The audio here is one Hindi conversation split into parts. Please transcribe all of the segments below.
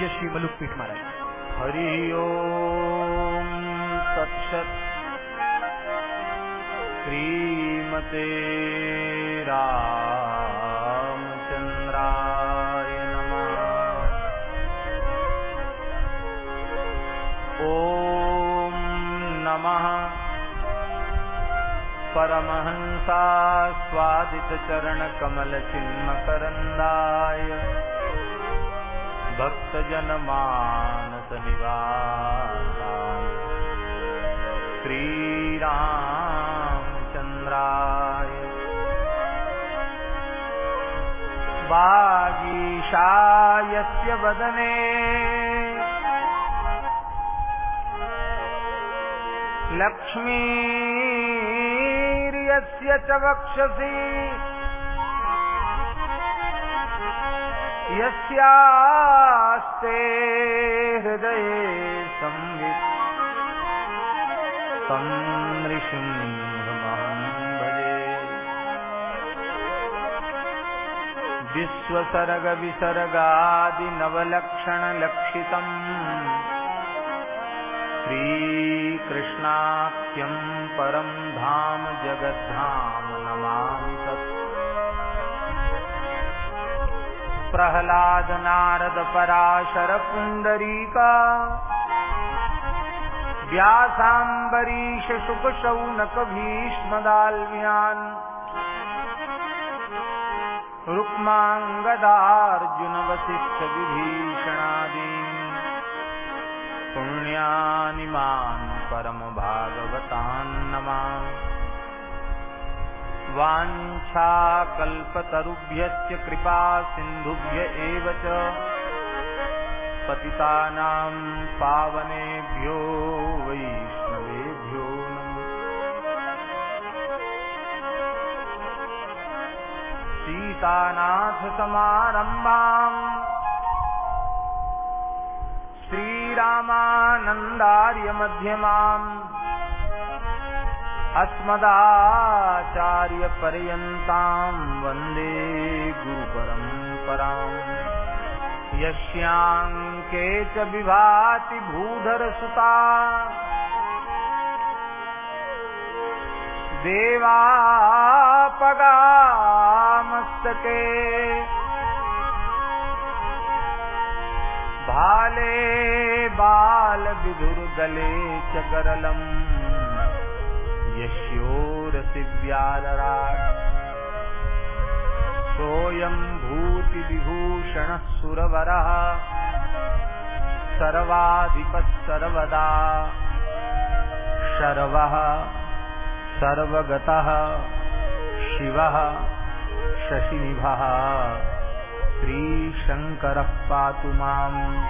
पूज्य श्री मलुकपीठ महाराज। हरि ओम तत्सत श्रीमते नमः। ॐ नमः। परमहंसास्वादितचरणकमलचिन्मकरन्दाय। भक्तजनमानसनिवासाय श्रीरामचन्द्राय वागीशायस्य वदने लक्ष्मीर्यस्य च वक्षसि यस्यास्ते हृदये संवित्। तं नृसिंहमहं भजे विश्वसर्गविसर्गादिनवलक्षणलक्षितम्। श्रीकृष्णाख्यं परं धाम जगद्धाम नमामि तत् प्रह्लाद नारद पराशर पुण्डरीका व्यासाम्बरीश शुकशौनक भीष्मदाल्म्यान् रुक्माङ्गदार्जुन वसिष्ठ विभीषणादीन्। पुण्यानि मान् परमभागवतान् नमामि। वाञ्छाकल्पतरुभ्यश्च कृपा सिन्धुभ्य एव च पतितानां पावनेभ्यो वैष्णवेभ्यो सीतानाथसमारम्भाम् श्रीरामानन्दार्यमध्यमाम् अस्मदाचार्यपर्यन्ताम् वंदे गुरुपरम्पराम्। यस्याङ्के च विभाति भूधरसुता। देवापगामस्तके। भाले बालविधुर्दले च गरलम्। यस्योरसि व्यालराट् सोऽयं भूतिविभूषणः सुरवरः सर्वाधिपः सर्वदा शर्वः सर्वगतः। शिवः। शशिनिभः श्रीशङ्करः पातु माम्।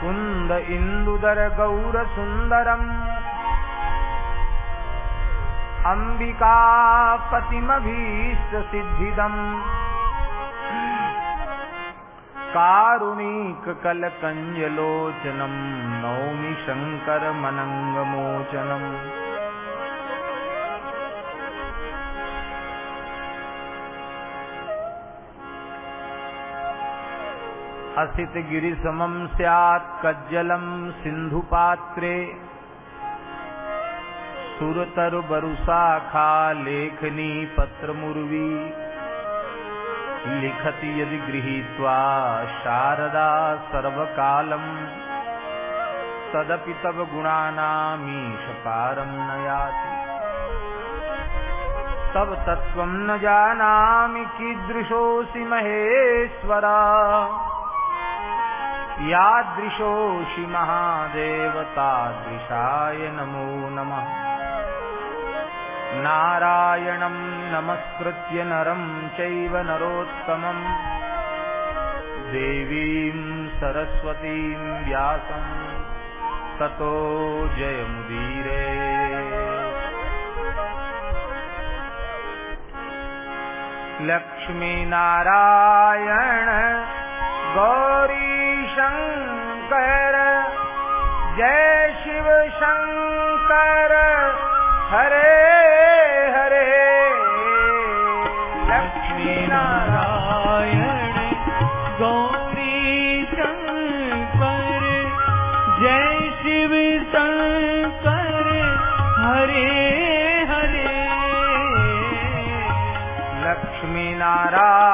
कुन्द इन्दुदरगौरसुन्दरम् अम्बिकापतिमभीष्टसिद्धिदम्। कारुणीककलकञ्जलोचनम् नौमि शङ्करमनङ्गमोचनम् असितगिरिसमम् स्यात् कज्जलम् सिन्धुपात्रे सुरतरुबरुशाखा लेखनी पत्रमुर्वी लिखति यदि गृहीत्वा शारदा सर्वकालम्। तदपि तव गुणानामीशपारम् न याति तव तत्त्वम् न जानामि कीदृशोऽसि महेश्वरा। यादृशोऽसि महादेव तादृशाय नमो नमः। नारायणम् नमस्कृत्य नरम् चैव नरोत्तमम्। देवीम् सरस्वतीम् व्यासम् ततो जयमुदीरे। लक्ष्मीनारायण गौरी शङ्कर जय शिव शङ्कर हरे लक्ष्मी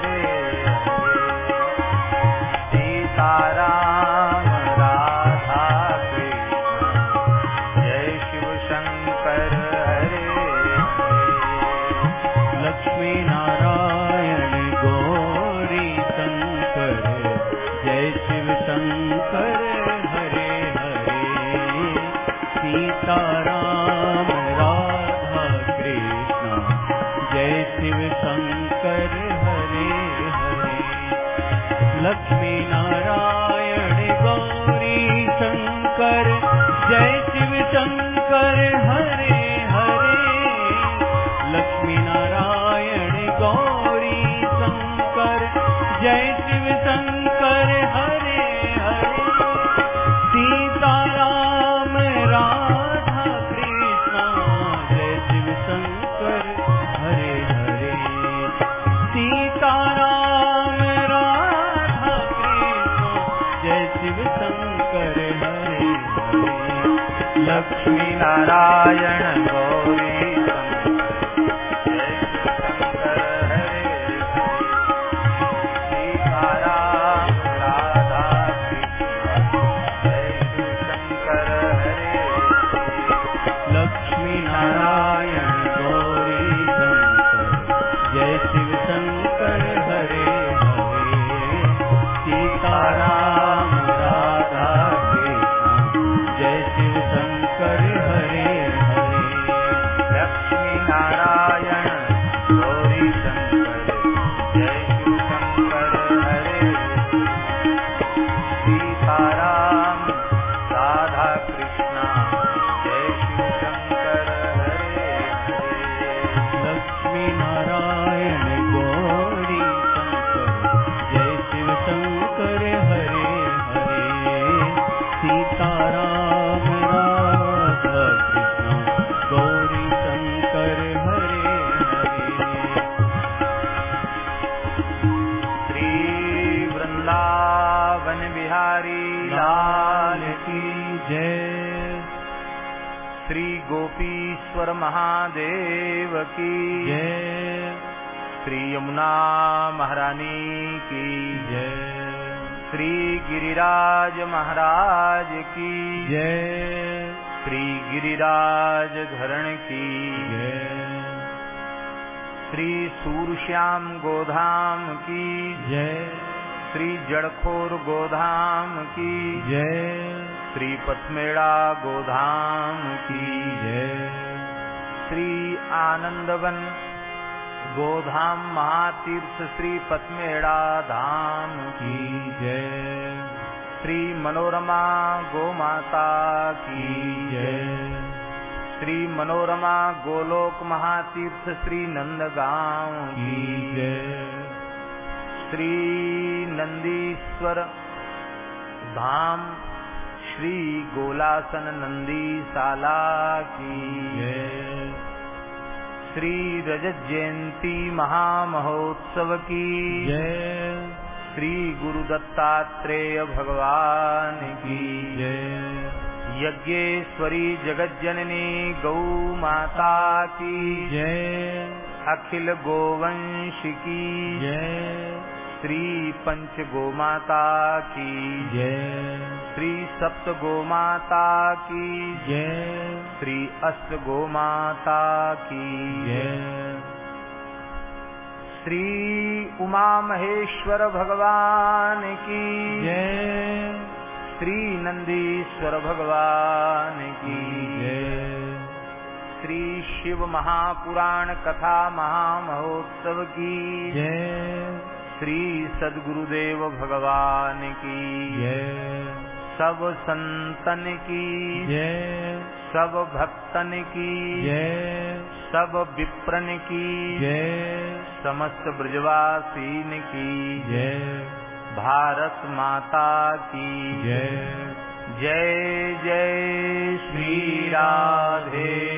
यमुना महारानी की जय। श्री गिरिराज महाराज की जय। श्री गिरिराज धरण की जय। श्री सूरश्याम गोधाम की जय। श्री जड़खोर गोधाम की जय। श्री पथमेड़ा गोधाम की जय। श्री आनंदवन गोधाम महातीर्थ श्री पथमेड़ा धाम की जय। श्री मनोरमा गोमाता की जय। श्री मनोरमा गोलोक महातीर्थ श्री नंदगांव की जय। श्री नंदीश्वर धाम श्री गोलासन नंदीशाला की जय। श्री रजत जयंती महामहोत्सव की। जय। श्री गुरु दत्तात्रेय भगवान की। जय। यज्ञेश्वरी जगज्जननी गौ माता की। जय। अखिल गोवंश की। जय। श्री पंच गोमाता की। जय। श्री सप्त गोमाता की। जय। श्री अष्ट गोमाता की। जय। श्री उमा महेश्वर भगवान की। जय। श्री नंदीश्वर भगवान की। जय। श्री शिव महापुराण कथा महामहोत्सव की। जय। श्री सदगुरुदेव भगवान की। जय। सब संतन की। जय। सब भक्तन की। जय। सब विप्रन की। जय। समस्त ब्रजवासीन की। जय। भारत माता की। जय। जय जय श्री राधे।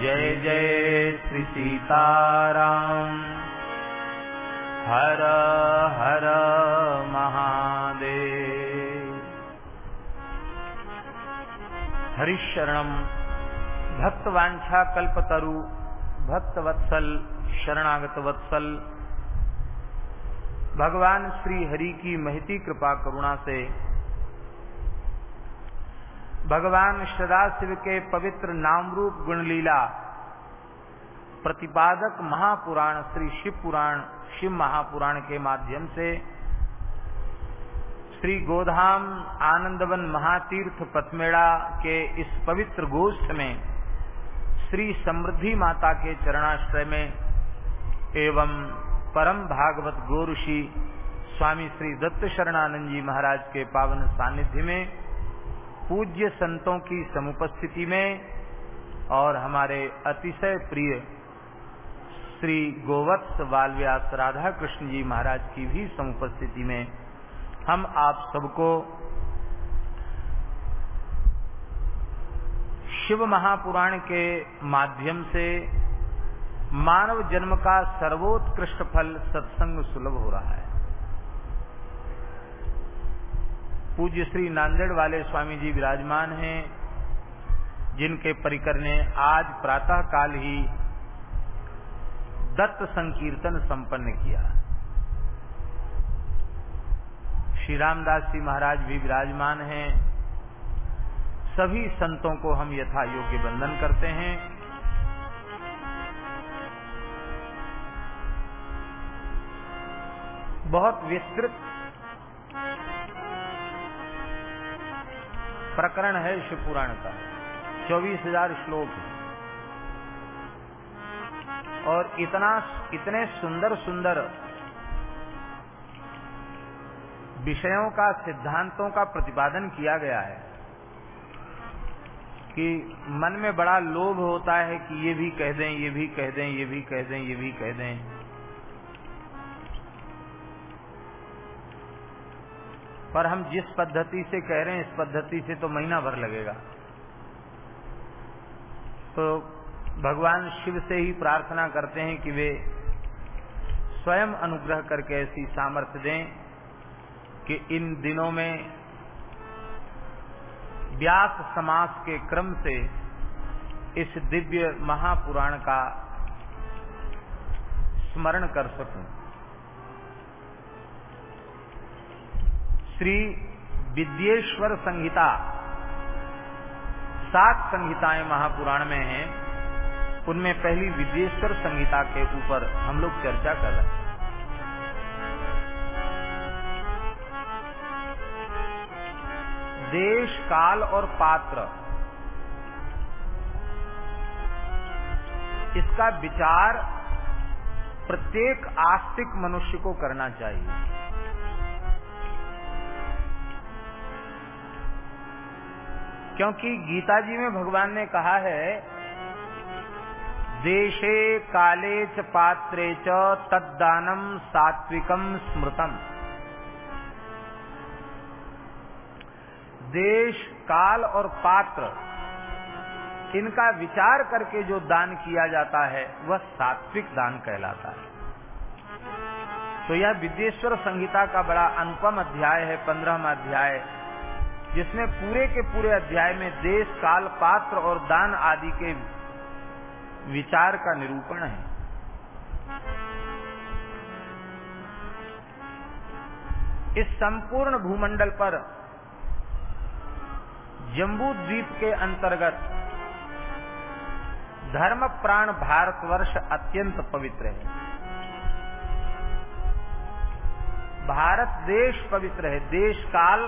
जय जय श्री सीताराम। हर हर महादेव। हरिशरणम भक्तवांछा कल्पतरु। भक्त वत्सल, शरणागत वत्सल। भगवान श्री हरि की महती कृपा करुणा से। भगवान सदाशिव के पवित्र नाम रूप गुणलीला। प्रतिपादक महापुराण श्री शिव पुराण शिव महापुराण के माध्यम से श्री गोधाम आनंदवन महातीर्थ पथमेड़ा के इस पवित्र गोष्ठ में श्री समृद्धि माता के चरणाश्रय में एवं परम भागवत गोऋषि स्वामी श्री दत्त शरणानंद जी महाराज के पावन सानिध्य में, पूज्य संतों की समुपस्थिति में और हमारे अतिशय प्रिय श्री गोवत्स बालव्यास राधा कृष्ण जी महाराज की भी समुपस्थिति में हम आप सबको शिव महापुराण के माध्यम से मानव जन्म का सर्वोत्कृष्ट फल सत्संग सुलभ हो रहा है। पूज्य श्री नांदेड़ वाले स्वामी जी विराजमान हैं, जिनके परिकर ने आज प्रातः काल ही दत्त संकीर्तन संपन्न किया। श्री रामदास जी महाराज भी विराजमान हैं। सभी संतों को हम यथा योग्य वंदन करते हैं। बहुत विस्तृत प्रकरण है शिव पुराण का। चौबीस हज़ार श्लोक है। और इतना, इतने सुंदर सुंदर विषयों का, सिद्धांतों का प्रतिपादन किया गया है कि मन में बड़ा लोभ होता है कि ये भी कह दें, ये भी कह दें, ये भी कह दें, ये भी कह दें। पर हम जिस पद्धति से कह रहे हैं, इस पद्धति से तो महीना भर लगेगा। तो भगवान शिव से ही प्रार्थना करते हैं कि वे स्वयं अनुग्रह करके ऐसी सामर्थ्य दें कि इन दिनों में व्यास समास के क्रम से इस दिव्य महापुराण का स्मरण कर सकूँ। श्री विद्येश्वर संहिता, सात संहिताएँ महापुराण में हैं। उनमें पहली विद्येश्वर संहिता के ऊपर हम लोग चर्चा कर रहे हैं। देश, काल और पात्र। इसका विचार प्रत्येक आस्तिक मनुष्य को करना चाहिए। क्योंकि गीता जी में भगवान ने कहा है देशे काले च पात्रे च तद्दानम सात्विकम स्मृतम। देश, काल और पात्र, इनका विचार करके जो दान किया जाता है, वह सात्विक दान कहलाता है। तो यह विद्येश्वर संहिता का बड़ा अनुपम अध्याय है पंद्रहवा अध्याय, जिसमें पूरे के पूरे अध्याय में देश, काल, पात्र और दान आदि के विचार का निरूपण है। इस संपूर्ण भूमंडल पर जम्बू द्वीप के अंतर्गत धर्म प्राण भारतवर्ष अत्यंत पवित्र है। भारत देश पवित्र है, देश काल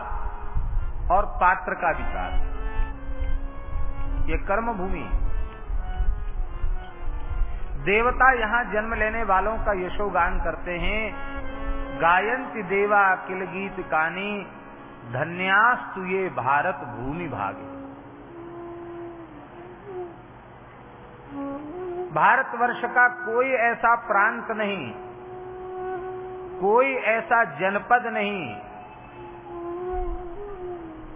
और पात्र का विचार। ये कर्म भूमि देवता यहाँ जन्म लेने वालों का यशोगान करते हैं। गायंती देवा किल गीत कानी, धन्यास्तु ये भारत भूमि भागे। भारतवर्ष का कोई ऐसा प्रांत नहीं, कोई ऐसा जनपद नहीं।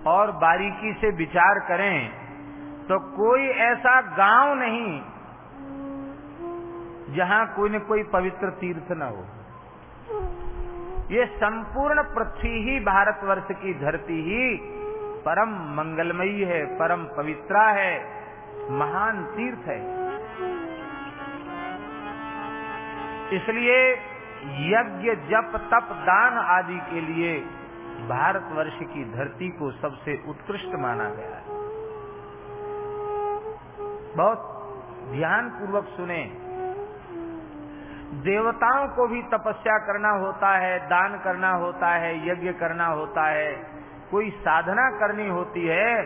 और बारीकी से विचार करें तो कोई ऐसा गाँव नहीं जहाँ कोई न कोई पवित्र तीर्थ न हो। ये संपूर्ण पृथ्वी ही भारतवर्ष की धरती ही परम मंगलमयी है, परम पवित्रा है, महान तीर्थ है। इसलिए यज्ञ, जप, तप, दान आदि के लिए भारतवर्ष की धरती को सबसे उत्कृष्ट माना गया है। बहुत ध्यान पूर्वक सुने। देवताओं को भी तपस्या करना होता है, दान करना होता है, यज्ञ करना होता है, कोई साधना करनी होती है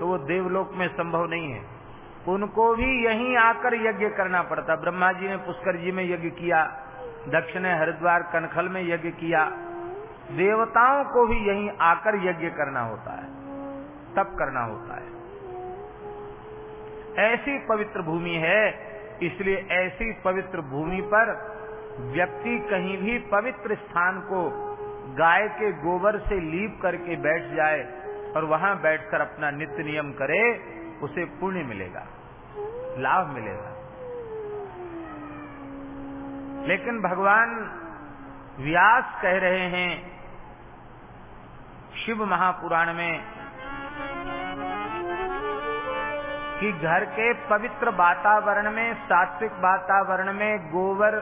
तो वो देवलोक में संभव नहीं है। उनको भी यहीं आकर यज्ञ करना पड़ता। ब्रह्मा जी ने पुष्कर जी में यज्ञ किया दक्ष ने हरिद्वार कनखल में यज्ञ किया। देवताओं को भी यहीं आकर यज्ञ करना होता है, तप करना होता है। ऐसी पवित्र भूमि है इसलिए ऐसी पवित्र भूमि पर व्यक्ति कहीं भी पवित्र स्थान को गाय के गोबर से लीप करके बैठ जाए और वहाँ बैठकर अपना नित्य नियम करे, उसे पुण्य मिलेगा, लाभ मिलेगा। लेकिन भगवान व्यास कह रहे हैं, शिव महापुराण में कि घर के पवित्र वातावरण में, सात्विक वातावरण में गोबर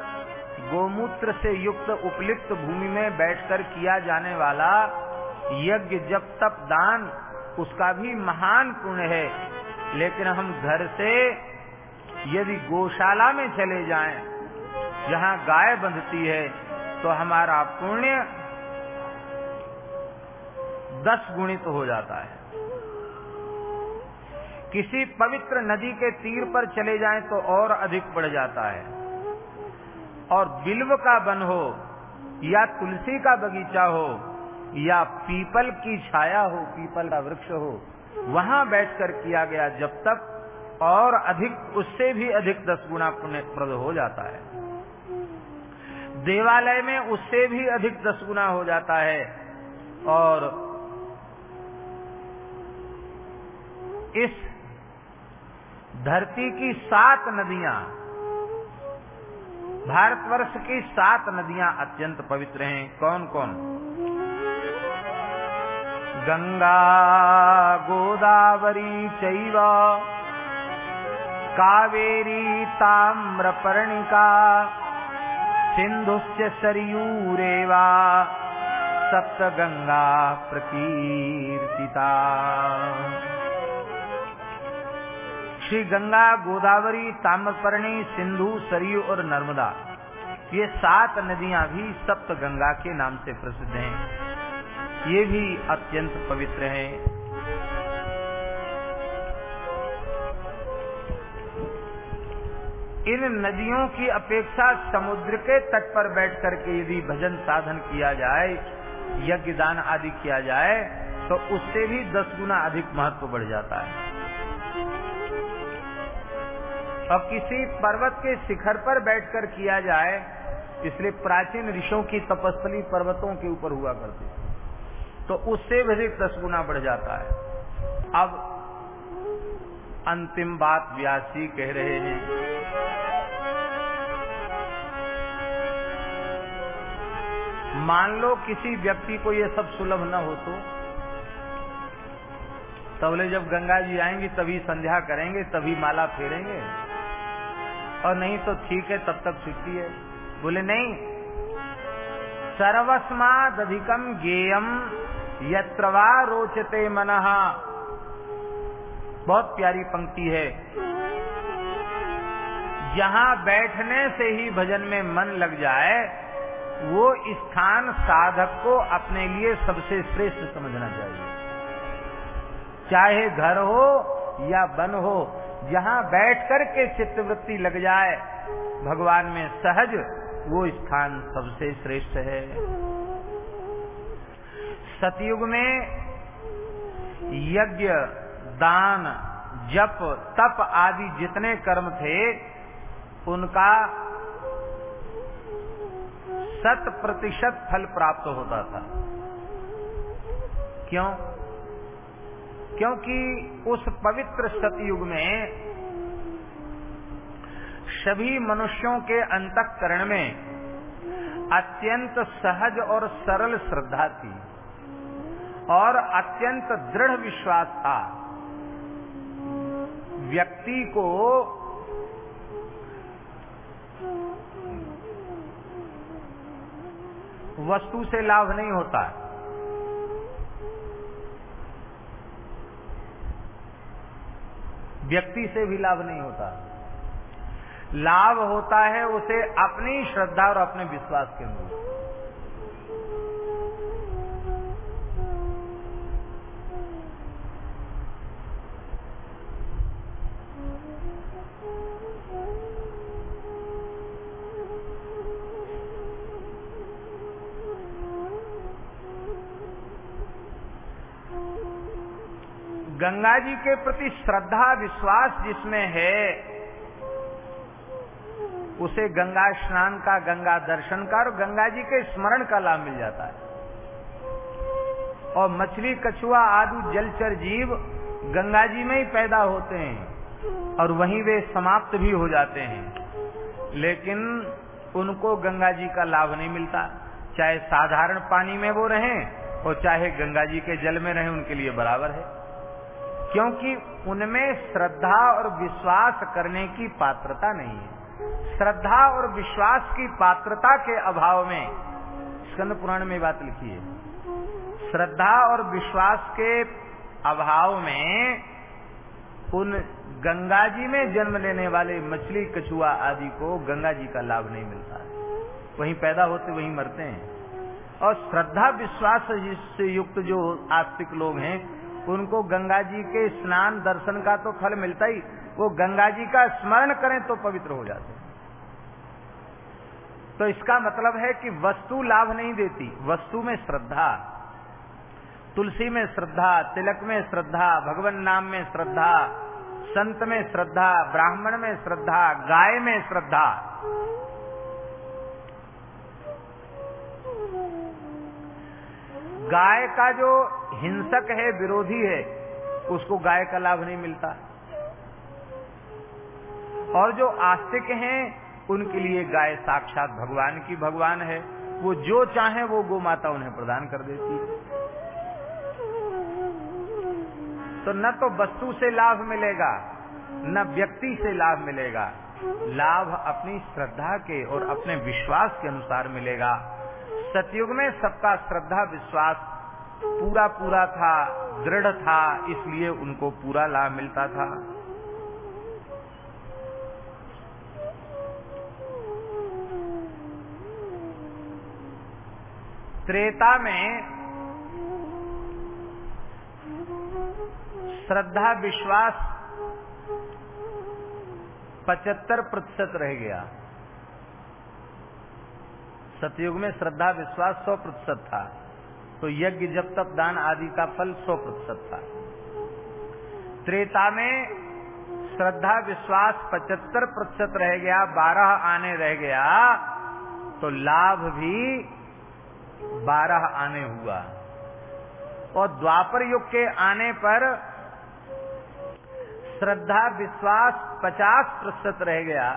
गोमूत्र से युक्त उपलिप्त भूमि में बैठकर किया जाने वाला यज्ञ जब तप दान, उसका भी महान पुण्य है। लेकिन हम घर से यदि गौशाला में चले जाएँ, जहाँ गाय बंधती है तो हमारा पुण्य दस गुणित तो हो जाता है। किसी पवित्र नदी के तीर पर चले जाएँ तो और अधिक बढ़ जाता है। और बिल्व का वन हो, या तुलसी का बगीचा हो, या पीपल की छाया हो, पीपल का वृक्ष हो, वहाँ बैठकर किया गया जब तक और अधिक, उससे भी अधिक दस गुना पुण्यप्रद हो जाता है। देवालय में उससे भी अधिक दस गुना हो जाता है। और इस धरती की सात नदियाँ। भारतवर्ष की सात नदियाँ अत्यंत पवित्र हैं। कौन कौन गंगा, गोदावरी चैव, कावेरी, ताम्रपर्णिका सिन्धुश्च सरयूरेवा, सप्तगंगा प्रकीर्तिता। श्री गंगा, गोदावरी, ताम्रपर्णी, सिंधु, सरयू और नर्मदा। ये सात नदियाँ भी सप्त गंगा के नाम से प्रसिद्ध हैं। ये भी अत्यंत पवित्र हैं। इन नदियों की अपेक्षा समुद्र के तट पर बैठ करके यदि भजन साधन किया जाए, यज्ञ दान आदि किया जाए तो उससे भी दस गुना अधिक महत्व बढ़ जाता है। अब किसी पर्वत के शिखर पर बैठकर किया जाए, इसलिए प्राचीन ऋषियों की तपस्थली पर्वतों के ऊपर हुआ करती तो उससे भी दस गुना बढ़ जाता है। अब अंतिम बात व्यासी कह रहे हैं। मान लो किसी व्यक्ति को ये सब सुलभ न हो तो तबले जब गंगा जी आएँगी, तभी संध्या करेंगे, तभी माला फेरेंगे। और नहीं तो ठीक है, तब तक छुट्टी है। बोले, नहीं। सर्वस्माद अधिकम गेयम यत्रवा रोचते मन। बहुत प्यारी पंक्ति है। जहाँ बैठने से ही भजन में मन लग जाए, वो स्थान साधक को अपने लिए सबसे श्रेष्ठ समझना चाहिए। चाहे घर हो या वन हो जहाँ बैठ कर के चित्तवृत्ति लग जाए, भगवान में सहज वो स्थान सबसे श्रेष्ठ है। सतयुग में यज्ञ, दान, जप, तप आदि जितने कर्म थे, उनका शत प्रतिशत फल प्राप्त होता था। क्यों? क्योंकि उस पवित्र सतयुग में सभी मनुष्यों के अंतकरण में अत्यंत सहज और सरल श्रद्धा थी और अत्यंत दृढ़ विश्वास था। व्यक्ति को वस्तु से लाभ नहीं होता। व्यक्ति से भी लाभ नहीं होता। लाभ होता है उसे अपनी श्रद्धा और अपने विश्वास के अनुरूप। गंगा जी के प्रति श्रद्धा, विश्वास जिसमें है, उसे गंगा स्नान का, गंगा दर्शन का और गंगा जी के स्मरण का लाभ मिल जाता है। और मछली, कछुआ आदि जलचर जीव गंगा जी में ही पैदा होते हैं और वहीं वे समाप्त भी हो जाते हैं। लेकिन उनको गंगा जी का लाभ नहीं मिलता। चाहे साधारण पानी में वो रहें और चाहे गंगा जी के जल में रहें, उनके लिए बराबर है। क्योंकि उनमें श्रद्धा और विश्वास करने की पात्रता नहीं है। श्रद्धा और विश्वास की पात्रता के अभाव में, स्कंद पुराण में बात लिखी है, श्रद्धा और विश्वास के अभाव में उन गंगा जी में जन्म लेने वाले मछली, कछुआ आदि को गंगा जी का लाभ नहीं मिलता है। वहीं पैदा होते वहीं मरते हैं। और श्रद्धा, विश्वास से युक्त जो आस्तिक लोग हैं उनको गंगा जी के स्नान दर्शन का तो फल मिलता ही, वो गंगा जी का स्मरण करें तो पवित्र हो जाते तो इसका मतलब है कि वस्तु लाभ नहीं देती, वस्तु में श्रद्धा, तुलसी में श्रद्धा, तिलक में श्रद्धा, भगवान नाम में श्रद्धा, संत में श्रद्धा, ब्राह्मण में श्रद्धा, गाय में श्रद्धा गाय का जो हिंसक है, विरोधी है, उसको गाय का लाभ नहीं मिलता। और जो आस्तिक हैं, उनके लिए गाय साक्षात भगवान की भगवान है। वो जो चाहे, वो गो माता उन्हें प्रदान कर देती है। तो न तो वस्तु से लाभ मिलेगा, न व्यक्ति से लाभ मिलेगा। लाभ अपनी श्रद्धा के और अपने विश्वास के अनुसार मिलेगा। सतयुग में सबका श्रद्धा, विश्वास पूरा पूरा था, दृढ़ था, इसलिए उनको पूरा लाभ मिलता था। त्रेता में श्रद्धा, विश्वास पचहत्तर प्रतिशत रह गया। सतयुग में श्रद्धा, विश्वास सौ प्रतिशत था। तो यज्ञ जब तक दान आदि का फल सौ प्रतिशत था। त्रेता में श्रद्धा, विश्वास पचहत्तर प्रतिशत रह गया, बारह आने रह गया तो लाभ भी बारह आने हुआ। और द्वापर युग के आने पर श्रद्धा, विश्वास पचास प्रतिशत रह गया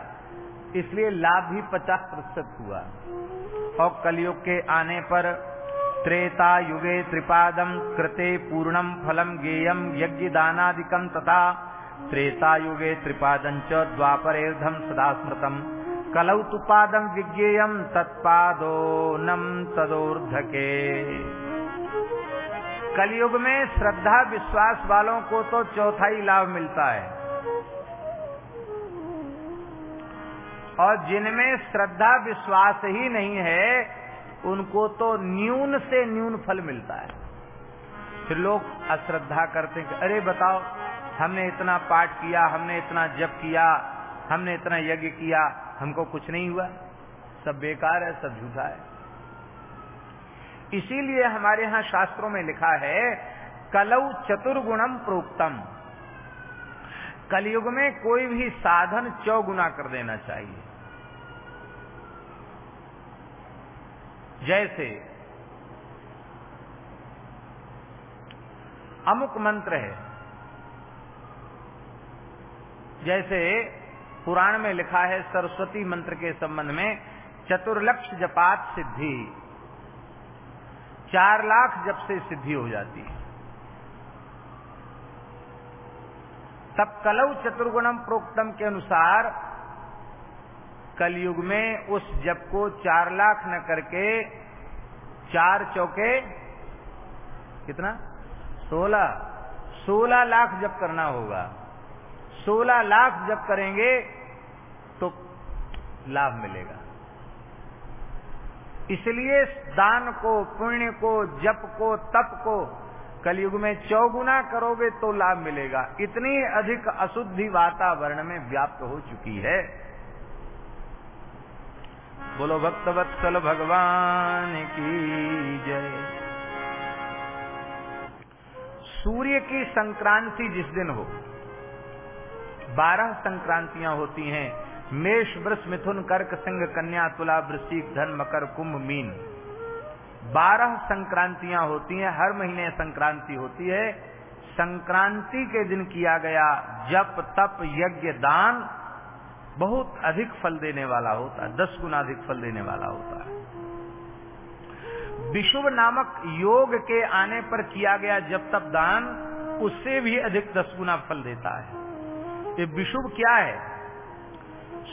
इसलिए लाभ भी पचास प्रतिशत हुआ। और कलयुग के आने पर त्रेता युगे त्रिपादम कृते पूर्णम फलम गेयम यज्ञ दानादिकम तथा त्रेता युगे त्रिपादं च द्वापरेर्धम सदा स्मृतम कलौ तुपादम विज्ञेयम तत्पादो नम तदोर्धके। कलयुग में श्रद्धा, विश्वास वालों को तो चौथाई लाभ मिलता है। और जिनमें श्रद्धा विश्वास ही नहीं है, उनको तो न्यून से न्यून फल मिलता है। फिर लोग अश्रद्धा करते हैं अरे बताओ, हमने इतना पाठ किया, हमने इतना जप किया, हमने इतना यज्ञ किया, हमको कुछ नहीं हुआ। सब बेकार है, सब झूठा है। इसीलिए हमारे यहाँ शास्त्रों में लिखा है कलऊ चतुर्गुणम प्रोक्तम। कलयुग में कोई भी साधन चौगुना कर देना चाहिए। जैसे अमुक मंत्र है, जैसे पुराण में लिखा है सरस्वती मंत्र के संबंध में, चतुर्लक्ष जपात सिद्धि, चार लाख जब से सिद्धि हो जाती है। तब कलऊ चतुर्गुणम प्रोक्तम के अनुसार कलयुग में उस जप को चार लाख न करके चार चौके, कितना? सोलह। सोलह लाख जप करना होगा। सोलह लाख जब करेंगे तो लाभ मिलेगा। इसलिए दान को, पुण्य को, जप को, तप को कलयुग में चौगुना करोगे तो लाभ मिलेगा। इतनी अधिक अशुद्धि वातावरण में व्याप्त हो चुकी है। बोलो भक्तवत्सल भगवान की जय। सूर्य की संक्रांति जिस दिन हो, बारह संक्रांतियाँ होती हैं, मेष, वृष, मिथुन, कर्क, सिंह, कन्या, तुला, वृश्चिक, धन, मकर, कुंभ, मीन। बारह संक्रांतियाँ होती हैं, हर महीने संक्रांति होती है। संक्रांति के दिन किया गया जप, तप, यज्ञ, दान बहुत अधिक फल देने वाला होता है, दस गुना अधिक फल देने वाला होता है। विशुभ नामक योग के आने पर किया गया जब तप दान, उससे भी अधिक दस गुना फल देता है। ये विशुभ क्या है?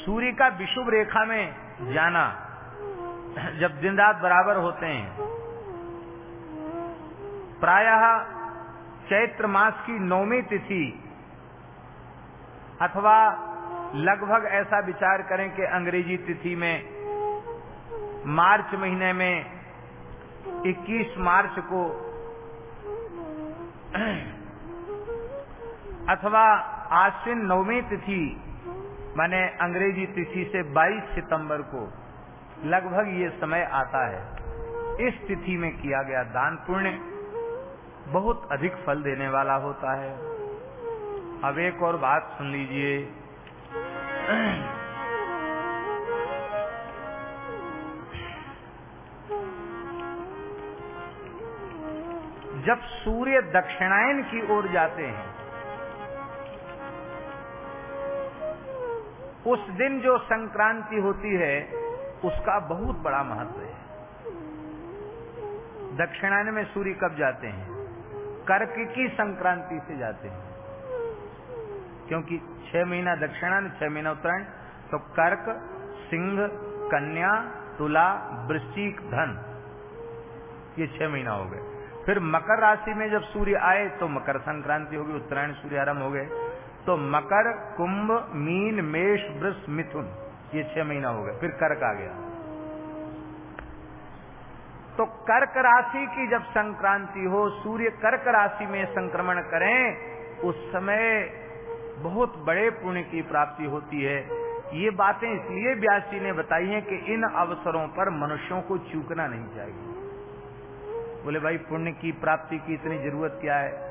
सूर्य का विशुभ रेखा में जाना, जब दिन रात बराबर होते हैं। प्रायः चैत्र मास की नौवीं तिथि अथवा लगभग ऐसा विचार करें कि अंग्रेज़ी तिथि में, मार्च महीने में 21 मार्च को, अथवा आश्विन नवमी तिथि, माने अंग्रेज़ी तिथि से 22 सितंबर को, लगभग ये समय आता है। इस तिथि में किया गया दान पुण्य बहुत अधिक फल देने वाला होता है। अब एक और बात सुन लीजिए। जब सूर्य दक्षिणायन की ओर जाते हैं, उस दिन जो संक्रांति होती है, उसका बहुत बड़ा महत्व है। दक्षिणायन में सूर्य कब जाते हैं? कर्क की संक्रांति से जाते हैं। क्योंकि छह महीना दक्षिणा दक्षिणायन छह महीना उत्तरायण तो कर्क, सिंह, कन्या, तुला, वृश्चिक, धन, ये छह महीना हो गए। फिर मकर राशि में जब सूर्य आए तो मकर संक्रांति होगी उत्तरायण सूर्य आरंभ हो गए। तो मकर, कुंभ, मीन, मेष, वृष, मिथुन, ये छह महीना हो गए, फिर कर्क आ गया। तो कर्क राशि की जब संक्रांति हो, सूर्य कर्क राशि में संक्रमण करें, उस समय बहुत बड़े पुण्य की प्राप्ति होती है। ये बातें इसलिए व्यास जी ने बताई हैं कि इन अवसरों पर मनुष्यों को चूकना नहीं चाहिए। बोले, भाई, पुण्य की प्राप्ति की इतनी ज़रूरत क्या है?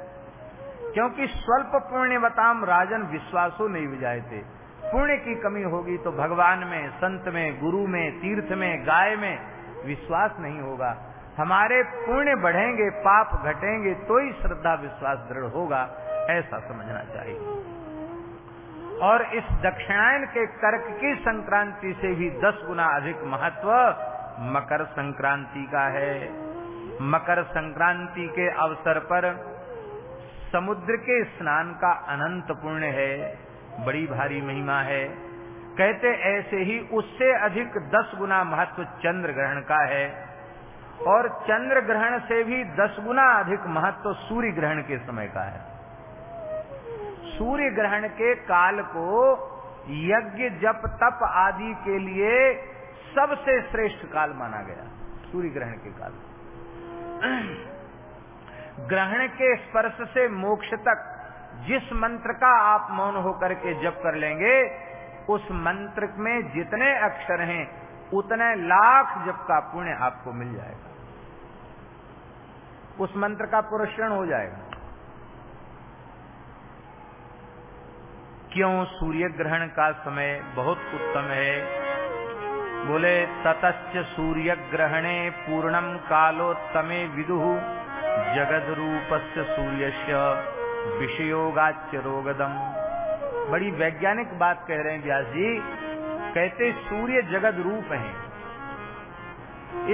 क्योंकि स्वल्प पुण्य बताम राजन विश्वासो नहीं बुझाए थे पुण्य की कमी होगी तो भगवान में, संत में, गुरु में, तीर्थ में, गाय में विश्वास नहीं होगा। हमारे पुण्य बढ़ेंगे, पाप घटेंगे तो ही श्रद्धा विश्वास दृढ़ होगा। ऐसा समझना चाहिए। और इस दक्षिणायन के कर्क की संक्रांति से भी दस गुना अधिक महत्व मकर संक्रांति का है। मकर संक्रांति के अवसर पर समुद्र के स्नान का अनंत पुण्य है। बड़ी भारी महिमा है। कहते ऐसे ही उससे अधिक दस गुना महत्व चंद्र ग्रहण का है। और चंद्र ग्रहण से भी दस गुना अधिक महत्व सूर्य ग्रहण के समय का है। सूर्य ग्रहण के काल को यज्ञ, जप, तप आदि के लिए सबसे श्रेष्ठ काल माना गया, सूर्य ग्रहण के काल ग्रहण के स्पर्श से मोक्ष तक जिस मंत्र का आप मौन होकर के जप कर लेंगे, उस मंत्र में जितने अक्षर हैं, उतने लाख जप का पुण्य आपको मिल जाएगा। उस मंत्र का पुरस्करण हो जाएगा। क्यों सूर्य ग्रहण का समय बहुत उत्तम है? बोले ततच सूर्य ग्रहणे पूर्णम कालोत्तमे विदु। जगद रूपस्य सूर्य विषयोगाच्य रोगदम। बड़ी वैज्ञानिक बात कह रहे हैं व्यास जी, कहते सूर्य जगद रूप है।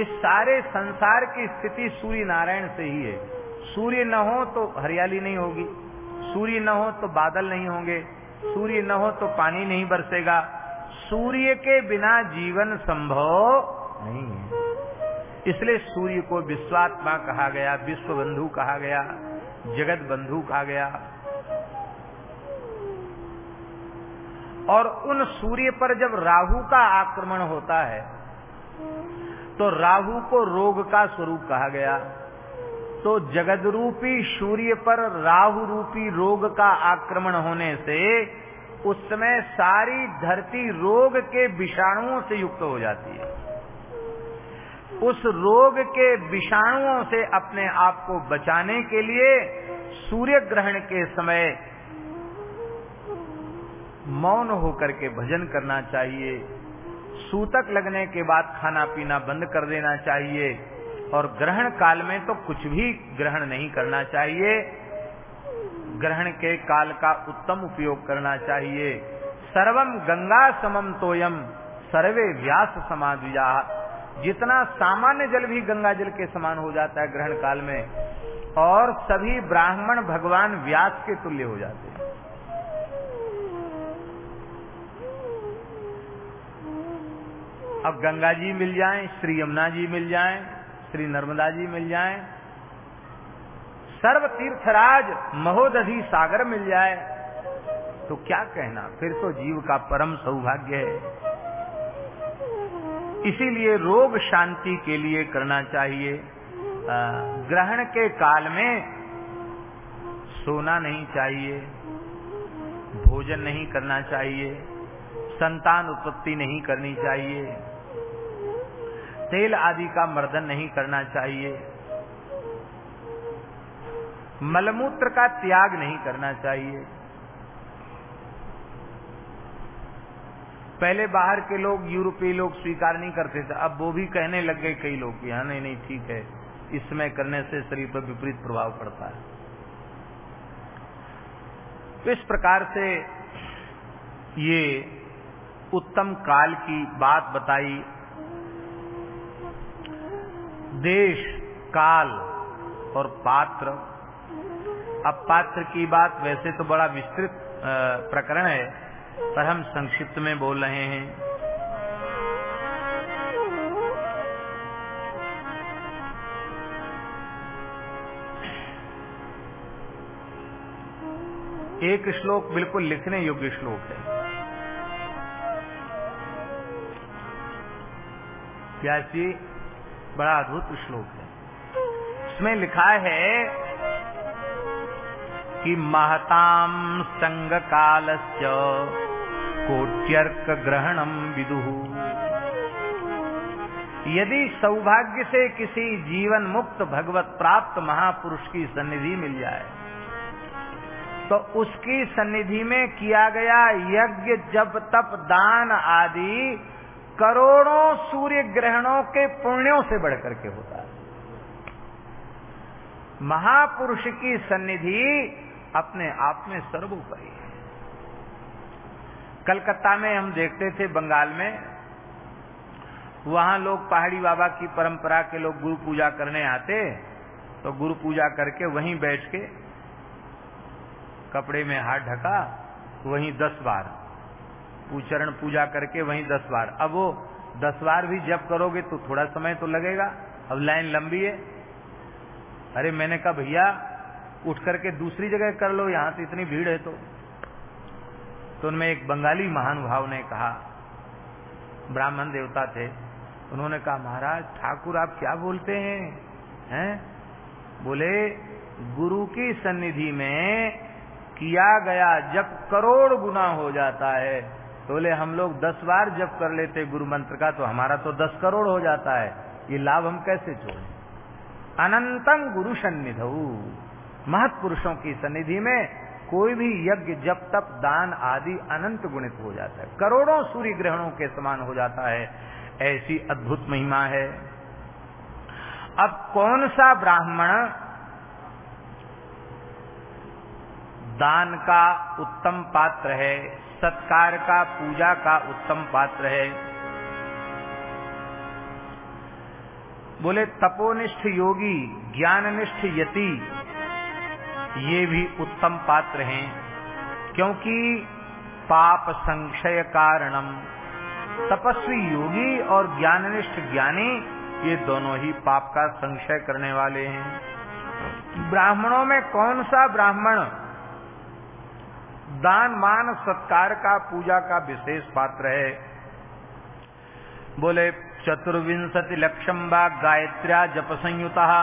इस सारे संसार की स्थिति सूर्य नारायण से ही है। सूर्य न हो तो हरियाली नहीं होगी। सूर्य न हो तो बादल नहीं होंगे। सूर्य न हो तो पानी नहीं बरसेगा। सूर्य के बिना जीवन संभव नहीं है। इसलिए सूर्य को विश्वात्मा कहा गया विश्व बंधु कहा गया, जगत बंधु कहा गया। और उन सूर्य पर जब राहु का आक्रमण होता है तो राहु को रोग का स्वरूप कहा गया। तो जगद रूपी सूर्य पर राहु रूपी रोग का आक्रमण होने से उस समय सारी धरती रोग के विषाणुओं से युक्त हो जाती है। उस रोग के विषाणुओं से अपने आप को बचाने के लिए सूर्य ग्रहण के समय मौन होकर के भजन करना चाहिए, सूतक लगने के बाद खाना पीना बंद कर देना चाहिए। और ग्रहण काल में तो कुछ भी ग्रहण नहीं करना चाहिए। ग्रहण के काल का उत्तम उपयोग करना चाहिए। सर्वम गंगा समम तोयम सर्वे व्यास समाधिया जितना सामान्य जल भी गंगा जल के समान हो जाता है ग्रहण काल में और सभी ब्राह्मण भगवान व्यास के तुल्य हो जाते हैं। अब गंगा जी मिल जाएँ, श्री यमुना जी मिल जाएँ, श्री नर्मदा जी मिल जाएँ, सर्व तीर्थराज महोदधि सागर मिल जाए। तो क्या कहना? फिर तो जीव का परम सौभाग्य है। इसीलिए रोग शांति के लिए करना चाहिए। ग्रहण के काल में सोना नहीं चाहिए भोजन नहीं करना चाहिए संतान उत्पत्ति नहीं करनी चाहिए। तेल आदि का मर्दन नहीं करना चाहिए। मलमूत्र का त्याग नहीं करना चाहिए। पहले बाहर के लोग, यूरोपीय लोग स्वीकार नहीं करते थे। अब वो भी कहने लग गए कई लोग कि हाँ नहीं नहीं, ठीक है। इसमें करने से शरीर पर विपरीत प्रभाव पड़ता है। तो इस प्रकार से ये उत्तम काल की बात बताई। देश, काल और पात्र। अब पात्र की बात वैसे तो बड़ा विस्तृत प्रकरण है, पर हम संक्षिप्त में बोल रहे हैं। एक श्लोक बिल्कुल लिखने योग्य श्लोक है। जी बड़ा अद्भुत श्लोक है। उसमें लिखा है कि महताम संग कालस्य कोट्यर्क ग्रहणम विदु। यदि सौभाग्य से किसी जीवन मुक्त भगवत प्राप्त महापुरुष की सन्निधि मिल जाए तो उसकी सन्निधि में किया गया यज्ञ जब तप, दान आदि करोड़ों सूर्य ग्रहणों के पुण्यों से बढ़कर के होता है। महापुरुष की सन्निधि अपने आप में सर्वोपरि है। कलकत्ता में हम देखते थे, बंगाल में, वहाँ लोग पहाड़ी बाबा की परंपरा के लोग गुरु पूजा करने आते तो गुरु पूजा करके वहीं बैठ के कपड़े में हाथ ढका, वहीं दस बार चरण पूजा करके वहीं दस बार। अब वो दस बार भी जब करोगे तो थोड़ा समय तो लगेगा। अब लाइन लंबी है। अरे मैंने कहा, भैया, उठ करके दूसरी जगह कर लो, यहाँ से इतनी भीड़ है तो। तो उनमें एक बंगाली महानुभाव ने कहा, ब्राह्मण देवता थे। उन्होंने कहा, महाराज, ठाकुर आप क्या बोलते हैं? हैं? बोले, गुरु की सन्निधि में किया गया जब करोड़ गुना हो जाता है। तो बोले हम लोग दस बार जब कर लेते गुरु मंत्र का तो हमारा तो दस करोड़ हो जाता है। ये लाभ हम कैसे छोड़े अनंतम गुरु सन्निध। महत्पुरुषों की सन्निधि में कोई भी यज्ञ जब तक दान आदि अनंत गुणित हो जाता है। करोड़ों सूर्य ग्रहणों के समान हो जाता है। ऐसी अद्भुत महिमा है। अब कौन सा ब्राह्मण दान का उत्तम पात्र है? सत्कार का, पूजा का उत्तम पात्र है। बोले, तपोनिष्ठ योगी, ज्ञाननिष्ठ यति, ये भी उत्तम पात्र हैं, क्योंकि पाप संक्षय कारणम। तपस्वी योगी और ज्ञाननिष्ठ ज्ञानी, ये दोनों ही पाप का संशय करने वाले हैं। ब्राह्मणों में कौन सा ब्राह्मण दान मान सत्कार का, पूजा का विशेष पात्र है। बोले, चतुर्विंशति लक्षम व गायत्र्या जप संयुता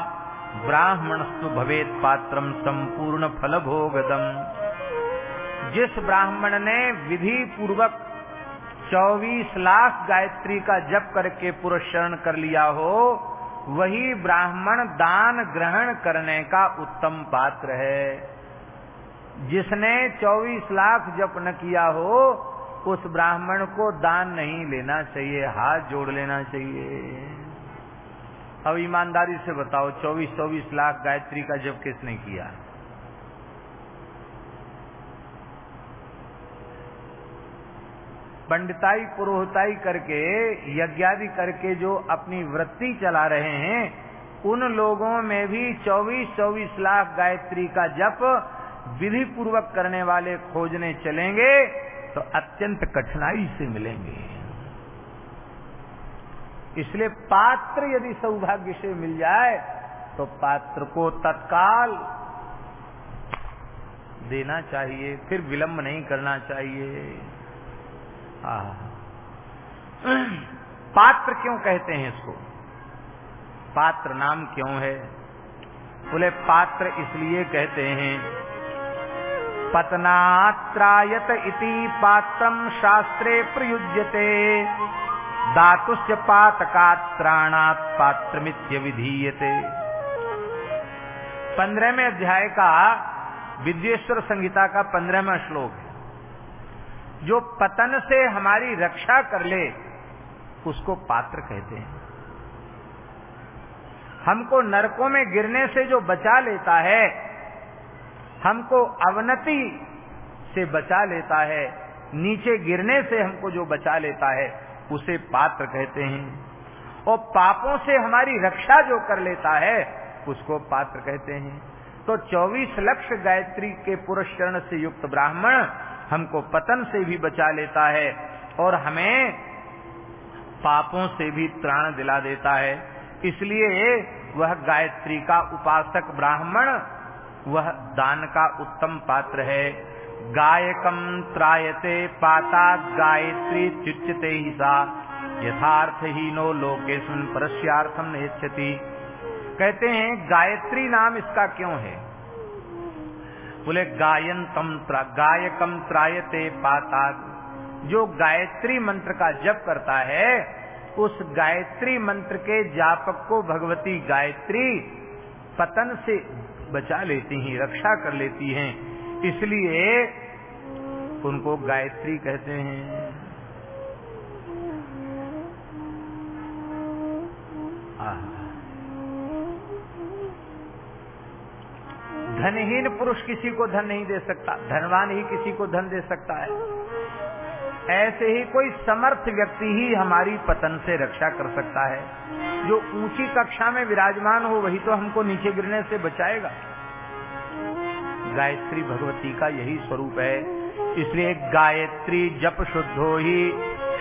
ब्राह्मण ब्राह्मणस्तु भवेत पात्रम संपूर्ण फल भोगदम जिस ब्राह्मण ने विधि पूर्वक 24 लाख गायत्री का जप करके पुरस्रण कर लिया हो, वही ब्राह्मण दान ग्रहण करने का उत्तम पात्र है। जिसने 24 लाख जप न किया हो, उस ब्राह्मण को दान नहीं लेना चाहिए, हाथ जोड़ लेना चाहिए। अब ईमानदारी से बताओ 24-24 लाख गायत्री का जप किसने किया? पंडिताई पुरोहिताई करके, यज्ञादि करके जो अपनी वृत्ति चला रहे हैं, उन लोगों में भी 24-24 लाख गायत्री का जप विधि पूर्वक करने वाले खोजने चलेंगे तो अत्यंत कठिनाई से मिलेंगे। इसलिए पात्र यदि सौभाग्य से मिल जाए तो पात्र को तत्काल देना चाहिए फिर विलंब नहीं करना चाहिए। आ, पात्र क्यों कहते हैं इसको? पात्र नाम क्यों है? बोले पात्र इसलिए कहते हैं पतनात्रायत इति पात्रम शास्त्रे प्रयुज्यते। धातुश्च पातकात्राणात पात्रमित्य विधीयते पंद्रहवें अध्याय का विद्येश्वर संहिता का पंद्रहवा श्लोक है। जो पतन से हमारी रक्षा कर ले, उसको पात्र कहते हैं। हमको नरकों में गिरने से जो बचा लेता है हमको अवनति से बचा लेता है, नीचे गिरने से हमको जो बचा लेता है, उसे पात्र कहते हैं। और पापों से हमारी रक्षा जो कर लेता है, उसको पात्र कहते हैं। तो 24 लक्ष गायत्री के पुरुष चरण से युक्त ब्राह्मण हमको पतन से भी बचा लेता है और हमें पापों से भी त्राण दिला देता है। इसलिए वह गायत्री का उपासक ब्राह्मण वह दान का उत्तम पात्र है। गायकम त्रायते पाता गायत्री चुच्यते ही सा। यथार्थ ही नो लोके सुन परस्यार्थम नेच्छति। कहते हैं गायत्री नाम इसका क्यों है? बोले गायन तम त्रा, गायकम त्रायते पाता जो गायत्री मंत्र का जप करता है उस गायत्री मंत्र के जापक को भगवती गायत्री पतन से बचा लेती हैं, रक्षा कर लेती हैं। इसलिए उनको गायत्री कहते हैं। धनहीन पुरुष किसी को धन नहीं दे सकता, धनवान ही किसी को धन दे सकता है। ऐसे ही कोई समर्थ व्यक्ति ही हमारी पतन से रक्षा कर सकता है। जो ऊँची कक्षा में विराजमान हो, वही तो हमको नीचे गिरने से बचाएगा। गायत्री भगवती का यही स्वरूप है। इसलिए गायत्री जप शुद्धो ही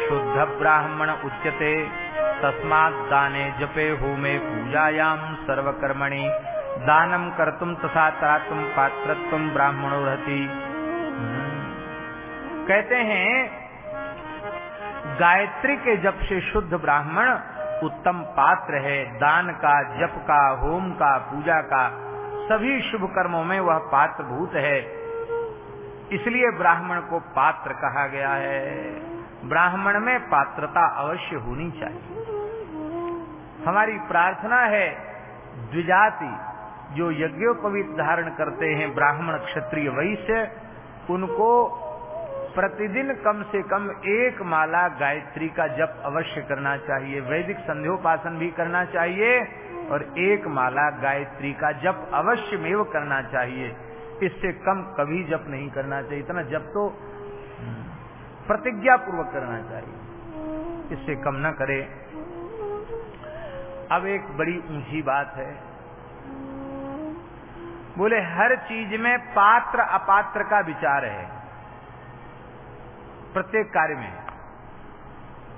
शुद्ध ब्राह्मण उच्यते। तस्मात दाने जपे होमे पूजायाम सर्वकर्मणि। दानम कर्तुम तथा तरातुम पात्रत्व ब्राह्मणो रहती। कहते हैं गायत्री के जप से शुद्ध ब्राह्मण उत्तम पात्र है। दान का, जप का, होम का, पूजा का, सभी शुभ कर्मों में वह पात्र भूत है। इसलिए ब्राह्मण को पात्र कहा गया है। ब्राह्मण में पात्रता अवश्य होनी चाहिए। हमारी प्रार्थना है, द्विजाति जो यज्ञोपवीत धारण करते हैं ब्राह्मण क्षत्रिय वैश्य, उनको प्रतिदिन कम से कम एक माला गायत्री का जप अवश्य करना चाहिए। वैदिक संध्योपासन भी करना चाहिए और एक माला गायत्री का जप अवश्य में करना चाहिए। इससे कम कभी जप नहीं करना चाहिए। इतना जप तो प्रतिज्ञा पूर्वक करना चाहिए। इससे कम ना करे। अब एक बड़ी ऊँची बात है। बोले, हर चीज़ में पात्र अपात्र का विचार है। प्रत्येक कार्य में।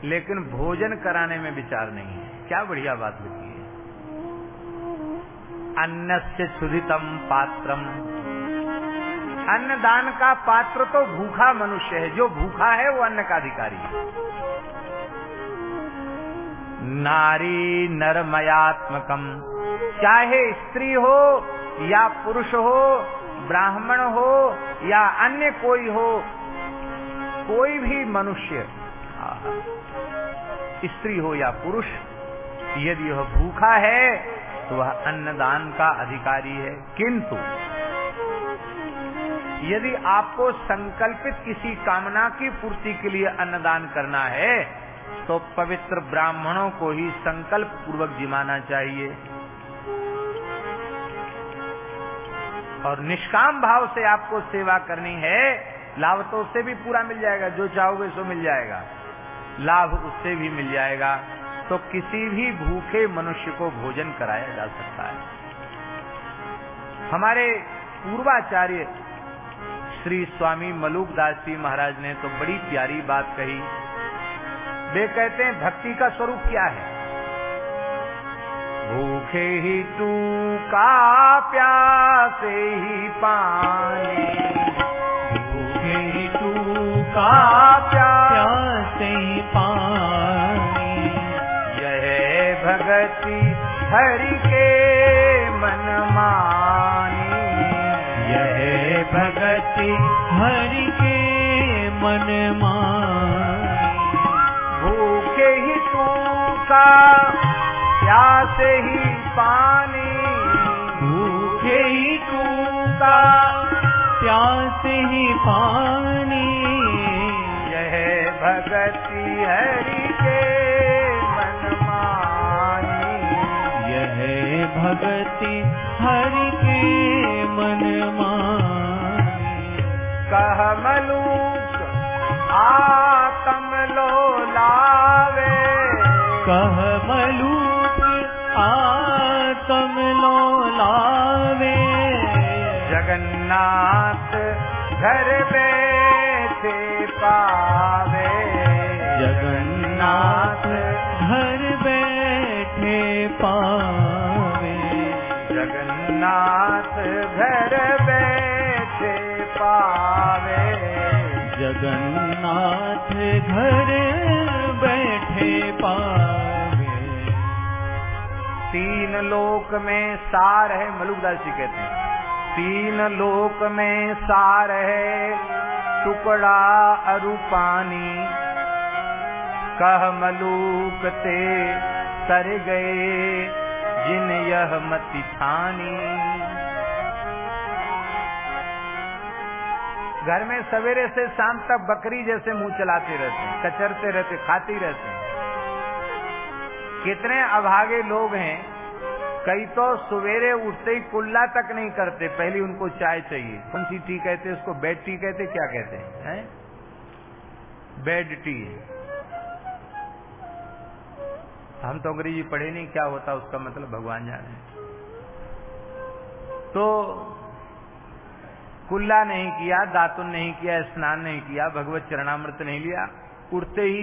लेकिन भोजन कराने में विचार नहीं है। क्या बढ़िया बात लिखी है। अन्न से क्षुधितम पात्रम। अन्नदान का पात्र तो भूखा मनुष्य है। जो भूखा है, वो अन्न का अधिकारी है। नारी नरमयात्मकम। चाहे स्त्री हो, या पुरुष हो, ब्राह्मण हो, या अन्य कोई हो कोई भी मनुष्य स्त्री हो या पुरुष, यदि वह भूखा है तो वह अन्नदान का अधिकारी है। किंतु, यदि आपको संकल्पित किसी कामना की पूर्ति के लिए अन्नदान करना है तो पवित्र ब्राह्मणों को ही संकल्प पूर्वक जिमाना चाहिए। और निष्काम भाव से आपको सेवा करनी है लाभ तो उससे भी पूरा मिल जाएगा, जो चाहोगे सो मिल जाएगा। लाभ उससे भी मिल जाएगा। तो किसी भी भूखे मनुष्य को भोजन कराया जा सकता है। हमारे पूर्वाचार्य श्री स्वामी मलुक दास जी महाराज ने तो बड़ी प्यारी बात कही। वे कहते हैं, भक्ति का स्वरूप क्या है? भूखे ही तू का प्यासे ही पानी का प्यासे पानी। यह भगति हरि के मन मानी। यह भगति हरि के मन मानी। भूखे ही तू का प्यासे ही पानी। भूखे ही तू का प्यासे ही पानी। भगति हरि के मन मानी। यह भगति हरि के मन मानी। कह मलूक आत्म लो लावे। कह मलूक आतम लो लावे। जगन्नाथ घर बैठे घर बैठे पावे। तीन लोक में सार है, मलुकदास जी कहते तीन लोक में सार है, टुकड़ा अरुपानी। कह मलूक ते तर गए, जिन यह मति ठानी। घर में सवेरे से शाम तक बकरी जैसे मुँह चलाते रहते कचरते रहते खाती रहते कितने अभागे लोग हैं, कई तो सवेरे उठते ही कुल्ला तक नहीं करते, पहले उनको चाय चाहिए। कौन सी टी कहते उसको? बेड टी कहते क्या कहते हैं? है? Bed tea. हम तो अंग्रेज़ी पढ़े नहीं, क्या होता उसका मतलब? भगवान जाने। तो कुल्ला नहीं किया, दातुन नहीं किया, स्नान नहीं किया, भगवत चरणामृत नहीं लिया, उठते ही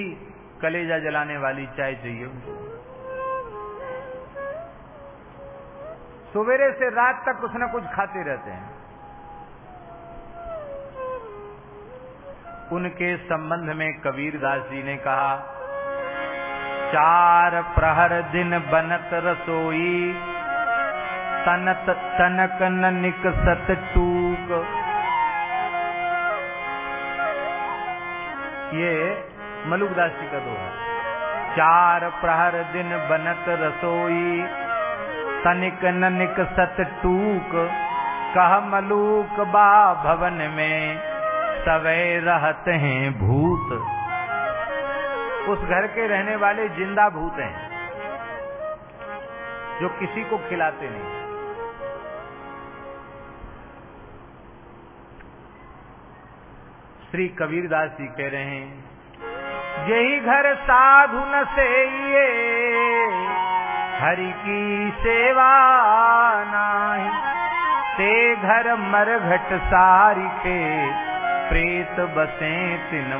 कलेजा जलाने वाली चाय चाहिए उनको। सवेरे से रात तक कुछ न कुछ खाते रहते हैं। उनके संबंध में कबीर दास जी ने कहा, चार प्रहर दिन बनत रसोई, तनत तनक न निकसत टूक ये मलुकदास जी का दोहा चार प्रहर दिन बनत रसोई, तनिक न निकसत टूक। कह मलूक, बा भवन में सवे रहते हैं भूत। उस घर के रहने वाले ज़िंदा भूत हैं, जो किसी को खिलाते नहीं। श्री कबीरदास जी कह रहे हैं, यही घर साधु न से ये हरि की सेवा नाही। ते घर मरघट सारी के प्रेत बसे तिन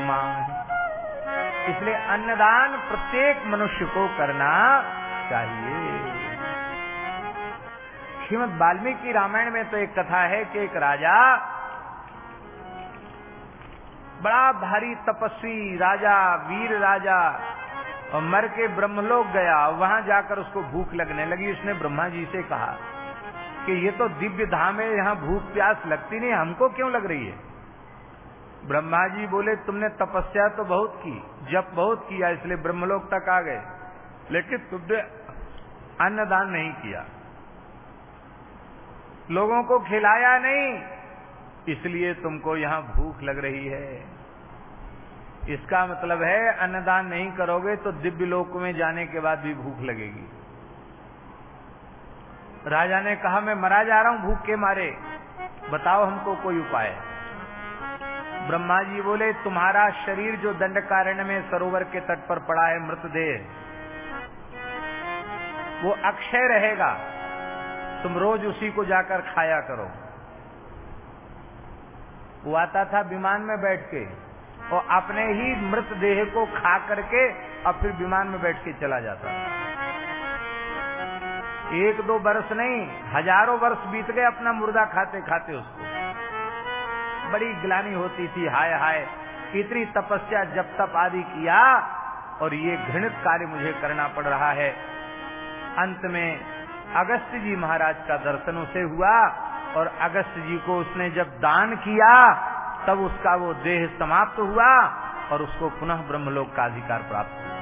इसलिए अन्नदान प्रत्येक मनुष्य को करना चाहिए। श्रीमद वाल्मीकि रामायण में तो एक कथा है कि एक राजा बड़ा भारी तपस्वी राजा, वीर राजा, और मर के ब्रह्मलोक गया। वहाँ जाकर उसको भूख लगने लगी। उसने ब्रह्मा जी से कहा कि ये तो दिव्य धाम है, यहाँ भूख प्यास लगती नहीं, हमको क्यों लग रही है? ब्रह्मा जी बोले, तुमने तपस्या तो बहुत की जब बहुत किया, इसलिए ब्रह्मलोक तक आ गए। लेकिन तुमने अन्नदान नहीं किया। लोगों को खिलाया नहीं। इसलिए तुमको यहाँ भूख लग रही है। इसका मतलब है, अन्नदान नहीं करोगे तो दिव्य लोक में जाने के बाद भी भूख लगेगी। राजा ने कहा, मैं मरा जा रहा हूँ, भूख के मारे। बताओ हमको कोई उपाय। ब्रह्मा जी बोले, तुम्हारा शरीर जो दंड कारण में सरोवर के तट पर पड़ा है, मृतदेह, वो अक्षय रहेगा। तुम रोज उसी को जाकर खाया करो। वो आता था विमान में बैठ के और अपने ही मृतदेह को खा करके और फिर विमान में बैठ के चला जाता एक दो वर्ष नहीं हज़ारों वर्ष बीत गए अपना मुर्दा खाते खाते उसको। बड़ी ग्लानी होती थी हाय हाय इतनी तपस्या जब तप आदि किया और ये घृणित कार्य मुझे करना पड़ रहा है। अंत में अगस्त जी महाराज का दर्शन उसे हुआ और अगस्त जी को उसने जब दान किया, तब उसका वो देह समाप्त हुआ और उसको पुनः ब्रह्मलोक का अधिकार प्राप्त हुआ।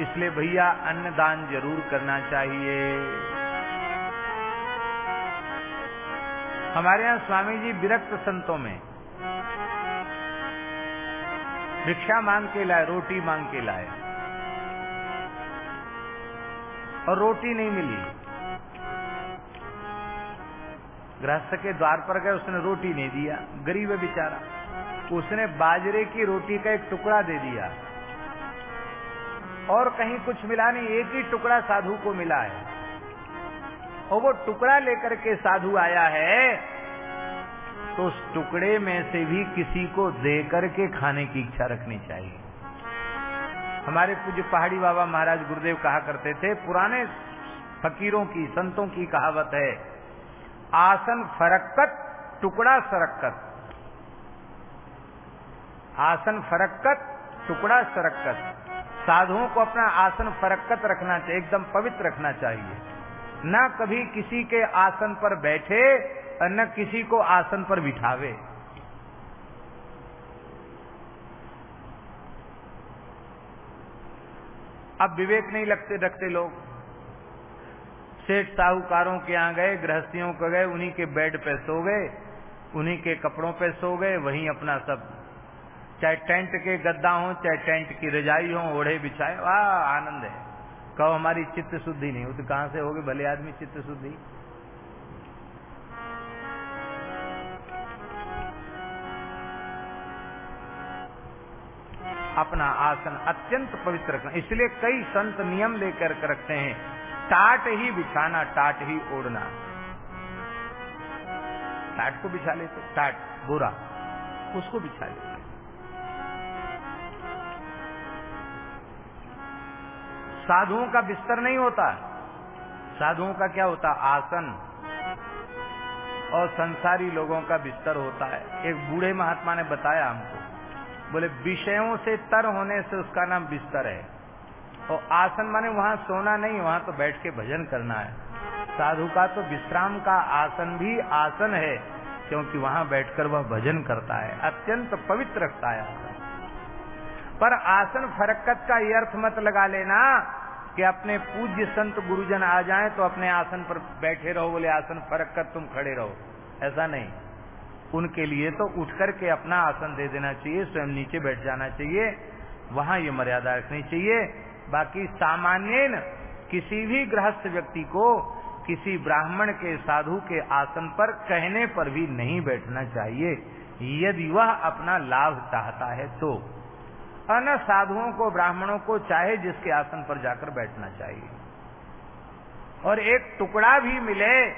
इसलिए भैया, अन्नदान ज़रूर करना चाहिए। हमारे यहाँ स्वामी जी विरक्त संतों में भिक्षा मांग के लाए, रोटी मांग के लाए और रोटी नहीं मिली। गृहस्थ के द्वार पर गए, उसने रोटी नहीं दिया। गरीब है बेचारा। उसने बाजरे की रोटी का एक टुकड़ा दे दिया। और कहीं कुछ मिला नहीं, एक ही टुकड़ा साधु को मिला है। और वो टुकड़ा लेकर के साधु आया है तो उस टुकड़े में से भी किसी को दे करके खाने की इच्छा रखनी चाहिए। हमारे पूज्य पहाड़ी बाबा महाराज गुरुदेव कहा करते थे, पुराने फकीरों की, संतों की कहावत है आसन फरक्कत, टुकड़ा सरक्कत। आसन फरक्कत, टुकड़ा सरक्कत। साधुओं को अपना आसन फरक्कत रखना चाहिए एकदम पवित्र रखना चाहिए। न कभी किसी के आसन पर बैठे और न किसी को आसन पर बिठावे। अब विवेक नहीं लगते, रखते लोग। सेठ साहूकारों के यहाँ गए, गृहस्थियों को गए, उन्हीं के बेड पे सो गए, उन्हीं के कपड़ों पे सो गए, वहीं अपना सब। चाहे टेंट के गद्दा हो, चाहे टेंट की रजाई हो, ओढ़े बिछाए, वाह, आनंद है। कहो, हमारी चित्त शुद्धि नहीं। होती कहाँ से होगी? भले आदमी चित्त शुद्धि। अपना आसन अत्यंत पवित्र रखना। इसलिए कई संत नियम लेकर रखते हैं। टाट ही बिछाना, टाट ही ओढ़ना। टाट को बिछा लेते, टाट, बुरा, उसको बिछा लेते। साधुओं का बिस्तर नहीं होता। साधुओं का क्या होता? आसन। और संसारी लोगों का बिस्तर होता है। एक बूढ़े महात्मा ने बताया हमको, बोले, विषयों से तर होने से उसका नाम बिस्तर है। और आसन माने वहाँ सोना नहीं, वहाँ तो बैठ के भजन करना है। साधु का तो विश्राम का आसन भी आसन है, क्योंकि वहाँ बैठकर वह भजन करता है। अत्यंत पवित्र रखता है आसन। पर आसन फरक्कत का ये अर्थ मत लगा लेना कि अपने पूज्य संत गुरुजन आ जाएँ तो अपने आसन पर बैठे रहो, बोले, आसन फरक्कत, तुम खड़े रहो। ऐसा नहीं। उनके लिए तो उठ करके अपना आसन दे देना चाहिए, स्वयं नीचे बैठ जाना चाहिए, वहाँ ये मर्यादा रखनी चाहिए बाकी सामान्य किसी भी गृहस्थ व्यक्ति को किसी ब्राह्मण के साधु के आसन पर कहने पर भी नहीं बैठना चाहिए। यदि वह अपना लाभ चाहता है तो। अन साधुओं को, ब्राह्मणों को चाहे जिसके आसन पर जाकर बैठना चाहिए। और एक टुकड़ा भी मिले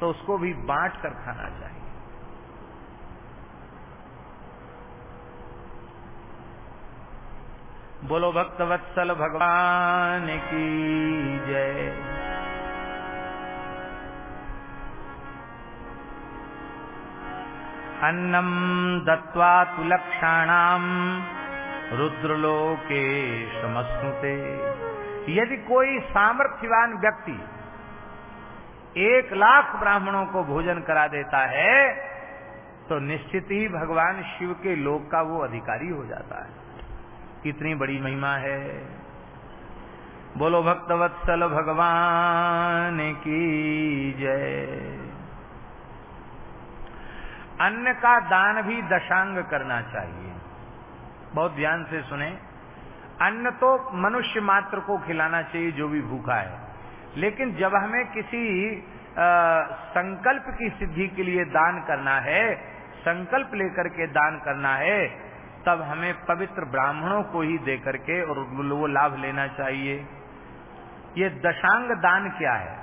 तो उसको भी बांट कर खाना चाहिए। बोलो भक्तवत्सल भगवान की जय। अन्नम दत्वा तु लक्षाणाम रुद्रलोके समस्नुते यदि कोई सामर्थ्यवान व्यक्ति एक लाख ब्राह्मणों को भोजन करा देता है तो निश्चित ही भगवान शिव के लोक का वो अधिकारी हो जाता है। कितनी बड़ी महिमा है। बोलो भक्तवत्सल भगवान की जय। अन्न का दान भी दशांग करना चाहिए। बहुत ध्यान से सुने। अन्न तो मनुष्य मात्र को खिलाना चाहिए जो भी भूखा है। लेकिन जब हमें किसी आ, संकल्प की सिद्धि के लिए दान करना है संकल्प लेकर के दान करना है तब हमें पवित्र ब्राह्मणों को ही दे करके और वो लाभ लेना चाहिए। ये दशांग दान क्या है?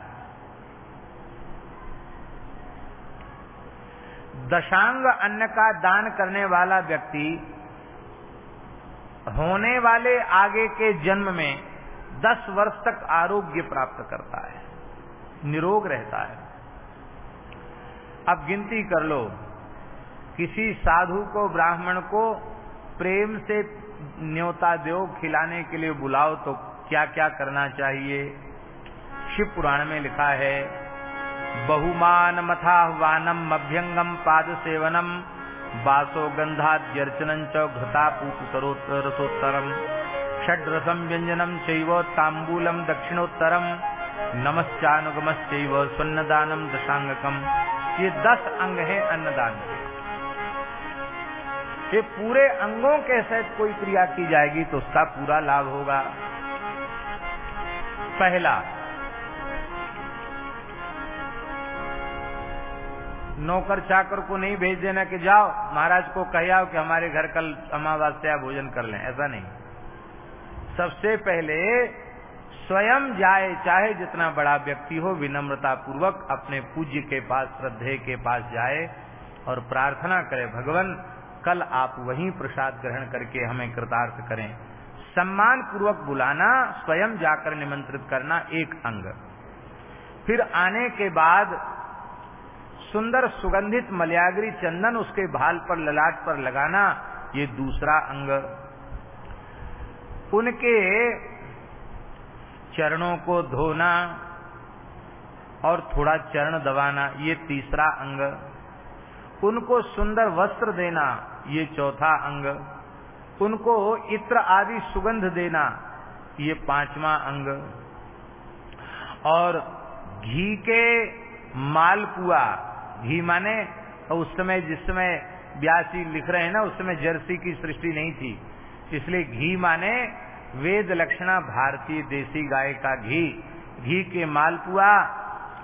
दशांग अन्न का दान करने वाला व्यक्ति होने वाले आगे के जन्म में दस वर्ष तक आरोग्य प्राप्त करता है, निरोग रहता है। अब गिनती कर लो, किसी साधु को, ब्राह्मण को प्रेम से न्योता दो खिलाने के लिए बुलाओ तो क्या क्या करना चाहिए? शिव पुराण में लिखा है, बहुमान मथाह्वानम अभ्यंगम पाद सेवनम बासो गंधाद्यर्चन च घृतापूत रसोत्तरम षड्रसम व्यंजनम चैव तांबूलम दक्षिणोत्तरम। नमश्चानुगमश्चैव स्वन्नदानम दशांगकम ये दस अंग है अन्नदान। के ये पूरे अंगों के सहित कोई क्रिया की जाएगी तो उसका पूरा लाभ होगा। पहला, नौकर चाकर को नहीं भेज देना कि जाओ, महाराज को कह आओ कि हमारे घर कल अमावस्या भोजन कर लें, ऐसा नहीं। सबसे पहले, स्वयं जाए, चाहे जितना बड़ा व्यक्ति हो विनम्रता पूर्वक अपने पूज्य के पास, श्रद्धे के पास जाए और प्रार्थना करे, भगवान कल आप वही प्रसाद ग्रहण करके हमें कृतार्थ करें। सम्मान पूर्वक बुलाना, स्वयं जाकर निमंत्रित करना एक अंग। फिर आने के बाद सुंदर सुगंधित मलयागरी चंदन उसके भाल पर, ललाट पर लगाना, ये दूसरा अंग। उनके चरणों को धोना और थोड़ा चरण दबाना, ये तीसरा अंग। उनको सुंदर वस्त्र देना ये चौथा अंग। उनको इत्र आदि सुगंध देना, ये पांचवा अंग। और घी के मालपुआ घी माने उस समय जिस समय ब्यासी लिख रहे हैं ना, उस समय जर्सी की सृष्टि नहीं थी। इसलिए घी माने वेद लक्षणा भारतीय देसी गाय का घी। घी के मालपुआ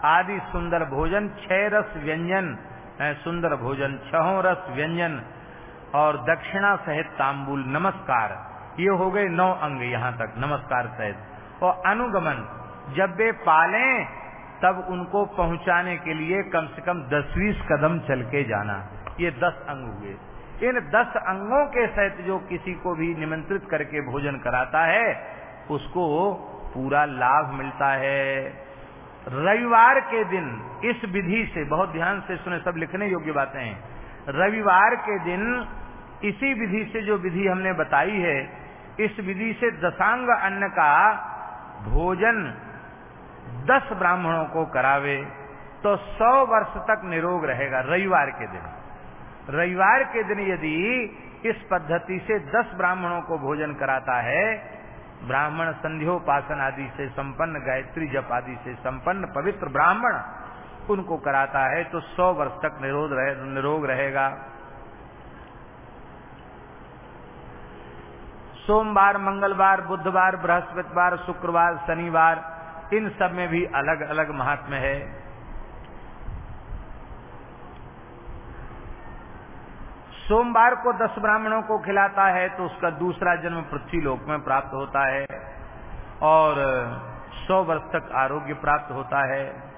आदि सुंदर भोजन, छह रस व्यंजन सुंदर भोजन, छहों रस व्यंजन और दक्षिणा सहित तांबुल, नमस्कार। ये हो गए नौ अंग यहाँ तक, नमस्कार सहित। और अनुगमन, जब वे पाले, तब उनको पहुँचाने के लिए कम से कम दस बीस कदम चल के जाना। ये दस अंग हुए। इन दस अंगों के सहित जो किसी को भी निमंत्रित करके भोजन कराता है, उसको पूरा लाभ मिलता है। रविवार के दिन, इस विधि से, बहुत ध्यान से सुने, सब लिखने योग्य बातें हैं। रविवार के दिन इसी विधि से जो विधि हमने बताई है, इस विधि से दशांग अन्न का भोजन दस ब्राह्मणों को करावे तो सौ वर्ष तक निरोग रहेगा रविवार के दिन। रविवार के दिन यदि इस पद्धति से दस ब्राह्मणों को भोजन कराता है, ब्राह्मण संध्योपासन आदि से संपन्न, गायत्री जप आदि से संपन्न, पवित्र ब्राह्मण उनको कराता है तो सौ वर्ष तक निरोग रहेगा। सोमवार, मंगलवार, बुधवार, बृहस्पतिवार, शुक्रवार, शनिवार, इन सब में भी अलग अलग महात्मा है। सोमवार को दस ब्राह्मणों को खिलाता है तो उसका दूसरा जन्म पृथ्वी लोक में प्राप्त होता है और सौ वर्ष तक आरोग्य प्राप्त होता है।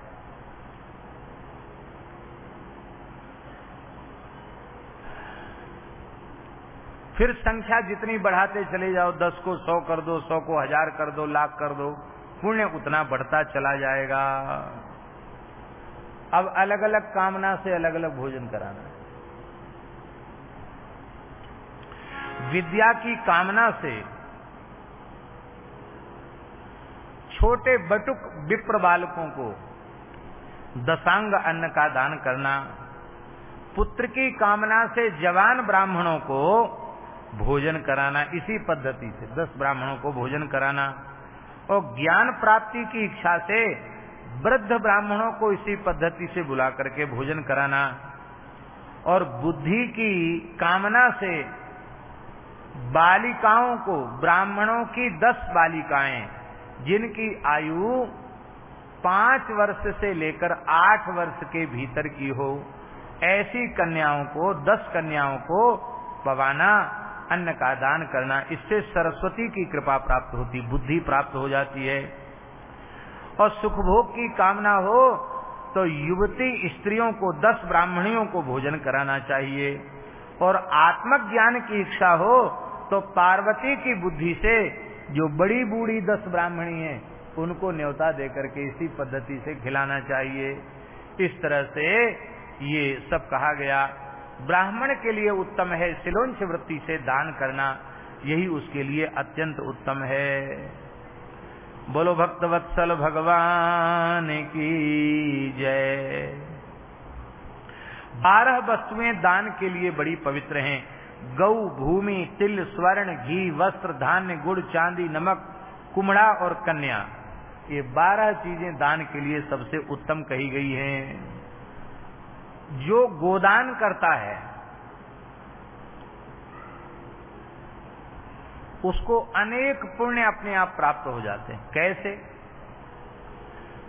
फिर संख्या जितनी बढ़ाते चले जाओ, दस को सौ कर दो, सौ को हज़ार कर दो, लाख कर दो, पुण्य उतना बढ़ता चला जाएगा। अब अलग अलग कामना से अलग अलग भोजन कराना विद्या की कामना से छोटे बटुक विप्र बालकों को दशांग अन्न का दान करना, पुत्र की कामना से जवान ब्राह्मणों को भोजन कराना, इसी पद्धति से, दस ब्राह्मणों को भोजन कराना। और ज्ञान प्राप्ति की इच्छा से वृद्ध ब्राह्मणों को इसी पद्धति से बुला करके भोजन कराना। और बुद्धि की कामना से बालिकाओं को, ब्राह्मणों की दस बालिकाएँ, जिनकी आयु पाँच वर्ष से लेकर आठ वर्ष के भीतर की हो, ऐसी कन्याओं को, दस कन्याओं को पवाना। अन्न का दान करना, इससे सरस्वती की कृपा प्राप्त होती, बुद्धि प्राप्त हो जाती है। और सुखभोग की कामना हो तो युवती स्त्रियों को, दस ब्राह्मणियों को भोजन कराना चाहिए। और आत्मक ज्ञान की इच्छा हो तो पार्वती की बुद्धि से, जो बड़ी बूढ़ी दस ब्राह्मणी हैं, उनको न्योता देकर के इसी पद्धति से खिलाना चाहिए। इस तरह से ये सब कहा गया। ब्राह्मण के लिए उत्तम है, सिलोंच वृत्ति से दान करना, यही उसके लिए अत्यंत उत्तम है। बोलो भक्त वत्सल भगवान की जय। बारह वस्तुएँ दान के लिए बड़ी पवित्र हैं। गौ, भूमि, तिल, स्वर्ण, घी, वस्त्र, धान्य, गुड़, चांदी, नमक, कुमड़ा और कन्या। ये बारह चीज़ें दान के लिए सबसे उत्तम कही गई हैं। जो गोदान करता है, उसको अनेक पुण्य अपने आप प्राप्त हो जाते हैं। कैसे?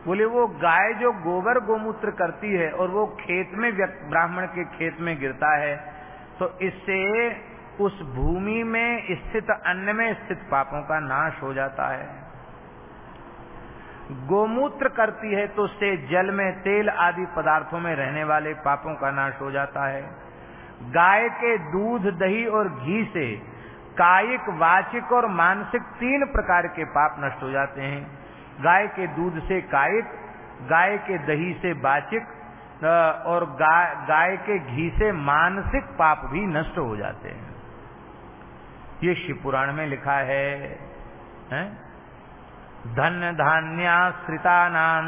बोले, वो गाय जो गोबर गोमूत्र करती है और वो खेत में ब्राह्मण के खेत में गिरता है तो इससे उस भूमि में स्थित अन्न में स्थित पापों का नाश हो जाता है। गोमूत्र करती है तो उससे जल में तेल आदि पदार्थों में रहने वाले पापों का नाश हो जाता है। गाय के दूध दही और घी से कायिक वाचिक और मानसिक तीन प्रकार के पाप नष्ट हो जाते हैं। गाय के दूध से कायिक गाय के दही से वाचिक और गाय के घी से मानसिक पाप भी नष्ट हो जाते हैं। ये शिव पुराण में लिखा है, है? धन धान्याश्रितानां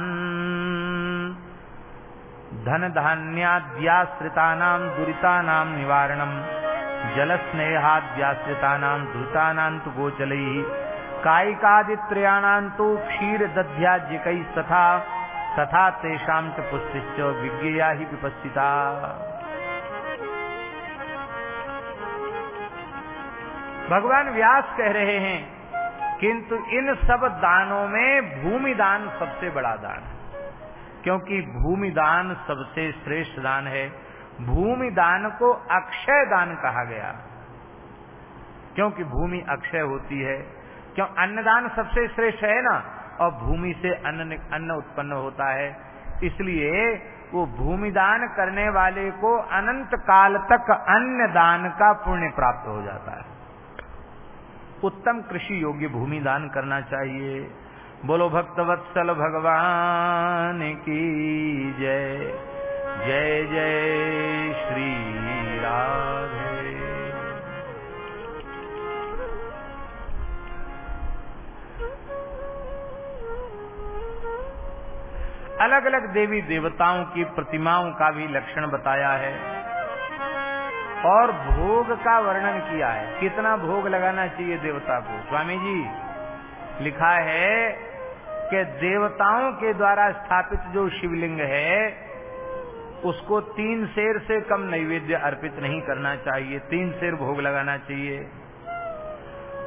धन धान्याद्याश्रितानां दुरितानां निवारणम् जलस्नेहाद्याश्रितानां धृतानां तु गोचलैः। कायिकादित्रयाणां तु क्षीरदध्याज्यकैस्तथा तथा तेषां च पुष्टिश्च विज्ञेया ही विपस्थिता भगवान व्यास कह रहे हैं किंतु इन सब दानों में भूमि दान सबसे बड़ा दान है। क्योंकि भूमि दान सबसे श्रेष्ठ दान है। भूमि दान को अक्षय दान कहा गया। क्योंकि भूमि अक्षय होती है, क्यों अन्नदान सबसे श्रेष्ठ है ना? और भूमि से अन्न अन्न उत्पन्न होता है। इसलिए वो भूमि दान करने वाले को अनंत काल तक अन्न दान का पुण्य प्राप्त हो जाता है। उत्तम कृषि योग्य भूमि दान करना चाहिए। बोलो, भक्तवत्सल भगवान की जय। जय जय श्री राधे। अलग अलग देवी देवताओं की प्रतिमाओं का भी लक्षण बताया है। और भोग का वर्णन किया है। कितना भोग लगाना चाहिए देवता को? स्वामी जी, लिखा है कि देवताओं के द्वारा स्थापित जो शिवलिंग है, उसको तीन शेर से कम नैवेद्य अर्पित नहीं करना चाहिए। तीन शेर भोग लगाना चाहिए।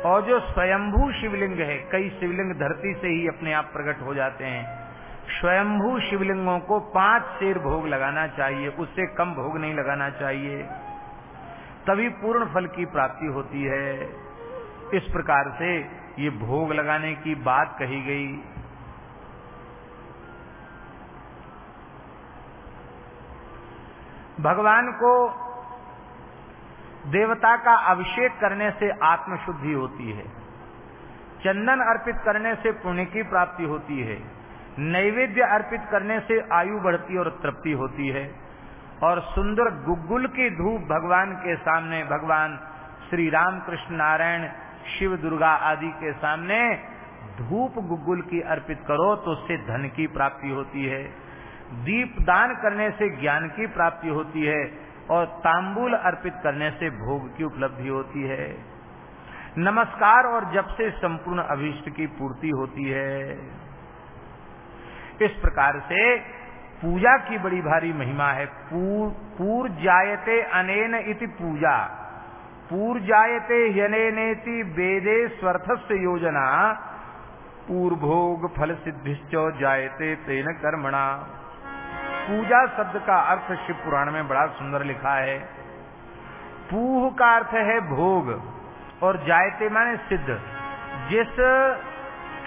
और जो स्वयंभू शिवलिंग है, कई शिवलिंग धरती से ही अपने आप प्रकट हो जाते हैं। स्वयंभू शिवलिंगों को पाँच शेर भोग लगाना चाहिए, उससे कम भोग नहीं लगाना चाहिए। तभी पूर्ण फल की प्राप्ति होती है। इस प्रकार से ये भोग लगाने की बात कही गई। भगवान को देवता का अभिषेक करने से आत्मशुद्धि होती है। चंदन अर्पित करने से पुण्य की प्राप्ति होती है। नैवेद्य अर्पित करने से आयु बढ़ती और तृप्ति होती है। और सुंदर गुग्गुल की धूप भगवान के सामने, भगवान श्री राम कृष्ण नारायण, शिव दुर्गा आदि के सामने धूप गुग्गुल की अर्पित करो तो उससे धन की प्राप्ति होती है। दीप दान करने से ज्ञान की प्राप्ति होती है और तांबूल अर्पित करने से भोग की उपलब्धि होती है। नमस्कार और जब से संपूर्ण अभीष्ट की पूर्ति होती है। इस प्रकार से पूजा की बड़ी भारी महिमा है। पूर, पूर जायते अनेन इति पूजा। पूर जायते यनेनेति वेदे स्वर्थस्य योजना। पूर्भोग फल सिद्धिश्च जायते तेन कर्मणा। पूजा शब्द का अर्थ शिव पुराण में बड़ा सुंदर लिखा है। पूह का अर्थ है भोग। और जायते माने सिद्ध। जिस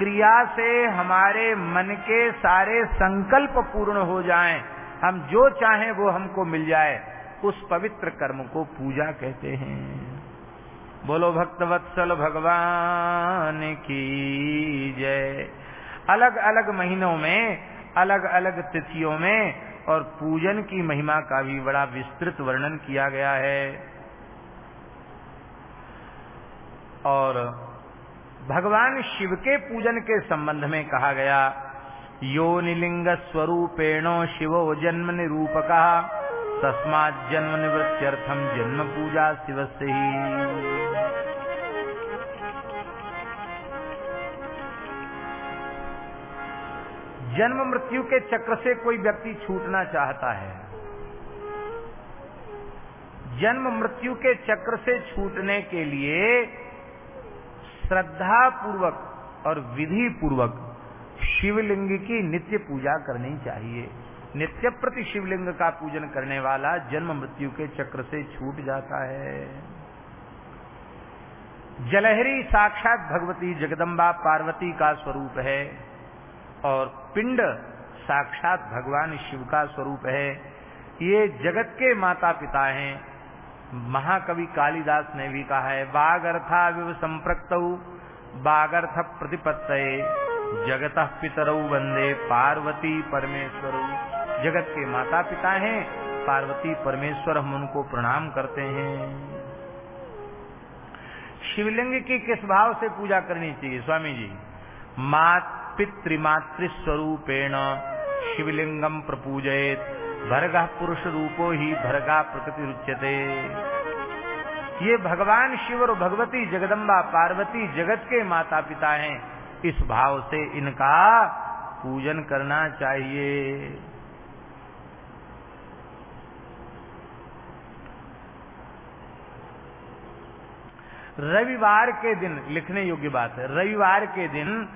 क्रिया से हमारे मन के सारे संकल्प पूर्ण हो जाएँ, हम जो चाहें वो हमको मिल जाए। उस पवित्र कर्म को पूजा कहते हैं। बोलो भक्तवत्सल भगवान की जय। अलग अलग महीनों में अलग अलग तिथियों में और पूजन की महिमा का भी बड़ा विस्तृत वर्णन किया गया है। और भगवान शिव के पूजन के संबंध में कहा गया योनिलिंग स्वरूपेणो शिवो जन्म निरूपक तस्मात जन्म निवृत्त्यर्थम जन्म पूजा शिव से ही जन्म मृत्यु के चक्र से कोई व्यक्ति छूटना चाहता है। जन्म मृत्यु के चक्र से छूटने के लिए श्रद्धा पूर्वक और विधि पूर्वक शिवलिंग की नित्य पूजा करनी चाहिए। नित्य प्रति शिवलिंग का पूजन करने वाला जन्म मृत्यु के चक्र से छूट जाता है। जलहरी साक्षात भगवती जगदम्बा पार्वती का स्वरूप है और पिंड साक्षात भगवान शिव का स्वरूप है। ये जगत के माता पिता हैं। महाकवि कालिदास ने भी कहा है बाग अर्था विव संप्रक्त बागर्थ प्रतिपत्त जगत पितरऊ वंदे पार्वती परमेश्वर। जगत के माता पिता हैं, पार्वती परमेश्वर हम उनको प्रणाम करते हैं। शिवलिंग की किस भाव से पूजा करनी चाहिए, स्वामी जी? मात पितृमातृस्वरूपेण शिवलिंगम प्रपूजयत। भर्ग पुरुष रूपो ही भर्गा प्रकृति रुच्यते। ये भगवान शिव और भगवती जगदम्बा पार्वती जगत के माता पिता हैं। इस भाव से इनका पूजन करना चाहिए। रविवार के दिन, लिखने योग्य बात है, रविवार के दिन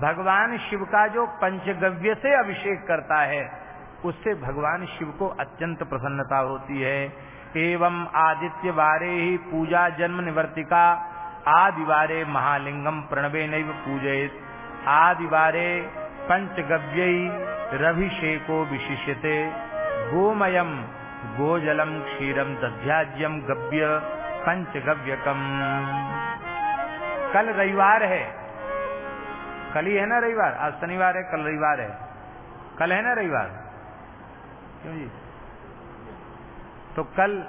भगवान शिव का जो पंचगव्य से अभिषेक करता है उससे भगवान शिव को अत्यंत प्रसन्नता होती है। एवं आदित्य वारे ही पूजा जन्म निवर्तिका आदिवारे महालिंगम प्रणवे नैव पूजयत। आदिवारे पंचगव्य रभिषेको विशिष्यते। गोमयम गोजलम क्षीरम दध्याज्यम गव्य पंचगव्यकम। कल रविवार है। कल ही है ना रविवार? आज शनिवार है, कल रविवार है। कल है ना रविवार? क्यों जी? तो कल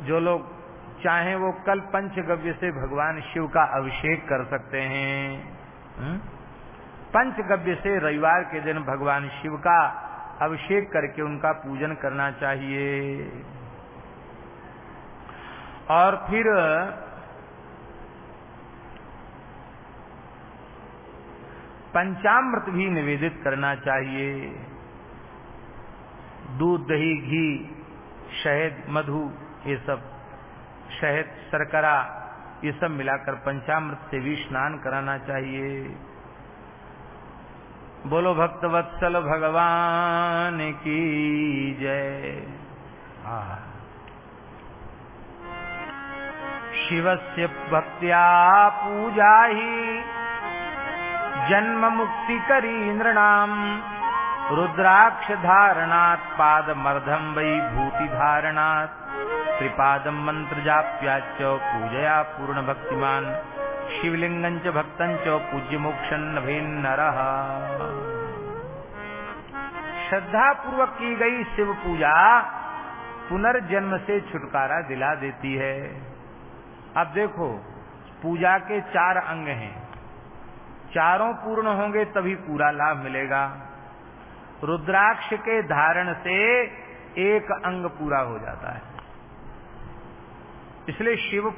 जो लोग चाहें वो कल पंचगव्य से भगवान शिव का अभिषेक कर सकते हैं। हुँ? पंचगव्य से रविवार के दिन भगवान शिव का अभिषेक करके उनका पूजन करना चाहिए। और फिर, पंचामृत भी निवेदित करना चाहिए। दूध, दही, घी, शहद, मधु, ये सब, शहद, शर्करा, ये सब मिलाकर पंचामृत से भी स्नान कराना चाहिए। बोलो भक्त वत्सल भगवान की जय। शिव से भक्त्या पूजा ही, जन्म मुक्ति करी नृणाम। रुद्राक्ष धारणात् वै भूति धारणात्। त्रिपादम मंत्र जाप्याच पूजया पूर्ण भक्तिमान शिवलिंगं च भक्तं च पूज्य मोक्षन नर श्रद्धा पूर्वक की गई शिव पूजा पुनर्जन्म से छुटकारा दिला देती है। अब देखो, पूजा के चार अंग हैं। चारों पूर्ण होंगे तभी पूरा लाभ मिलेगा। रुद्राक्ष के धारण से एक अंग पूरा हो जाता है। इसलिए शिव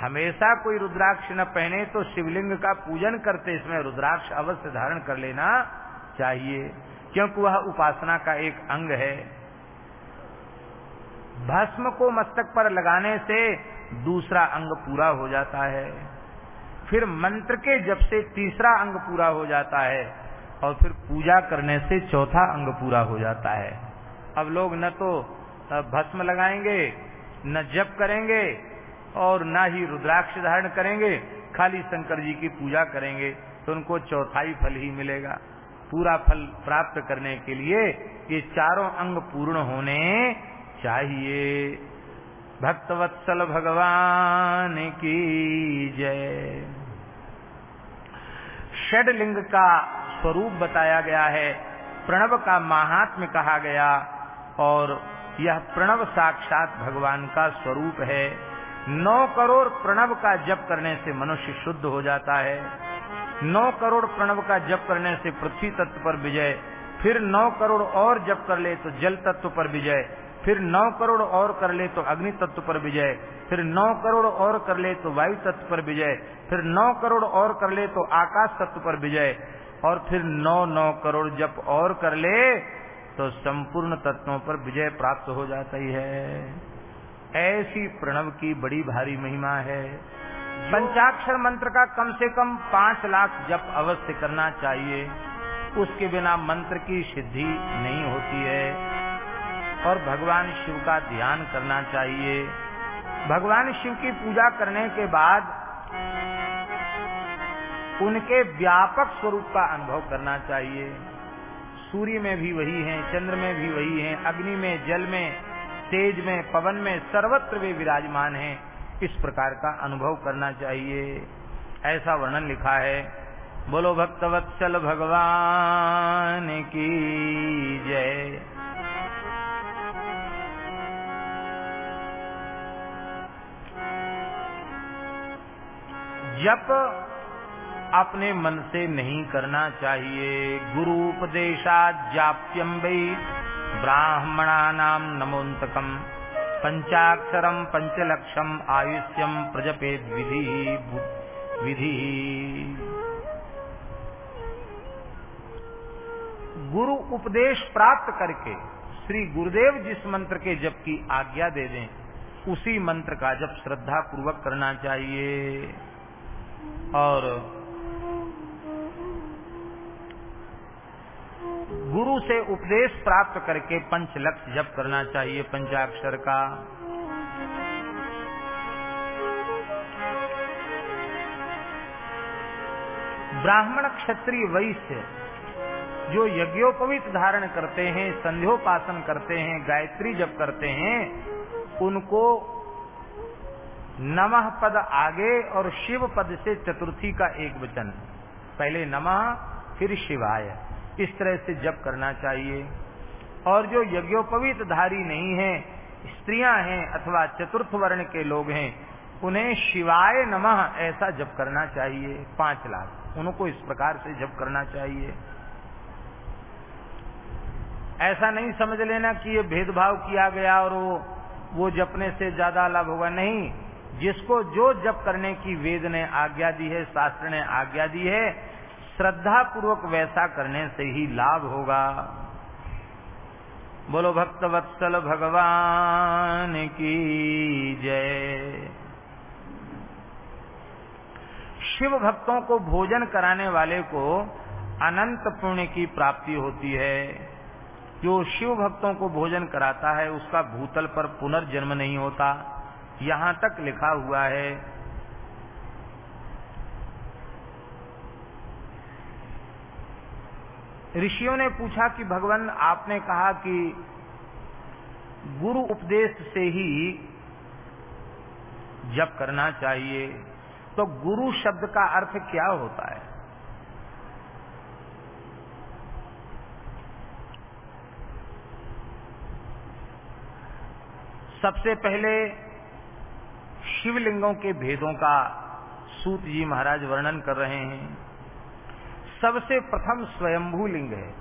हमेशा कोई रुद्राक्ष न पहने तो शिवलिंग का पूजन करते इसमें रुद्राक्ष अवश्य धारण कर लेना चाहिए, क्योंकि वह उपासना का एक अंग है। भस्म को मस्तक पर लगाने से दूसरा अंग पूरा हो जाता है। फिर मंत्र के जब से तीसरा अंग पूरा हो जाता है। और फिर पूजा करने से चौथा अंग पूरा हो जाता है। अब लोग न तो भस्म लगाएँगे, न जप करेंगे और न ही रुद्राक्ष धारण करेंगे, खाली शंकर जी की पूजा करेंगे तो उनको चौथाई फल ही मिलेगा। पूरा फल प्राप्त करने के लिए ये चारों अंग पूर्ण होने चाहिए। भक्तवत्सल भगवान की जय। षडलिंग का स्वरूप बताया गया है। प्रणव का महात्म्य कहा गया और यह प्रणव साक्षात भगवान का स्वरूप है। नौ करोड़ प्रणव का जप करने से मनुष्य शुद्ध हो जाता है। नौ करोड़ प्रणव का जप करने से पृथ्वी तत्व पर विजय, फिर नौ करोड़ और जप कर ले तो जल तत्व पर विजय, फिर नौ करोड़ और कर ले तो अग्नि तत्व पर विजय, फिर नौ करोड़ और कर ले तो वायु तत्व पर विजय, फिर नौ करोड़ और कर ले तो आकाश तत्व पर विजय और फिर नौ नौ करोड़ जप और कर ले तो संपूर्ण तत्वों पर विजय प्राप्त हो जाता ही ऐसी प्रणव की बड़ी भारी महिमा है। पंचाक्षर मंत्र का कम से कम पाँच लाख जप अवश्य करना चाहिए। उसके बिना मंत्र की सिद्धि नहीं होती है। और भगवान शिव का ध्यान करना चाहिए। भगवान शिव की पूजा करने के बाद उनके व्यापक स्वरूप का अनुभव करना चाहिए। सूर्य में भी वही है, चंद्र में भी वही है, अग्नि में, जल में, तेज में, पवन में, सर्वत्र वे विराजमान हैं। इस प्रकार का अनुभव करना चाहिए। ऐसा वर्णन लिखा है, बोलो भक्तवत्सल भगवान की जय। जप अपने मन से नहीं करना चाहिए। गुरु उपदेशाजाप्यम ब्राह्मणा नाम नमोन्तकम पंचाक्षरम पंचलक्षम आयुष्यम प्रजपेद विधि विधि। गुरु उपदेश प्राप्त करके, श्री गुरुदेव जिस मंत्र के जप की आज्ञा दे दें, उसी मंत्र का जप श्रद्धा पूर्वक करना चाहिए। और गुरु से उपदेश प्राप्त करके पंच लक्ष्य जप करना चाहिए, पंचाक्षर का। ब्राह्मण क्षत्रिय वैश्य, जो यज्ञोपवीत धारण करते हैं, संध्योपासन करते हैं, गायत्री जप करते हैं, उनको नमः पद आगे और शिव पद से चतुर्थी का एक वचन। पहले नमः, फिर शिवाय। इस तरह से जप करना चाहिए। और जो यज्ञोपवीत धारी नहीं है, स्त्रियाँ हैं अथवा चतुर्थ वर्ण के लोग हैं, उन्हें शिवाय नमः ऐसा जप करना चाहिए, पाँच लाख। उनको इस प्रकार से जप करना चाहिए। ऐसा नहीं समझ लेना कि ये भेदभाव किया गया और वो वो जपने से ज़्यादा लाभ होगा। नहीं, जिसको जो जप करने की वेद ने आज्ञा दी है, शास्त्र ने आज्ञा दी है श्रद्धा पूर्वक वैसा करने से ही लाभ होगा। बोलो, भक्त वत्सल भगवान की जय। शिव भक्तों को भोजन कराने वाले को अनंत पुण्य की प्राप्ति होती है। जो शिव भक्तों को भोजन कराता है, उसका भूतल पर पुनर्जन्म नहीं होता। यहाँ तक लिखा हुआ है ऋषियों ने पूछा कि भगवान, आपने कहा कि गुरु उपदेश से ही जप करना चाहिए। तो गुरु शब्द का अर्थ क्या होता है? सबसे पहले शिवलिंगों के भेदों का सूत जी महाराज वर्णन कर रहे हैं। सबसे प्रथम स्वयंभू लिंग है,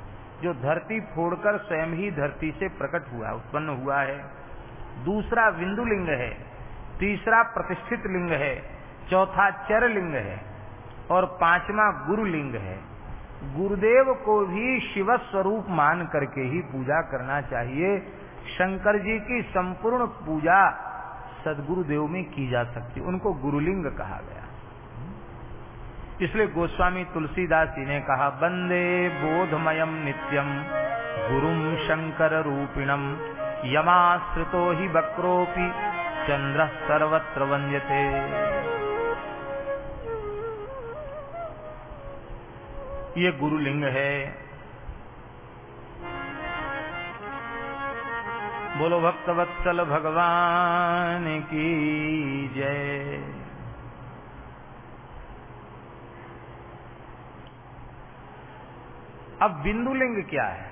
जो धरती फोड़कर स्वयं ही धरती से प्रकट हुआ, उत्पन्न हुआ है। दूसरा बिंदु लिंग है, तीसरा प्रतिष्ठित लिंग है, चौथा चर लिंग है, और पांचवा गुरु लिंग है। गुरुदेव को भी शिव स्वरूप मान करके ही पूजा करना चाहिए। शंकर जी की संपूर्ण पूजा सदगुरुदेव में की जा सकती उनको गुरुलिंग कहा गया। इसलिए गोस्वामी तुलसीदास जी ने कहा वंदे बोधमयम नित्यम गुरुम शंकर रूपिणम यमाश्रितो ही वक्रोपि चंद्र सर्वत्र वंद्यते ये गुरुलिंग है। बोलो भक्तवत्सल भगवान की जय। अब बिंदुलिंग क्या है?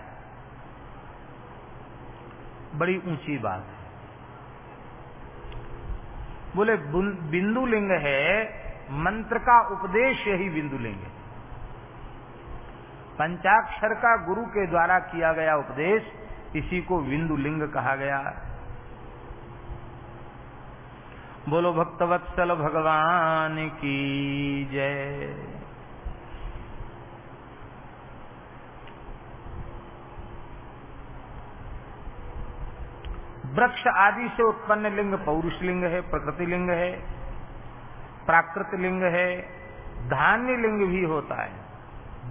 बड़ी ऊँची बात है। बोले बिंदुलिंग है, मंत्र का उपदेश यही बिंदुलिंग है। पंचाक्षर का गुरु के द्वारा किया गया उपदेश, इसी को बिंदु लिंग कहा गया। बोलो, भक्तवत्सल भगवान की जय। वृक्ष आदि से उत्पन्न लिंग पौरुष लिंग है, प्रकृति लिंग है, प्राकृत लिंग है, धान्य लिंग भी होता है।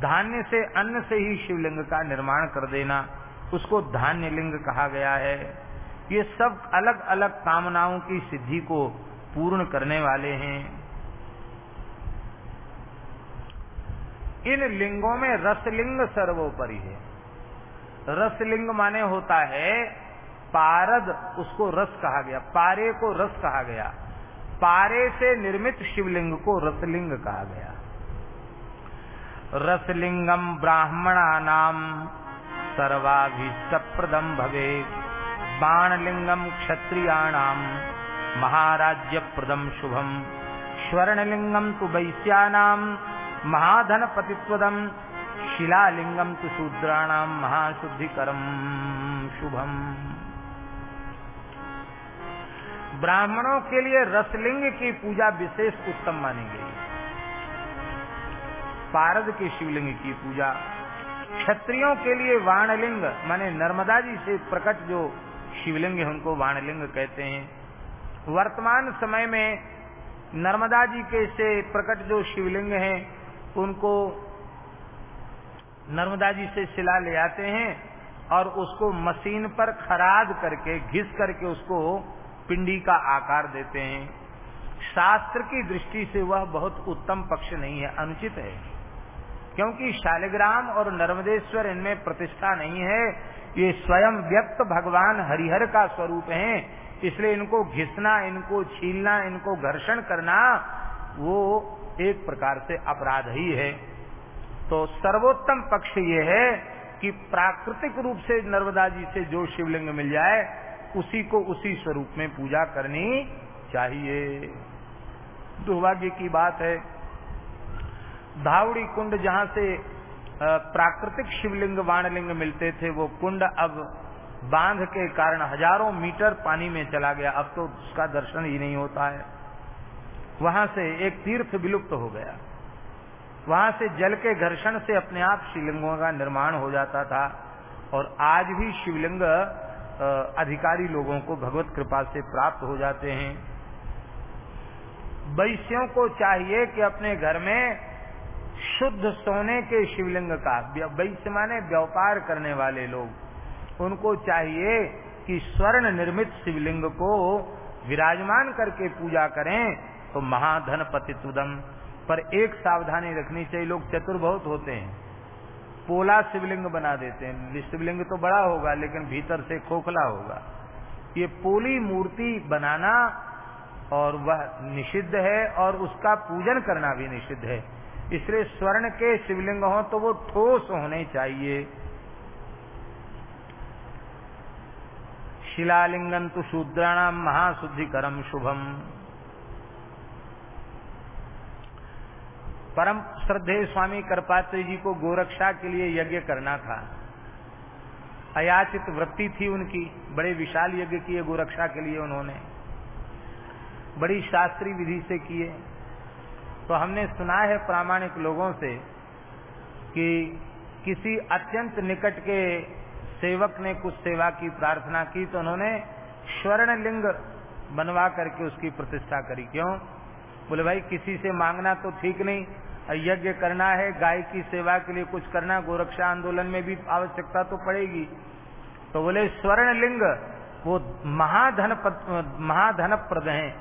धान्य से अन्न से ही शिवलिंग का निर्माण कर देना, उसको धान्य लिंग कहा गया है। ये सब अलग अलग कामनाओं की सिद्धि को पूर्ण करने वाले हैं। इन लिंगों में रसलिंग सर्वोपरि है। रसलिंग माने होता है पारद उसको रस कहा गया, पारे को रस कहा गया, पारे से निर्मित शिवलिंग को रसलिंग कहा गया। रसलिंगम ब्राह्मणा नाम सर्वाभीष्ट भवे बाणलिंगम क्षत्रियाणाम महाराज्य प्रदम शुभम, स्वर्णलिंगम तु वैश्यानाम महाधन पतित्वदम शिलालिंगम तु शूद्राणाम महाशुद्धिकरम शुभम। ब्राह्मणों के लिए रसलिंग की पूजा विशेष उत्तम मानी गई पारद के शिवलिंग की पूजा, क्षत्रियों के लिए वाणलिंग, माने नर्मदा जी से प्रकट जो शिवलिंग है, उनको वाणलिंग कहते हैं। वर्तमान समय में नर्मदा जी के से प्रकट जो शिवलिंग है, उनको नर्मदा जी से शिला ले आते हैं और उसको मशीन पर खराद करके, घिस करके उसको पिंडी का आकार देते हैं। शास्त्र की दृष्टि से वह बहुत उत्तम पक्ष नहीं है, अनुचित है। क्योंकि शालिग्राम और नर्मदेश्वर इनमें प्रतिष्ठा नहीं है। ये स्वयं व्यक्त भगवान हरिहर का स्वरूप है, इसलिए इनको घिसना, इनको छीलना, इनको घर्षण करना, वो एक प्रकार से अपराध ही है। तो सर्वोत्तम पक्ष ये है कि प्राकृतिक रूप से नर्मदा जी से जो शिवलिंग मिल जाए उसी को उसी स्वरूप में पूजा करनी चाहिए। दुर्भाग्य की बात है, धावड़ी कुंड जहाँ से प्राकृतिक शिवलिंग वाणलिंग मिलते थे, वो कुंड अब बाँध के कारण हज़ारों मीटर पानी में चला गया। अब तो उसका दर्शन ही नहीं होता है। वहाँ से एक तीर्थ विलुप्त हो गया। वहाँ से जल के घर्षण से अपने आप शिवलिंगों का निर्माण हो जाता था और आज भी शिवलिंग अधिकारी लोगों को भगवत कृपा से प्राप्त हो जाते हैं। वैश्यों को चाहिए कि अपने घर में शुद्ध सोने के शिवलिंग का वैश्य माने व्यापार करने वाले लोग, उनको चाहिए कि स्वर्ण निर्मित शिवलिंग को विराजमान करके पूजा करें तो महाधन पतितुदम पर एक सावधानी रखनी चाहिए, लोग चतुर बहुत होते हैं। पोला शिवलिंग बना देते हैं। शिवलिंग तो बड़ा होगा, लेकिन भीतर से खोखला होगा। ये पोली मूर्ति बनाना और वह निषिद्ध है और उसका पूजन करना भी निषिद्ध है। इसलिए स्वर्ण के शिवलिंग हो तो वो ठोस होने चाहिए। शिलालिंगन तो शूद्राणाम महाशुद्धिकरम शुभम। परम श्रद्धेय स्वामी करपात्री जी को गोरक्षा के लिए यज्ञ करना था। अयाचित वृत्ति थी उनकी, बड़े विशाल यज्ञ किए गोरक्षा के लिए उन्होंने। बड़ी शास्त्रीय विधि से किए। तो हमने सुना है प्रामाणिक लोगों से कि किसी अत्यंत निकट के सेवक ने कुछ सेवा की, प्रार्थना की तो उन्होंने स्वर्ण लिंग बनवा करके उसकी प्रतिष्ठा करी। क्यों? बोले, भाई, किसी से मांगना तो ठीक नहीं यज्ञ करना है, गाय की सेवा के लिए कुछ करना गोरक्षा आंदोलन में भी आवश्यकता तो पड़ेगी। तो बोले स्वर्ण लिंग वो महाधन महाधन प्रद है।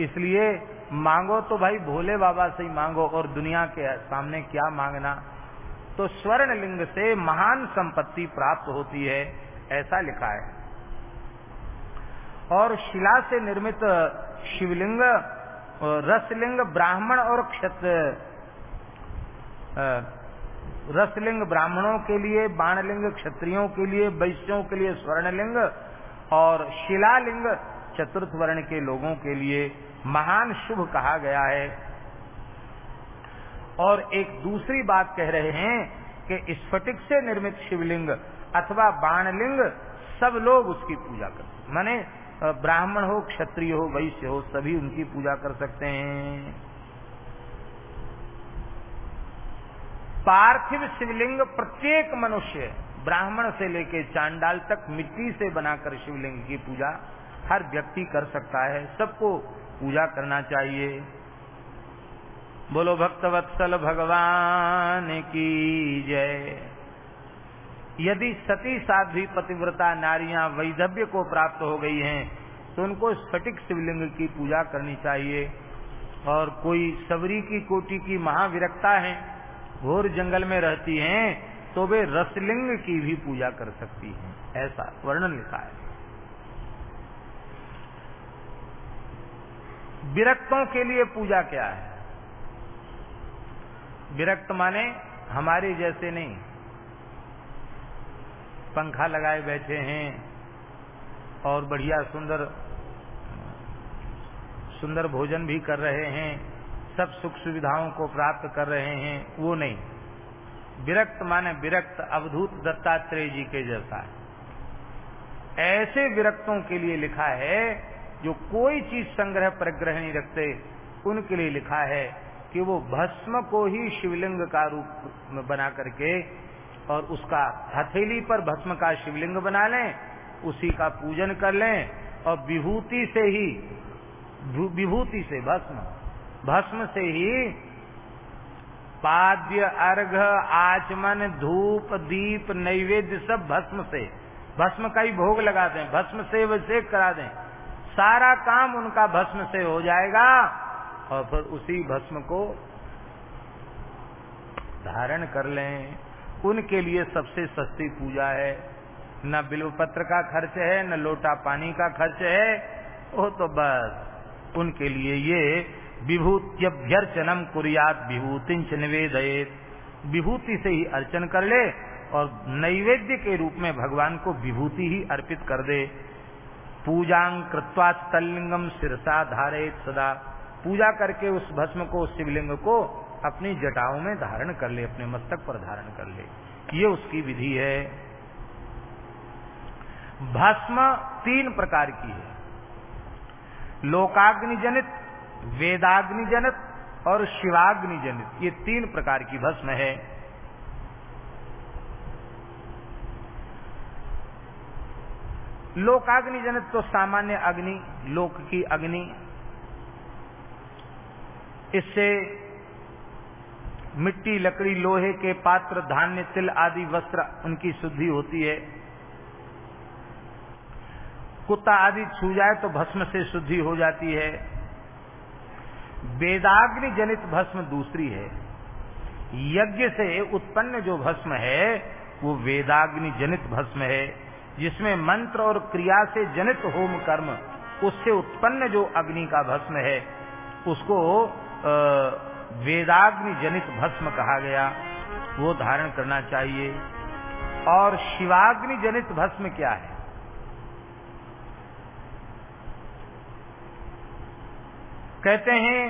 इसलिए मांगो तो भाई, भोले बाबा से ही मांगो और दुनिया के सामने क्या मांगना। तो स्वर्ण लिंग से महान संपत्ति प्राप्त होती है, ऐसा लिखा है। और शिला से निर्मित शिवलिंग, रसलिंग, ब्राह्मण और क्षत्र रसलिंग ब्राह्मणों के लिए, बाणलिंग क्षत्रियों के लिए, वैश्यों के लिए स्वर्णलिंग और शिलालिंग चतुर्थ वर्ण के लोगों के लिए महान शुभ कहा गया है। और एक दूसरी बात कह रहे हैं कि स्फटिक से निर्मित शिवलिंग अथवा बाणलिंग सब लोग उसकी पूजा करते माने ब्राह्मण हो, क्षत्रिय हो, वैश्य हो, सभी उनकी पूजा कर सकते हैं। पार्थिव शिवलिंग प्रत्येक मनुष्य ब्राह्मण से लेकर चांडाल तक मिट्टी से बनाकर शिवलिंग की पूजा हर व्यक्ति कर सकता है। सबको पूजा करना चाहिए। बोलो, भक्तवत्सल भगवान की जय। यदि सती साध्वी पतिव्रता नारियाँ वैधव्य को प्राप्त हो गई हैं तो उनको स्फटिक शिवलिंग की पूजा करनी चाहिए। और कोई सबरी की कोटि की महाविरक्ता है घोर जंगल में रहती हैं तो वे रसलिंग की भी पूजा कर सकती हैं, ऐसा वर्णन लिखा है। विरक्तों के लिए पूजा क्या है? विरक्त माने हमारे जैसे नहीं। पंखा लगाए बैठे हैं और बढ़िया सुंदर सुंदर भोजन भी कर रहे हैं। सब सुख सुविधाओं को प्राप्त कर रहे हैं, वो नहीं। विरक्त माने विरक्त, अवधूत दत्तात्रेय जी के जैसा है। ऐसे विरक्तों के लिए लिखा है, जो कोई चीज़ संग्रह परिग्रह नहीं रखते, उनके लिए लिखा है कि वो भस्म को ही शिवलिंग का रूप में बना करके और उसका हथेली पर भस्म का शिवलिंग बना लें, उसी का पूजन कर लें और विभूति से ही विभूति से भस्म। भस्म से ही पाद्य, अर्घ, आचमन, धूप, दीप, नैवेद्य सब भस्म से। भस्म का ही भोग लगा दें, भस्म से वैसे करा दें। सारा काम उनका भस्म से हो जाएगा और फिर उसी भस्म को धारण कर लें। उनके लिए सबसे सस्ती पूजा है। न बिल्व पत्र का खर्च है, न लोटा पानी का खर्च है, वो तो बस। उनके लिए ये विभूत्यभ्यर्चनम कुरियात विभूतिंच निवेदयेत। विभूति से ही अर्चन कर ले और नैवेद्य के रूप में भगवान को विभूति ही अर्पित कर दे। पूजांग कृत्वा तलिंगम सिरसा धारे सदा। पूजा करके उस भस्म को, उस शिवलिंग को अपनी जटाओं में धारण कर ले, अपने मस्तक पर धारण कर ले। ये उसकी विधि है। भस्म तीन प्रकार की है। लोकाग्नि जनित वेदाग्नि जनित और शिवाग्नि जनित ये तीन प्रकार की भस्म है। लोकाग्नि जनित तो सामान्य अग्नि, लोक की अग्नि। इससे मिट्टी, लकड़ी, लोहे के पात्र, धान्य, तिल आदि वस्त्र, उनकी शुद्धि होती है। कुत्ता आदि छू जाए तो भस्म से शुद्धि हो जाती है। वेदाग्नि जनित भस्म दूसरी है। यज्ञ से उत्पन्न जो भस्म है, वो वेदाग्नि जनित भस्म है, जिसमें मंत्र और क्रिया से जनित होम कर्म, उससे उत्पन्न जो अग्नि का भस्म है, उसको वेदाग्नि जनित भस्म कहा गया। वो धारण करना चाहिए। और शिवाग्नि जनित भस्म क्या है? कहते हैं,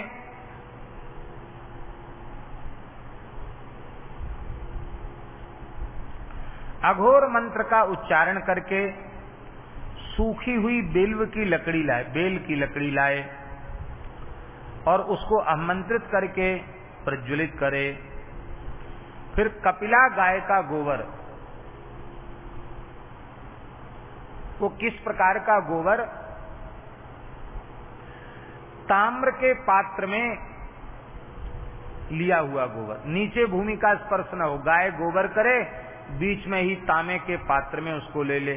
अघोर मंत्र का उच्चारण करके सूखी हुई बेल्व की लकड़ी लाए, बेल की लकड़ी लाए और उसको आमंत्रित करके प्रज्वलित करे। फिर कपिला गाय का गोबर, वो किस प्रकार का गोबर? ताम्र के पात्र में लिया हुआ गोबर। नीचे भूमि का स्पर्श न हो। गाय गोबर करे, बीच में ही तांबे के पात्र में उसको ले ले।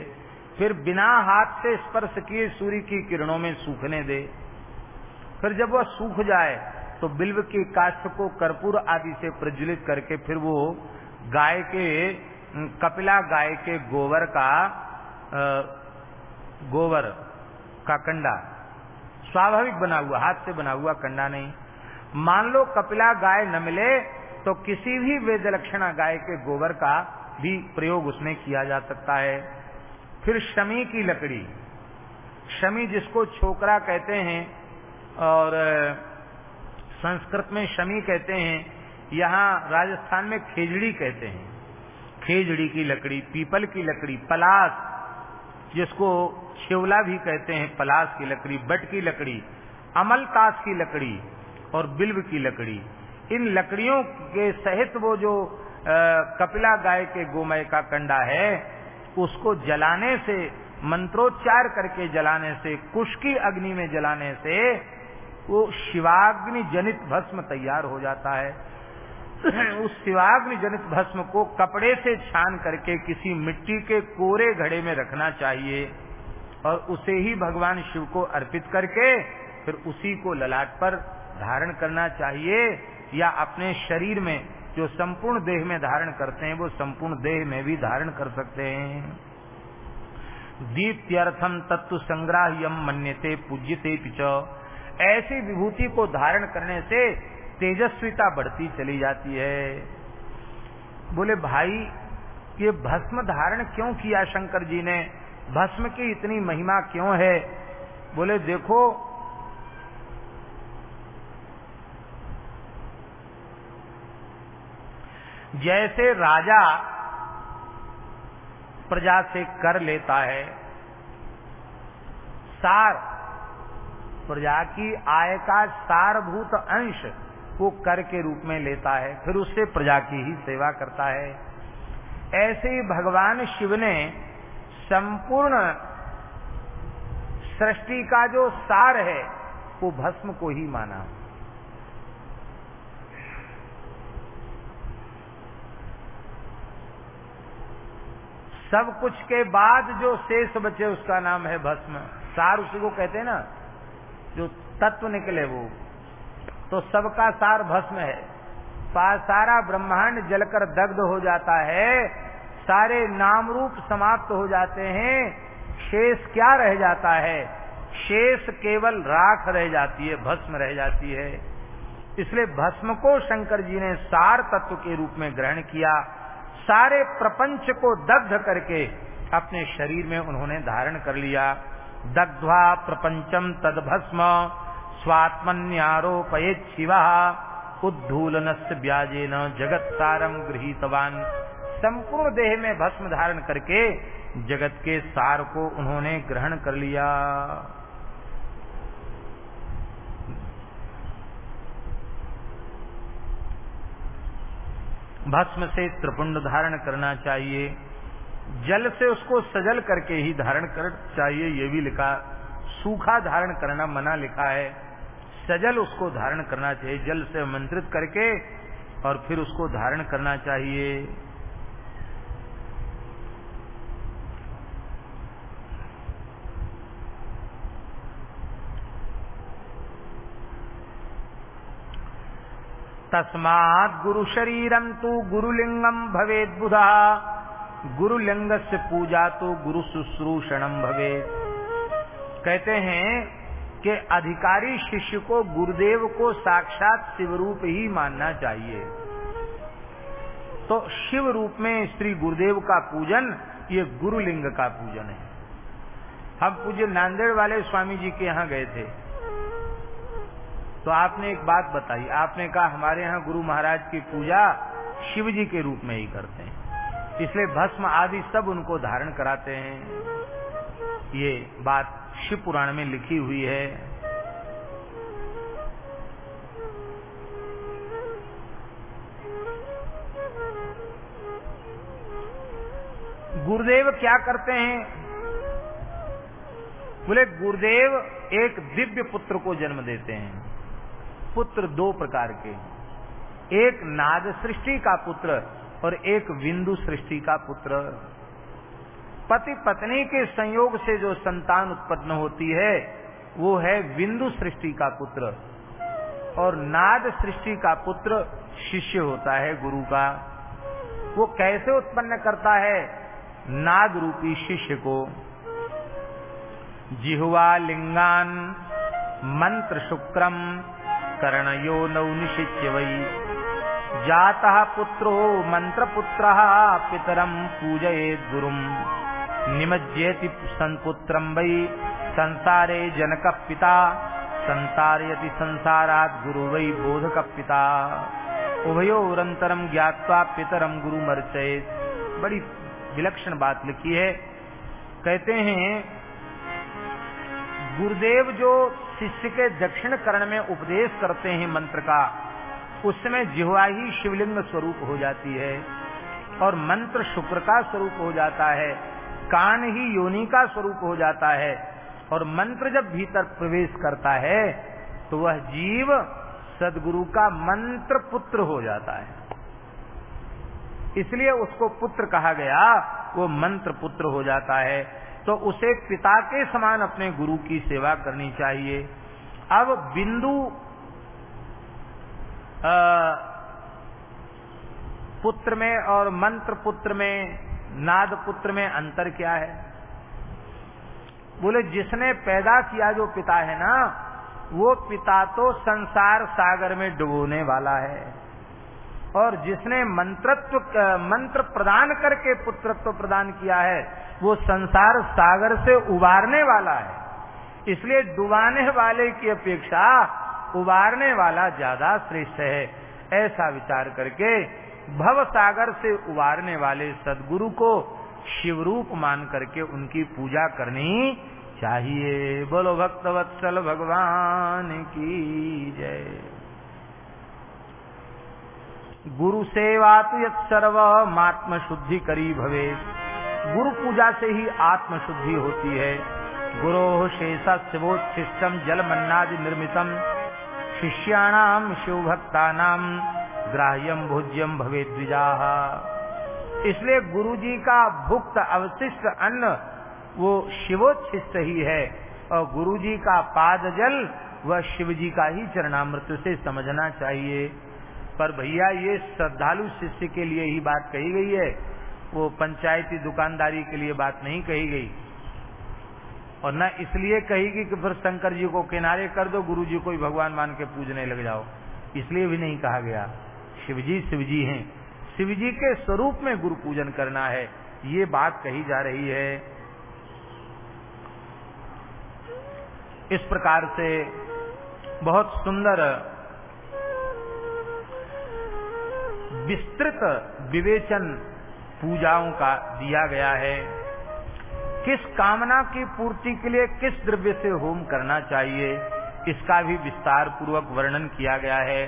फिर बिना हाथ से स्पर्श किए सूर्य की किरणों में सूखने दे। फिर जब वह सूख जाए तो बिल्व की काष्ठ को कर्पूर आदि से प्रज्वलित करके फिर वो गाय के कपिला गाय के गोबर का गोबर का कंडा स्वाभाविक बना हुआ, हाथ से बना हुआ कंडा नहीं। मान लो कपिला गाय न मिले तो किसी भी वेद लक्षणा गाय के गोबर का भी प्रयोग उसमें किया जा सकता है। फिर शमी की लकड़ी। शमी जिसको छोकरा कहते हैं, और संस्कृत में शमी कहते हैं, यहाँ राजस्थान में खेजड़ी कहते हैं। खेजड़ी की लकड़ी, पीपल की लकड़ी पलास जिसको शिवला भी कहते हैं पलास की लकड़ी, बट की लकड़ी अमलतास की लकड़ी और बिल्व की लकड़ी। इन लकड़ियों के सहित वो जो कपिला गाय के गोमय का कंडा है, उसको जलाने से, मंत्रोच्चार करके जलाने से, कुश की अग्नि में जलाने से, वो शिवाग्नि जनित भस्म तैयार हो जाता है। उस शिवाग्नि जनित भस्म को कपड़े से छान करके किसी मिट्टी के कोरे घड़े में रखना चाहिए। और उसे ही भगवान शिव को अर्पित करके फिर उसी को ललाट पर धारण करना चाहिए, या अपने शरीर में जो संपूर्ण देह में धारण करते हैं, वो संपूर्ण देह में भी धारण कर सकते हैं। दीप्त्यर्थम तत्व संग्राह्यम मन्यते, पूज्यते पिच ऐसी विभूति को धारण करने से तेजस्विता बढ़ती चली जाती है। बोले, भाई, ये भस्म धारण क्यों किया शंकर जी ने? भस्म की इतनी महिमा क्यों है? बोले, देखो, जैसे राजा प्रजा से कर लेता है, सार, प्रजा की आय का सारभूत अंश वो कर के रूप में लेता है, फिर उससे प्रजा की ही सेवा करता है। ऐसे ही भगवान शिव ने संपूर्ण सृष्टि का जो सार है, वो भस्म को ही माना। सब कुछ के बाद जो शेष बचे, उसका नाम है भस्म। सार उसी को कहते हैं ना, जो तत्व निकले वो। तो सबका सार भस्म है। सारा ब्रह्मांड जलकर दग्ध हो जाता है सारे नाम रूप समाप्त हो जाते हैं, शेष क्या रह जाता है? शेष केवल राख रह जाती है, भस्म रह जाती है। इसलिए भस्म को शंकर जी ने सार तत्व के रूप में ग्रहण किया। सारे प्रपंच को दग्ध करके अपने शरीर में उन्होंने धारण कर लिया। दग्ध्वा प्रपंचम तद भस्म, स्वात्मन्यारोपयेत शिवा उद्धूलन ब्याजे न जगत सारम गृहितवान। संपूर्ण देह में भस्म धारण करके जगत के सार को उन्होंने ग्रहण कर लिया। भस्म से त्रिपुंड धारण करना चाहिए, जल से उसको सजल करके ही धारण कर चाहिए, ये भी लिखा, सूखा धारण करना मना लिखा है। सजल उसको धारण करना चाहिए, जल से मंत्रित करके और फिर उसको धारण करना चाहिए। तस्मात् गुरु शरीरम तो गुरुलिंगम भवेद बुधा। गुरुलिंग से पूजा तो गुरु शुश्रूषणम भवे कहते हैं कि अधिकारी शिष्य को गुरुदेव को साक्षात शिव रूप ही मानना चाहिए। तो शिव रूप में श्री गुरुदेव का पूजन, ये गुरुलिंग का पूजन है। हम पूज्य नांदेड़ वाले स्वामी जी के यहाँ गए थे। तो आपने एक बात बताई। आपने कहा, हमारे यहाँ गुरु महाराज की पूजा शिव जी के रूप में ही करते हैं। इसलिए भस्म आदि सब उनको धारण कराते हैं। ये बात शिव पुराण में लिखी हुई है। गुरुदेव क्या करते हैं? बोले, गुरुदेव एक दिव्य पुत्र को जन्म देते हैं। पुत्र दो प्रकार के एक नाद सृष्टि का पुत्र और एक बिंदु सृष्टि का पुत्र। पति पत्नी के संयोग से जो संतान उत्पन्न होती है, वो है बिंदु सृष्टि का पुत्र। और नाद सृष्टि का पुत्र शिष्य होता है गुरु का। वो कैसे उत्पन्न करता है? नाद रूपी शिष्य को। जिहुआ लिंगान मंत्र शुक्रम कर्णयो नौ निशिच्य वै। जातः पुत्रो मन्त्रपुत्रः पितरं पूजयेत् गुरुम्। निमज्जेति सन्पुत्रं वै। संसारे जनकः पिता संसारयति संसारात् गुरु वै बोधकः पिता उभयोरंतरम ज्ञात्वा पितरम गुरु मर्चयेत। बड़ी विलक्षण बात लिखी है। कहते हैं, गुरुदेव जो शिष्य के दक्षिण करण में उपदेश करते हैं मंत्र का। उस समय जिहवा ही शिवलिंग स्वरूप हो जाती है और मंत्र शुक्र का स्वरूप हो जाता है, कान ही योनि का स्वरूप हो जाता है और मंत्र जब भीतर प्रवेश करता है तो वह जीव सदगुरु का मंत्र पुत्र हो जाता है। इसलिए उसको पुत्र कहा गया, वो मंत्र पुत्र हो जाता है। तो उसे पिता के समान अपने गुरु की सेवा करनी चाहिए। अब बिंदु पुत्र में और मंत्र पुत्र में, नाद पुत्र में अंतर क्या है? बोले, जिसने पैदा किया जो पिता है ना, वो पिता तो संसार सागर में डुबोने वाला है। और जिसने मंत्रत्व मंत्र प्रदान करके पुत्रत्व प्रदान किया है वो संसार सागर से उबारने वाला है। इसलिए डुबाने वाले की अपेक्षा उबारने वाला ज़्यादा श्रेष्ठ है। ऐसा विचार करके भव सागर से उबारने वाले सदगुरु को शिवरूप मान करके उनकी पूजा करनी चाहिए। बोलो भक्त वत्सल भगवान की जय। गुरु सेवा तो यद सर्व शुद्धि करी भवे गुरु पूजा से ही आत्म शुद्धि होती है। गुरो शेषा शिवोच्छिष्टम जल मन्नादि निर्मितम शिष्याणाम शिव भक्तानाम ग्राह्यम भोज्यम भवे द्विजा। इसलिए गुरु जी का भुक्त अवशिष्ट अन्न वो शिवोच्छिष्ट ही है और गुरु जी का पाद जल वह शिव जी का ही चरणामृत से समझना चाहिए। पर भैया, ये श्रद्धालु शिष्य के लिए ही बात कही गई है। वो पंचायती दुकानदारी के लिए बात नहीं कही गई। और न इसलिए कहेगी कि फिर शंकर जी को किनारे कर दो, गुरु जी को ही भगवान मान के पूजने लग जाओ। इसलिए भी नहीं कहा गया। शिवजी शिवजी हैं। शिवजी के स्वरूप में गुरु पूजन करना है, ये बात कही जा रही है। इस प्रकार से बहुत सुंदर, विस्तृत विवेचन पूजाओं का दिया गया है। किस कामना की पूर्ति के लिए किस द्रव्य से होम करना चाहिए, इसका भी विस्तार पूर्वक वर्णन किया गया है।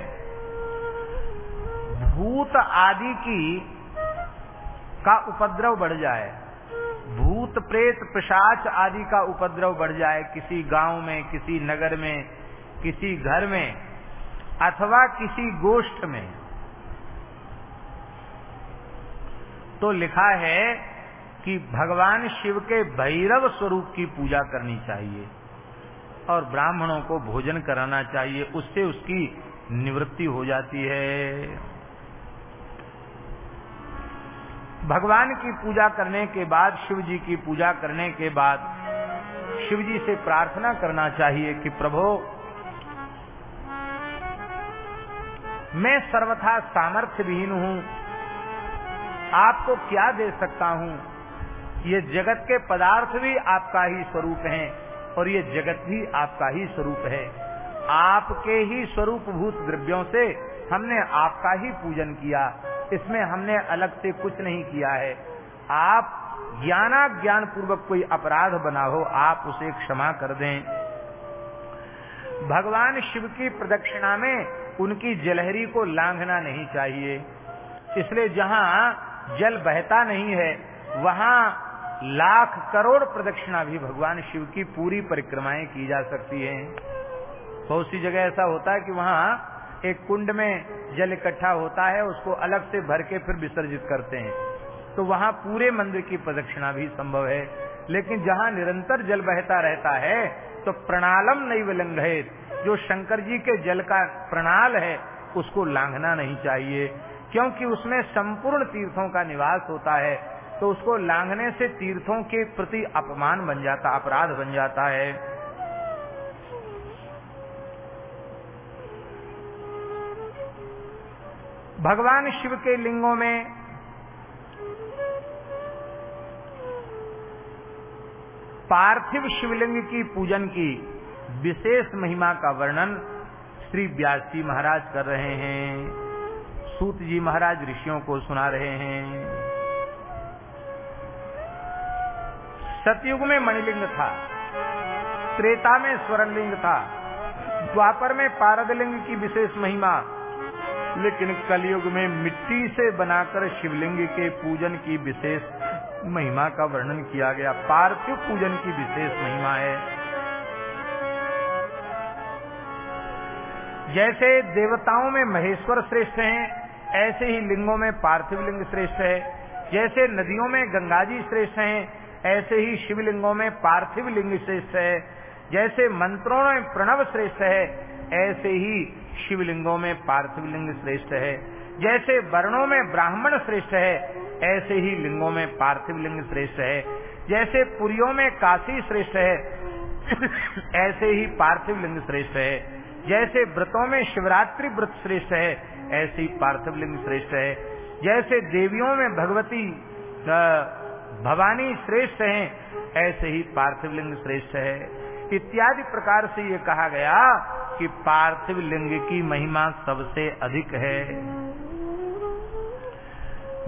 भूत आदि की का उपद्रव बढ़ जाए, भूत, प्रेत, पिशाच आदि का उपद्रव बढ़ जाए किसी गाँव में, किसी नगर में, किसी घर में, अथवा किसी गोष्ठ में तो लिखा है कि भगवान शिव के भैरव स्वरूप की पूजा करनी चाहिए और ब्राह्मणों को भोजन कराना चाहिए, उससे उसकी निवृत्ति हो जाती है। भगवान की पूजा करने के बाद, शिव जी की पूजा करने के बाद, शिव जी से प्रार्थना करना चाहिए कि प्रभु, मैं सर्वथा सामर्थ्य विहीन हूँ आपको क्या दे सकता हूँ? ये जगत के पदार्थ भी आपका ही स्वरूप हैं और ये जगत भी आपका ही स्वरूप है। आपके ही स्वरूप भूत द्रव्यों से हमने आपका ही पूजन किया। इसमें हमने अलग से कुछ नहीं किया है। आप ज्ञाना ज्ञान पूर्वक कोई अपराध बना हो आप उसे क्षमा कर दें। भगवान शिव की प्रदक्षिणा में उनकी जलहरी को लांघना नहीं चाहिए। इसलिए जहाँ जल बहता नहीं है, वहाँ लाख करोड़ प्रदक्षिणा भी भगवान शिव की पूरी परिक्रमाएँ की जा सकती हैं। बहुत सी जगह ऐसा होता है कि वहाँ एक कुंड में जल इकट्ठा होता है, उसको अलग से भर के फिर विसर्जित करते हैं। तो वहाँ पूरे मंदिर की प्रदक्षिणा भी संभव है। लेकिन जहाँ निरंतर जल बहता रहता है तो प्रणालम नहीं विलंघित जो शंकर जी के जल का प्रणाल है, उसको लांघना नहीं चाहिए। क्योंकि उसमें संपूर्ण तीर्थों का निवास होता है तो उसको लांघने से तीर्थों के प्रति अपमान बन जाता, अपराध बन जाता है। भगवान शिव के लिंगों में पार्थिव शिवलिंग की पूजन की विशेष महिमा का वर्णन श्री व्यास जी महाराज कर रहे हैं। सूत जी महाराज ऋषियों को सुना रहे हैं। सतयुग में मणिलिंग था, त्रेता में स्वर्णलिंग था, द्वापर में पारदलिंग की विशेष महिमा, लेकिन कलयुग में मिट्टी से बनाकर शिवलिंग के पूजन की विशेष महिमा का वर्णन किया गया। पार्थिव पूजन की विशेष महिमा है। जैसे देवताओं में महेश्वर श्रेष्ठ हैं ऐसे ही लिंगों में पार्थिव लिंग श्रेष्ठ है। जैसे नदियों में गंगा जी श्रेष्ठ हैं, ऐसे ही शिवलिंगों में पार्थिव लिंग श्रेष्ठ है। जैसे मंत्रों में प्रणव श्रेष्ठ है, ऐसे ही शिवलिंगों में पार्थिव लिंग श्रेष्ठ है। जैसे वर्णों में ब्राह्मण श्रेष्ठ है, ऐसे ही लिंगों में पार्थिव लिंग श्रेष्ठ है। जैसे पुरियों में काशी श्रेष्ठ है, ऐसे ही पार्थिव लिंग श्रेष्ठ है। जैसे व्रतों में शिवरात्रि व्रत श्रेष्ठ है ऐसे ही पार्थिव लिंग श्रेष्ठ है। जैसे देवियों में भगवती भवानी श्रेष्ठ हैं, ऐसे ही पार्थिव लिंग श्रेष्ठ है। इत्यादि प्रकार से ये कहा गया कि पार्थिव लिंग की महिमा सबसे अधिक है।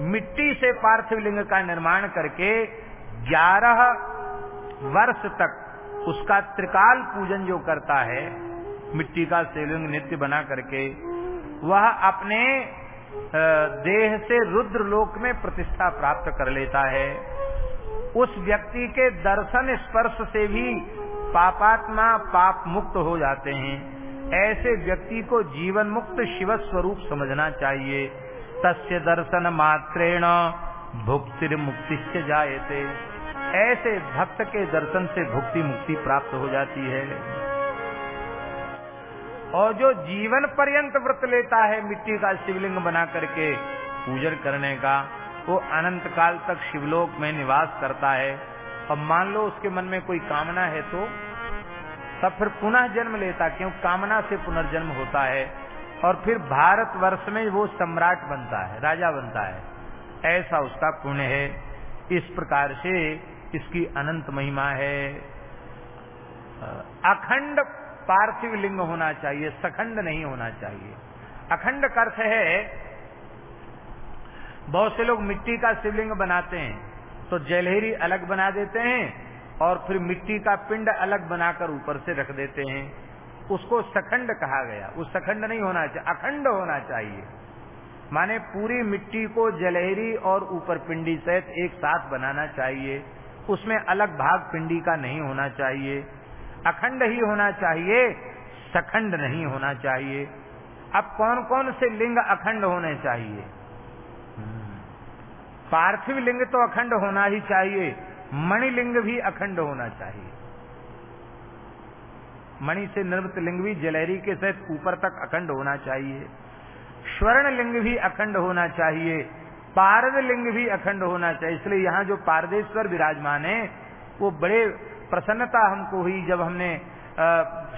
मिट्टी से पार्थिव लिंग का निर्माण करके 11 वर्ष तक उसका त्रिकाल पूजन जो करता है, मिट्टी का शिवलिंग नित्य बना करके वह अपने देह से रुद्र लोक में प्रतिष्ठा प्राप्त कर लेता है। उस व्यक्ति के दर्शन स्पर्श से भी पापात्मा पाप मुक्त हो जाते हैं। ऐसे व्यक्ति को जीवन मुक्त शिव स्वरूप समझना चाहिए। तस्य दर्शन मात्रेण भुक्ति मुक्ति जायते। ऐसे भक्त के दर्शन से भुक्ति मुक्ति प्राप्त हो जाती है। और जो जीवन पर्यंत व्रत लेता है, मिट्टी का शिवलिंग बना करके पूजन करने का, वो अनंत काल तक शिवलोक में निवास करता है। और मान लो उसके मन में कोई कामना है तो तब फिर पुनः जन्म लेता, क्यों? कामना से पुनर्जन्म होता है। और फिर भारत वर्ष में वो सम्राट बनता है, राजा बनता है। ऐसा उसका पुण्य है। इस प्रकार से इसकी अनंत महिमा है। अखंड पार्थिव लिंग होना चाहिए, सखंड नहीं होना चाहिए। अखंड अर्थ है, बहुत से लोग मिट्टी का शिवलिंग बनाते हैं तो जलहरी अलग बना देते हैं, और फिर मिट्टी का पिंड अलग बनाकर ऊपर से रख देते हैं। उसको सखंड कहा गया। वो सखंड नहीं होना चाहिए, अखंड होना चाहिए। माने पूरी मिट्टी को जलहरी और ऊपर पिंडी सहित एक साथ बनाना चाहिए। उसमें अलग भाग पिंडी का नहीं होना चाहिए। अखंड ही होना चाहिए, सखंड नहीं होना चाहिए। अब कौन कौन से लिंग अखंड होने चाहिए? पार्थिव लिंग तो अखंड होना ही चाहिए मणिलिंग भी अखंड होना चाहिए। मणि से निर्मित लिंग भी जलहरी के सहित ऊपर तक अखंड होना चाहिए। स्वर्ण लिंग भी अखंड होना चाहिए, पारद लिंग भी अखंड होना चाहिए। इसलिए यहाँ जो पारदेश्वर विराजमान है, वो बड़े प्रसन्नता हमको हुई जब हमने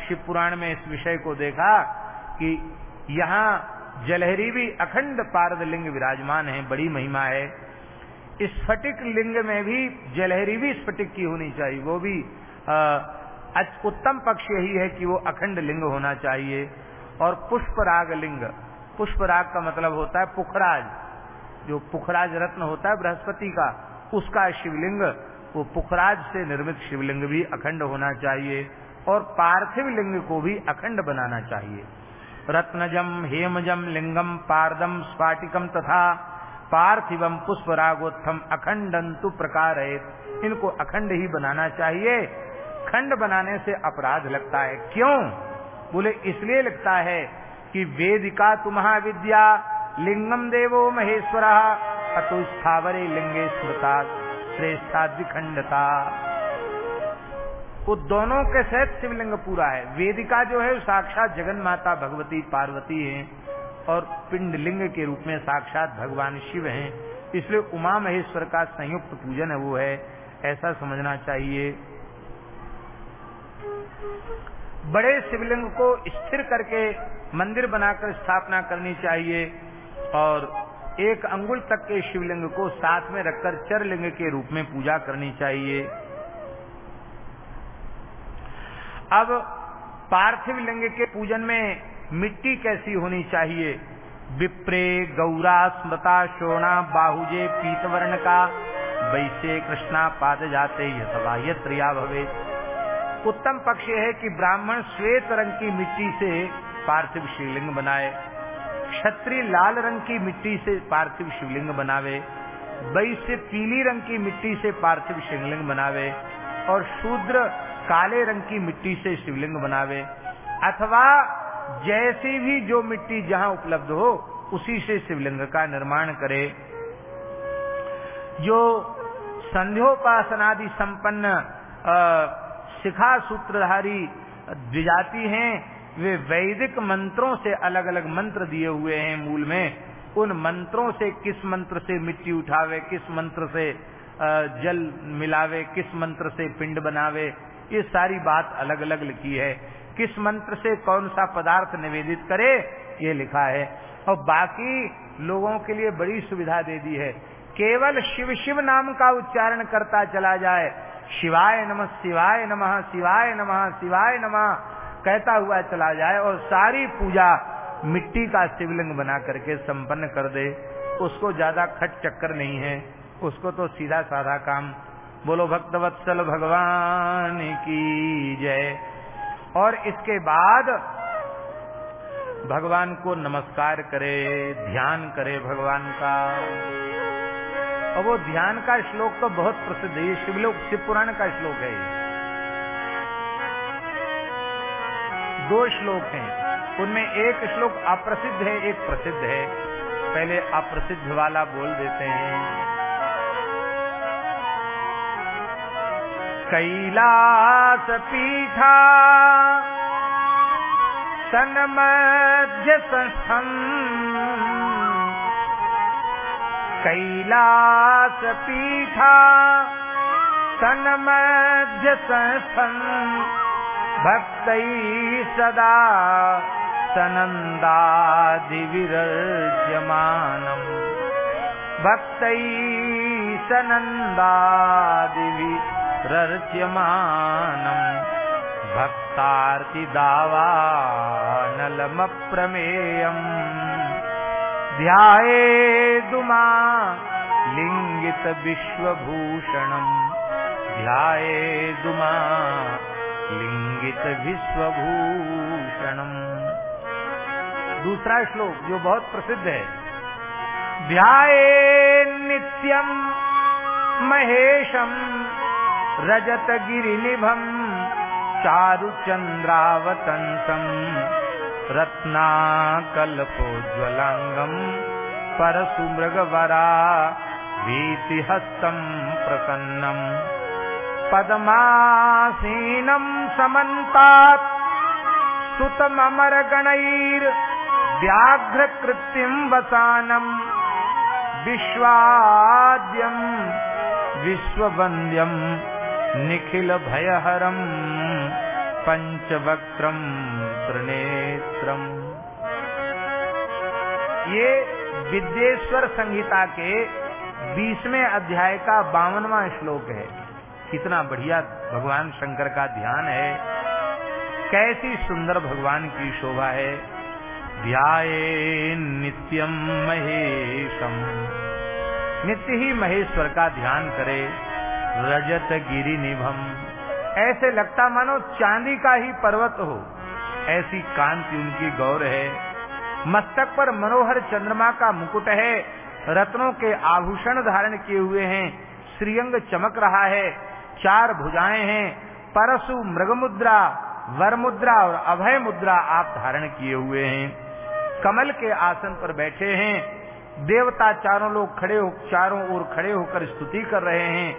शिव पुराण में इस विषय को देखा कि यहाँ जलहरी भी अखंड पारद लिंग विराजमान है, बड़ी महिमा है। स्फटिक लिंग में भी जलहरी भी स्फटिक की होनी चाहिए, वो भी उत्तम पक्ष यही है कि वो अखंड लिंग होना चाहिए। और पुष्पराग लिंग, पुष्पराग का मतलब होता है पुखराज। जो पुखराज रत्न होता है बृहस्पति का, उसका शिवलिंग वो पुखराज से निर्मित शिवलिंग भी अखंड होना चाहिए और पार्थिव लिंग को भी अखंड बनाना चाहिए। रत्नजम हेमजम लिंगम पारदम स्फाटिकम तथा पार्थिवम पुष्प पुष्परागोत्थम अखंडंतु प्रकार इनको अखंड ही बनाना चाहिए। खंड बनाने से अपराध लगता है। क्यों? बोले, इसलिए लगता है कि वेदिका तुम्हा विद्या लिंगम देवो महेश्वर, अतो स्थावरे लिंगे स्मृता श्रेष्ठा द्विखंडता वो दोनों के सहित शिवलिंग पूरा है। वेदिका जो है साक्षात जगन माता भगवती, पार्वती है और पिंडलिंग के रूप में साक्षात भगवान शिव हैं। इसलिए उमा महेश्वर का संयुक्त पूजन है, वो है। ऐसा समझना चाहिए। बड़े शिवलिंग को स्थिर करके मंदिर बनाकर स्थापना करनी चाहिए और एक अंगुल तक के शिवलिंग को साथ में रखकर चरलिंग के रूप में पूजा करनी चाहिए। अब पार्थिव लिंग के पूजन में मिट्टी कैसी होनी चाहिए? विप्रे, गौरा, स्मृता, शोणा, बाहुजे, पीतवर्ण का। वैसे कृष्णा पाद जाते यथवा त्रिया भवे। उत्तम पक्ष है कि ब्राह्मण श्वेत रंग की मिट्टी से पार्थिव शिवलिंग बनाए। क्षत्रिय लाल रंग की मिट्टी से पार्थिव शिवलिंग बनावे वैश्य पीली रंग की मिट्टी से पार्थिव शिवलिंग बनावे और शूद्र काले रंग की मिट्टी से शिवलिंग बनावे। अथवा जैसी भी जो मिट्टी जहाँ उपलब्ध हो, उसी से शिवलिंग का निर्माण करे। जो संध्योपासनादि संपन्न शिखा सूत्रधारी द्विजाति हैं वे वैदिक मंत्रों से अलग अलग मंत्र दिए हुए हैं मूल में। उन मंत्रों से किस मंत्र से मिट्टी उठावे, किस मंत्र से जल मिलावे, किस मंत्र से पिंड बनावे, ये सारी बात अलग अलग लिखी है। किस मंत्र से कौन सा पदार्थ निवेदित करे, ये लिखा है। और बाकी लोगों के लिए बड़ी सुविधा दे दी है। केवल शिव शिव नाम का उच्चारण करता चला जाए। शिवाय नमः शिवाय नमः शिवाय नमः शिवाय नमः कहता हुआ चला जाए और सारी पूजा मिट्टी का शिवलिंग बना करके संपन्न कर दे। उसको ज़्यादा खट चक्कर नहीं है। उसको तो सीधा साधा काम। बोलो, भक्तवत्सल भगवान की जय। और इसके बाद भगवान को नमस्कार करे, ध्यान करे भगवान का। और वो ध्यान का श्लोक तो बहुत प्रसिद्ध है। शिवलोक, शिव पुराण का श्लोक है दो श्लोक हैं। उनमें एक श्लोक अप्रसिद्ध है, एक प्रसिद्ध है। पहले अप्रसिद्ध वाला बोल देते हैं। कैलास पीठा सन्मध्य संस्थम कैलास पीठा सन्मध्य संस्थम भक्त सदा सनन्दादिविरज्यमानम् भक्तै सनन्दादिविरर्च्यमानम् भक्तार्तिदावानलमप्रमेयम्। ध्यायेदुमा लिङ्गितविश्वभूषणम्। ध्यायेदुमा लिंगित विश्वभूषणम। दूसरा श्लोक, जो बहुत प्रसिद्ध है। ध्याये नित्यम महेशम रजत गिरिनिभम चारुचंद्रावतंसम रत्नाकल्पोज्वलांगम परसुमृगवरा भीतिहस्तम प्रसन्नम। पद्मासीनं समन्तात् वसानम् विश्वाद्यम् विश्ववन्द्यम् निखिलभयहरम् पंचवक्त्रम त्रिनेत्रम। ये विद्येश्वर संहिता के बीसवें अध्याय का बावनवा श्लोक है। कितना बढ़िया भगवान शंकर का ध्यान है। कैसी सुंदर भगवान की शोभा है। ध्याये नित्यम महेशम नित्य ही महेश्वर का ध्यान करे। रजत गिरी निभम ऐसे लगता मानो चांदी का ही पर्वत हो। ऐसी कांति उनकी गौर है। मस्तक पर मनोहर चंद्रमा का मुकुट है। रत्नों के आभूषण धारण किए हुए हैं। श्रीअंग चमक रहा है। चार भुजाएँ हैं परशु मृग मुद्रा वर मुद्रा और अभय मुद्रा आप धारण किए हुए हैं। कमल के आसन पर बैठे हैं। देवता चारों लोग खड़े हो, चारों ओर खड़े होकर स्तुति कर रहे हैं।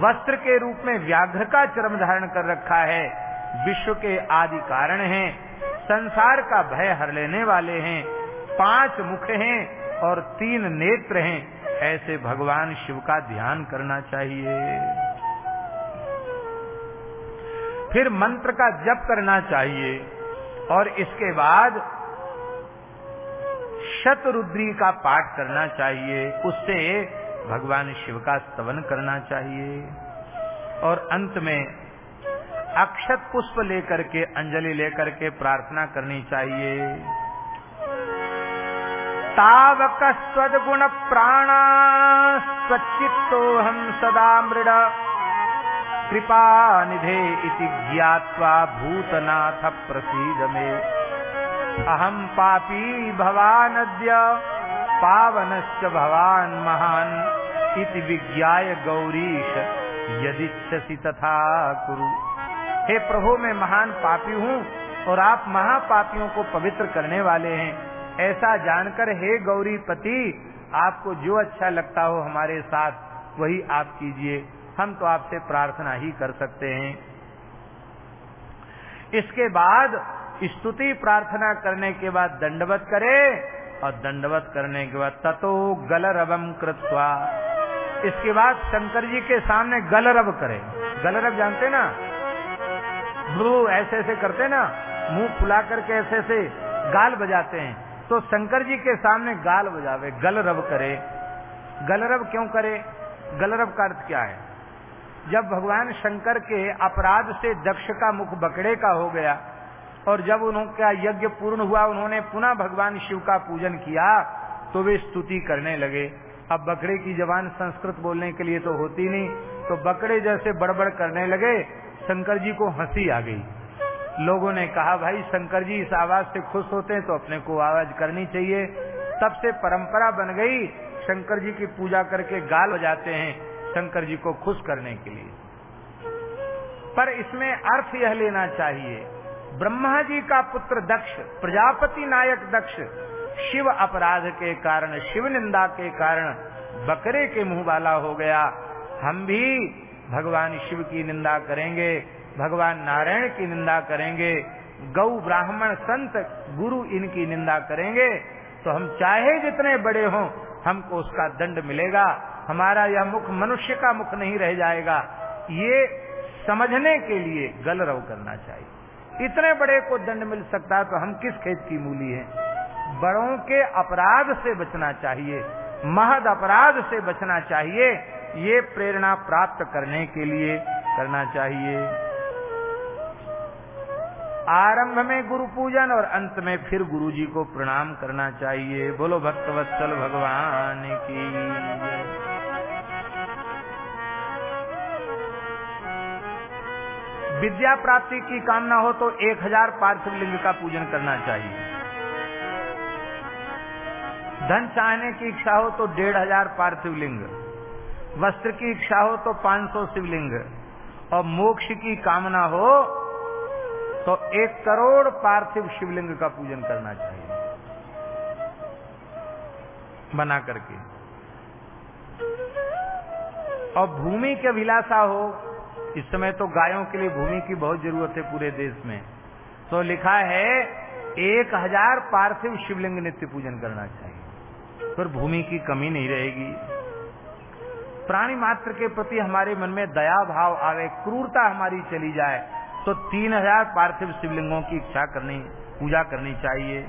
वस्त्र के रूप में व्याघ्र का चरम धारण कर रखा है। विश्व के आदि कारण हैं। संसार का भय हर लेने वाले हैं। पाँच मुख हैं और तीन नेत्र हैं। ऐसे भगवान शिव का ध्यान करना चाहिए। फिर मंत्र का जप करना चाहिए। और इसके बाद शतरुद्री का पाठ करना चाहिए। उससे भगवान शिव का स्तवन करना चाहिए। और अंत में अक्षत पुष्प लेकर के, अंजलि लेकर के प्रार्थना करनी चाहिए। तावक स्वदगुण प्राणा स्वचित्तो हम सदा मृड कृपा निधे इति ज्ञात्वा भूतनाथ प्रसीद मे अहम पापी भवानद्य, पावनश्च भवान महान, इति विज्ञाय गौरीश यदिच्छसि तथा कुरु। हे प्रभु, मैं महान पापी हूँ और आप महापापियों को पवित्र करने वाले हैं। ऐसा जानकर हे गौरी पति आपको जो अच्छा लगता हो हमारे साथ, वही आप कीजिए। हम तो आपसे प्रार्थना ही कर सकते हैं। इसके बाद स्तुति प्रार्थना करने के बाद दंडवत करे और दंडवत करने के बाद ततो गलरवम कृत्वा। इसके बाद शंकर जी के सामने गलरव करे। गलरव जानते ना? भ्रू ऐसे ऐसे करते ना? मुँह फुला करके ऐसे ऐसे गाल बजाते हैं। तो शंकर जी के सामने गाल बजावे, गलरव करे। गलरव क्यों करे? गलरव का अर्थ क्या है? जब भगवान शंकर के अपराध से दक्ष का मुख बकड़े का हो गया, और जब उनका यज्ञ पूर्ण हुआ, उन्होंने पुनः भगवान शिव का पूजन किया तो वे स्तुति करने लगे। अब बकरे की जबान संस्कृत बोलने के लिए तो होती नहीं तो बकरे जैसे बड़बड़ करने लगे, शंकर जी को हँसी आ गई। लोगों ने कहा, भाई, शंकर जी, इस आवाज़ से खुश होते हैं तो अपने को आवाज़ करनी चाहिए। तब से परंपरा बन गई, शंकर जी की पूजा करके गाल बजाते हैं। शंकर जी को खुश करने के लिए। पर इसमें अर्थ यह लेना चाहिए, ब्रह्मा जी का पुत्र दक्ष, प्रजापति नायक दक्ष, शिव अपराध के कारण, शिव निंदा के कारण बकरे के मुँह वाला हो गया। हम भी भगवान शिव की निंदा करेंगे, भगवान नारायण की निंदा करेंगे, गौ ब्राह्मण संत गुरु इनकी निंदा करेंगे तो हम चाहे जितने बड़े हों, हमको उसका दंड मिलेगा। हमारा यह मुख मनुष्य का मुख नहीं रह जाएगा। ये समझने के लिए गलरव करना चाहिए। इतने बड़े को दंड मिल सकता है तो हम किस खेत की मूली हैं? बड़ों के अपराध से बचना चाहिए, महद अपराध से बचना चाहिए, ये प्रेरणा प्राप्त करने के लिए करना चाहिए। आरंभ में गुरु पूजन और अंत में फिर गुरु जी को प्रणाम करना चाहिए। बोलो भक्तवत्सल भगवान की विद्या प्राप्ति की कामना हो तो एक हज़ार पार्थिव लिंग का पूजन करना चाहिए। धन चाहने की इच्छा हो तो डेढ़ हज़ार पार्थिव लिंग वस्त्र की इच्छा हो तो पाँच सौ शिवलिंग। और मोक्ष की कामना हो तो एक करोड़ पार्थिव शिवलिंग का पूजन करना चाहिए। बना करके। और भूमि की अभिलाषा हो इस समय तो गायों के लिए भूमि की बहुत ज़रूरत है पूरे देश में। तो लिखा है, एक हज़ार पार्थिव शिवलिंग नित्य पूजन करना चाहिए। फिर भूमि की कमी नहीं रहेगी। प्राणी मात्र के प्रति हमारे मन में दया भाव आवे, क्रूरता हमारी चली जाए तो तीन हज़ार पार्थिव शिवलिंगों की इच्छा करनी, पूजा करनी चाहिए।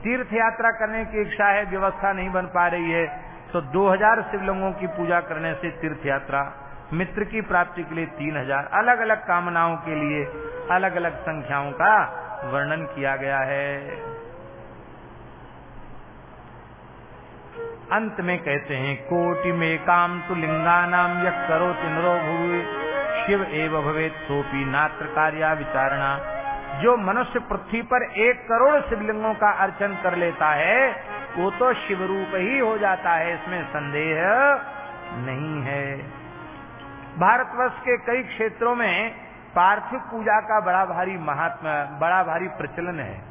तीर्थ यात्रा करने की इच्छा है, व्यवस्था नहीं बन पा रही है तो दो हज़ार शिवलिंगों की पूजा करने से तीर्थ यात्रा मित्र की प्राप्ति के लिए तीन हज़ार। अलग अलग कामनाओं के लिए अलग अलग संख्याओं का वर्णन किया गया है। अंत में कहते हैं, कोटि में काम तु लिंगा नाम यह करो तिनरो शिव एव भवे सोपी नात्र कार्या विचारणा। जो मनुष्य पृथ्वी पर एक करोड़ शिवलिंगों का अर्चन कर लेता है, वो तो शिव रूप ही हो जाता है, इसमें संदेह नहीं है। भारतवर्ष के कई क्षेत्रों में पार्थिव पूजा का बड़ा भारी महात्मा, बड़ा भारी प्रचलन है।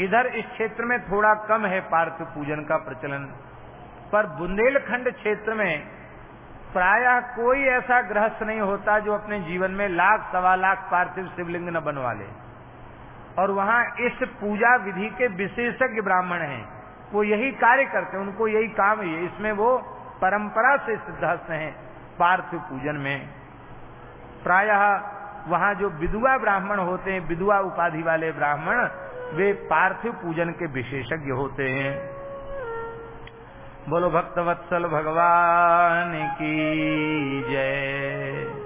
इधर इस क्षेत्र में थोड़ा कम है पार्थिव पूजन का प्रचलन, पर बुंदेलखंड क्षेत्र में प्रायः कोई ऐसा गृहस्थ नहीं होता जो अपने जीवन में लाख, सवा लाख पार्थिव शिवलिंग न बनवा ले। और वहाँ इस पूजा विधि के विशेषज्ञ ब्राह्मण हैं। वो यही कार्य करते हैं, उनको यही काम है। इसमें वो परंपरा से सिद्धस्थ हैं। पार्थिव पूजन में। प्रायः वहाँ जो विधुआ ब्राह्मण होते हैं, विधुआ उपाधि वाले ब्राह्मण, वे पार्थिव पूजन के विशेषज्ञ होते हैं। बोलो, भक्तवत्सल भगवान की जय।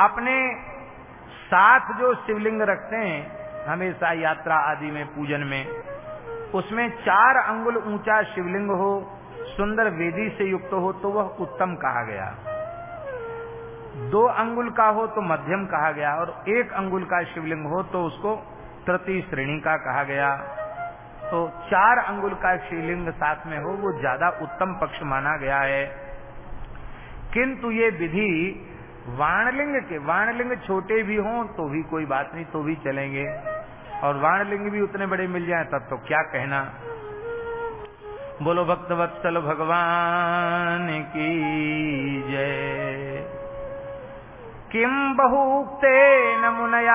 अपने साथ जो शिवलिंग रखते हैं हमेशा यात्रा आदि में, पूजन में। उसमें चार अंगुल ऊँचा शिवलिंग हो, सुंदर वेदी से युक्त हो तो वह उत्तम कहा गया। दो अंगुल का हो तो मध्यम कहा गया, और एक अंगुल का शिवलिंग हो तो उसको तृतीय श्रेणी का कहा गया। तो चार अंगुल का शिवलिंग साथ में हो, वो ज़्यादा उत्तम पक्ष माना गया है। किंतु ये विधि वाणलिंग के, वाणलिंग छोटे भी हों तो भी कोई बात नहीं तो भी चलेंगे। और वाणलिंग भी उतने बड़े मिल जाए, तब तो क्या कहना? बोलो भक्त वत्सल भगवान की जय। किम बहुक्ते न मुनय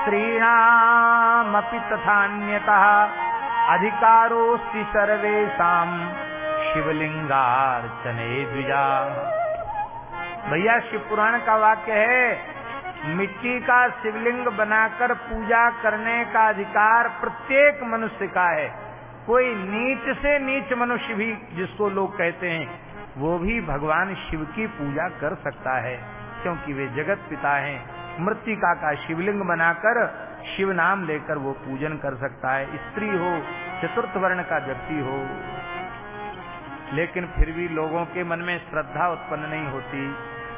स्त्रीणामपि तथान्यतः अधिकारोऽस्ति सर्वेषाम् शिवलिंगार्चने द्विजा। भैया, शिव पुराण का वाक्य है, मिट्टी का शिवलिंग बनाकर पूजा करने का अधिकार प्रत्येक मनुष्य का है। कोई नीच से नीच मनुष्य भी, जिसको लोग कहते हैं, वो भी भगवान शिव की पूजा कर सकता है, क्योंकि वे जगत पिता हैं। मृतिका का शिवलिंग बनाकर शिव नाम लेकर वो पूजन कर सकता है। स्त्री हो, चतुर्थ वर्ण का व्यक्ति हो। लेकिन फिर भी लोगों के मन में श्रद्धा उत्पन्न नहीं होती।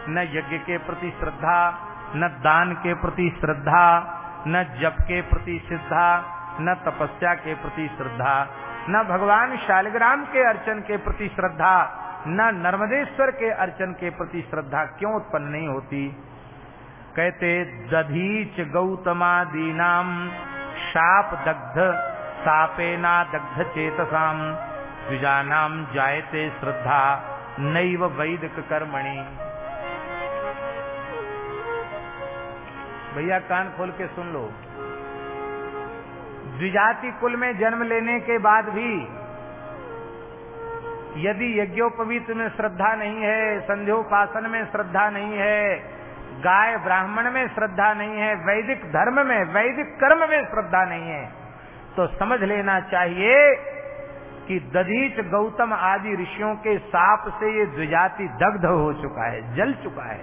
न यज्ञ के प्रति श्रद्धा, न दान के प्रति श्रद्धा, न जप के प्रति श्रद्धा न तपस्या के प्रति श्रद्धा, न भगवान शालिग्राम के अर्चन के प्रति श्रद्धा, न नर्मदेश्वर के अर्चन के प्रति श्रद्धा क्यों उत्पन्न नहीं होती? कहते, दधीच गौतमादीनाम शाप दग्ध सापेना दग्ध चेतसाम जायते श्रद्धा, नैव वैदिक कर्मणि। भैया, कान खोल के सुन लो। द्विजाति कुल में जन्म लेने के बाद भी यदि यज्ञोपवीत में श्रद्धा नहीं है, संध्योपासन में श्रद्धा नहीं है, गाय ब्राह्मण में श्रद्धा नहीं है, वैदिक धर्म में, वैदिक कर्म में श्रद्धा नहीं है तो समझ लेना चाहिए कि दधीच गौतम आदि ऋषियों के साप से ये द्विजाति दग्ध हो चुका है, जल चुका है,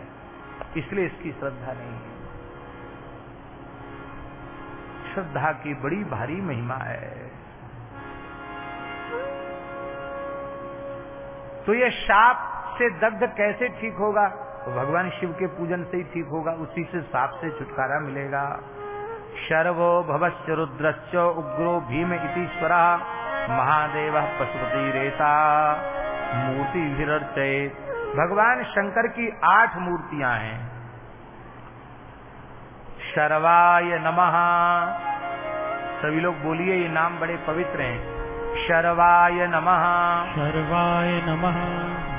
इसलिए इसकी श्रद्धा नहीं है। श्रद्धा की बड़ी भारी महिमा है। तो ये शाप से दग्ध कैसे ठीक होगा? तो भगवान शिव के पूजन से ही ठीक होगा, उसी से साप से छुटकारा मिलेगा। शर्वो भवश्च रुद्रश्च उग्रो भीम इतीश्वर महादेव पशुपति रेता मूर्ति विरर्चय भगवान शंकर की आठ मूर्तियाँ हैं। शर्वाय नमः। सभी लोग बोलिए ये नाम बड़े पवित्र हैं। शर्वाय नमः। शर्वाय नमः।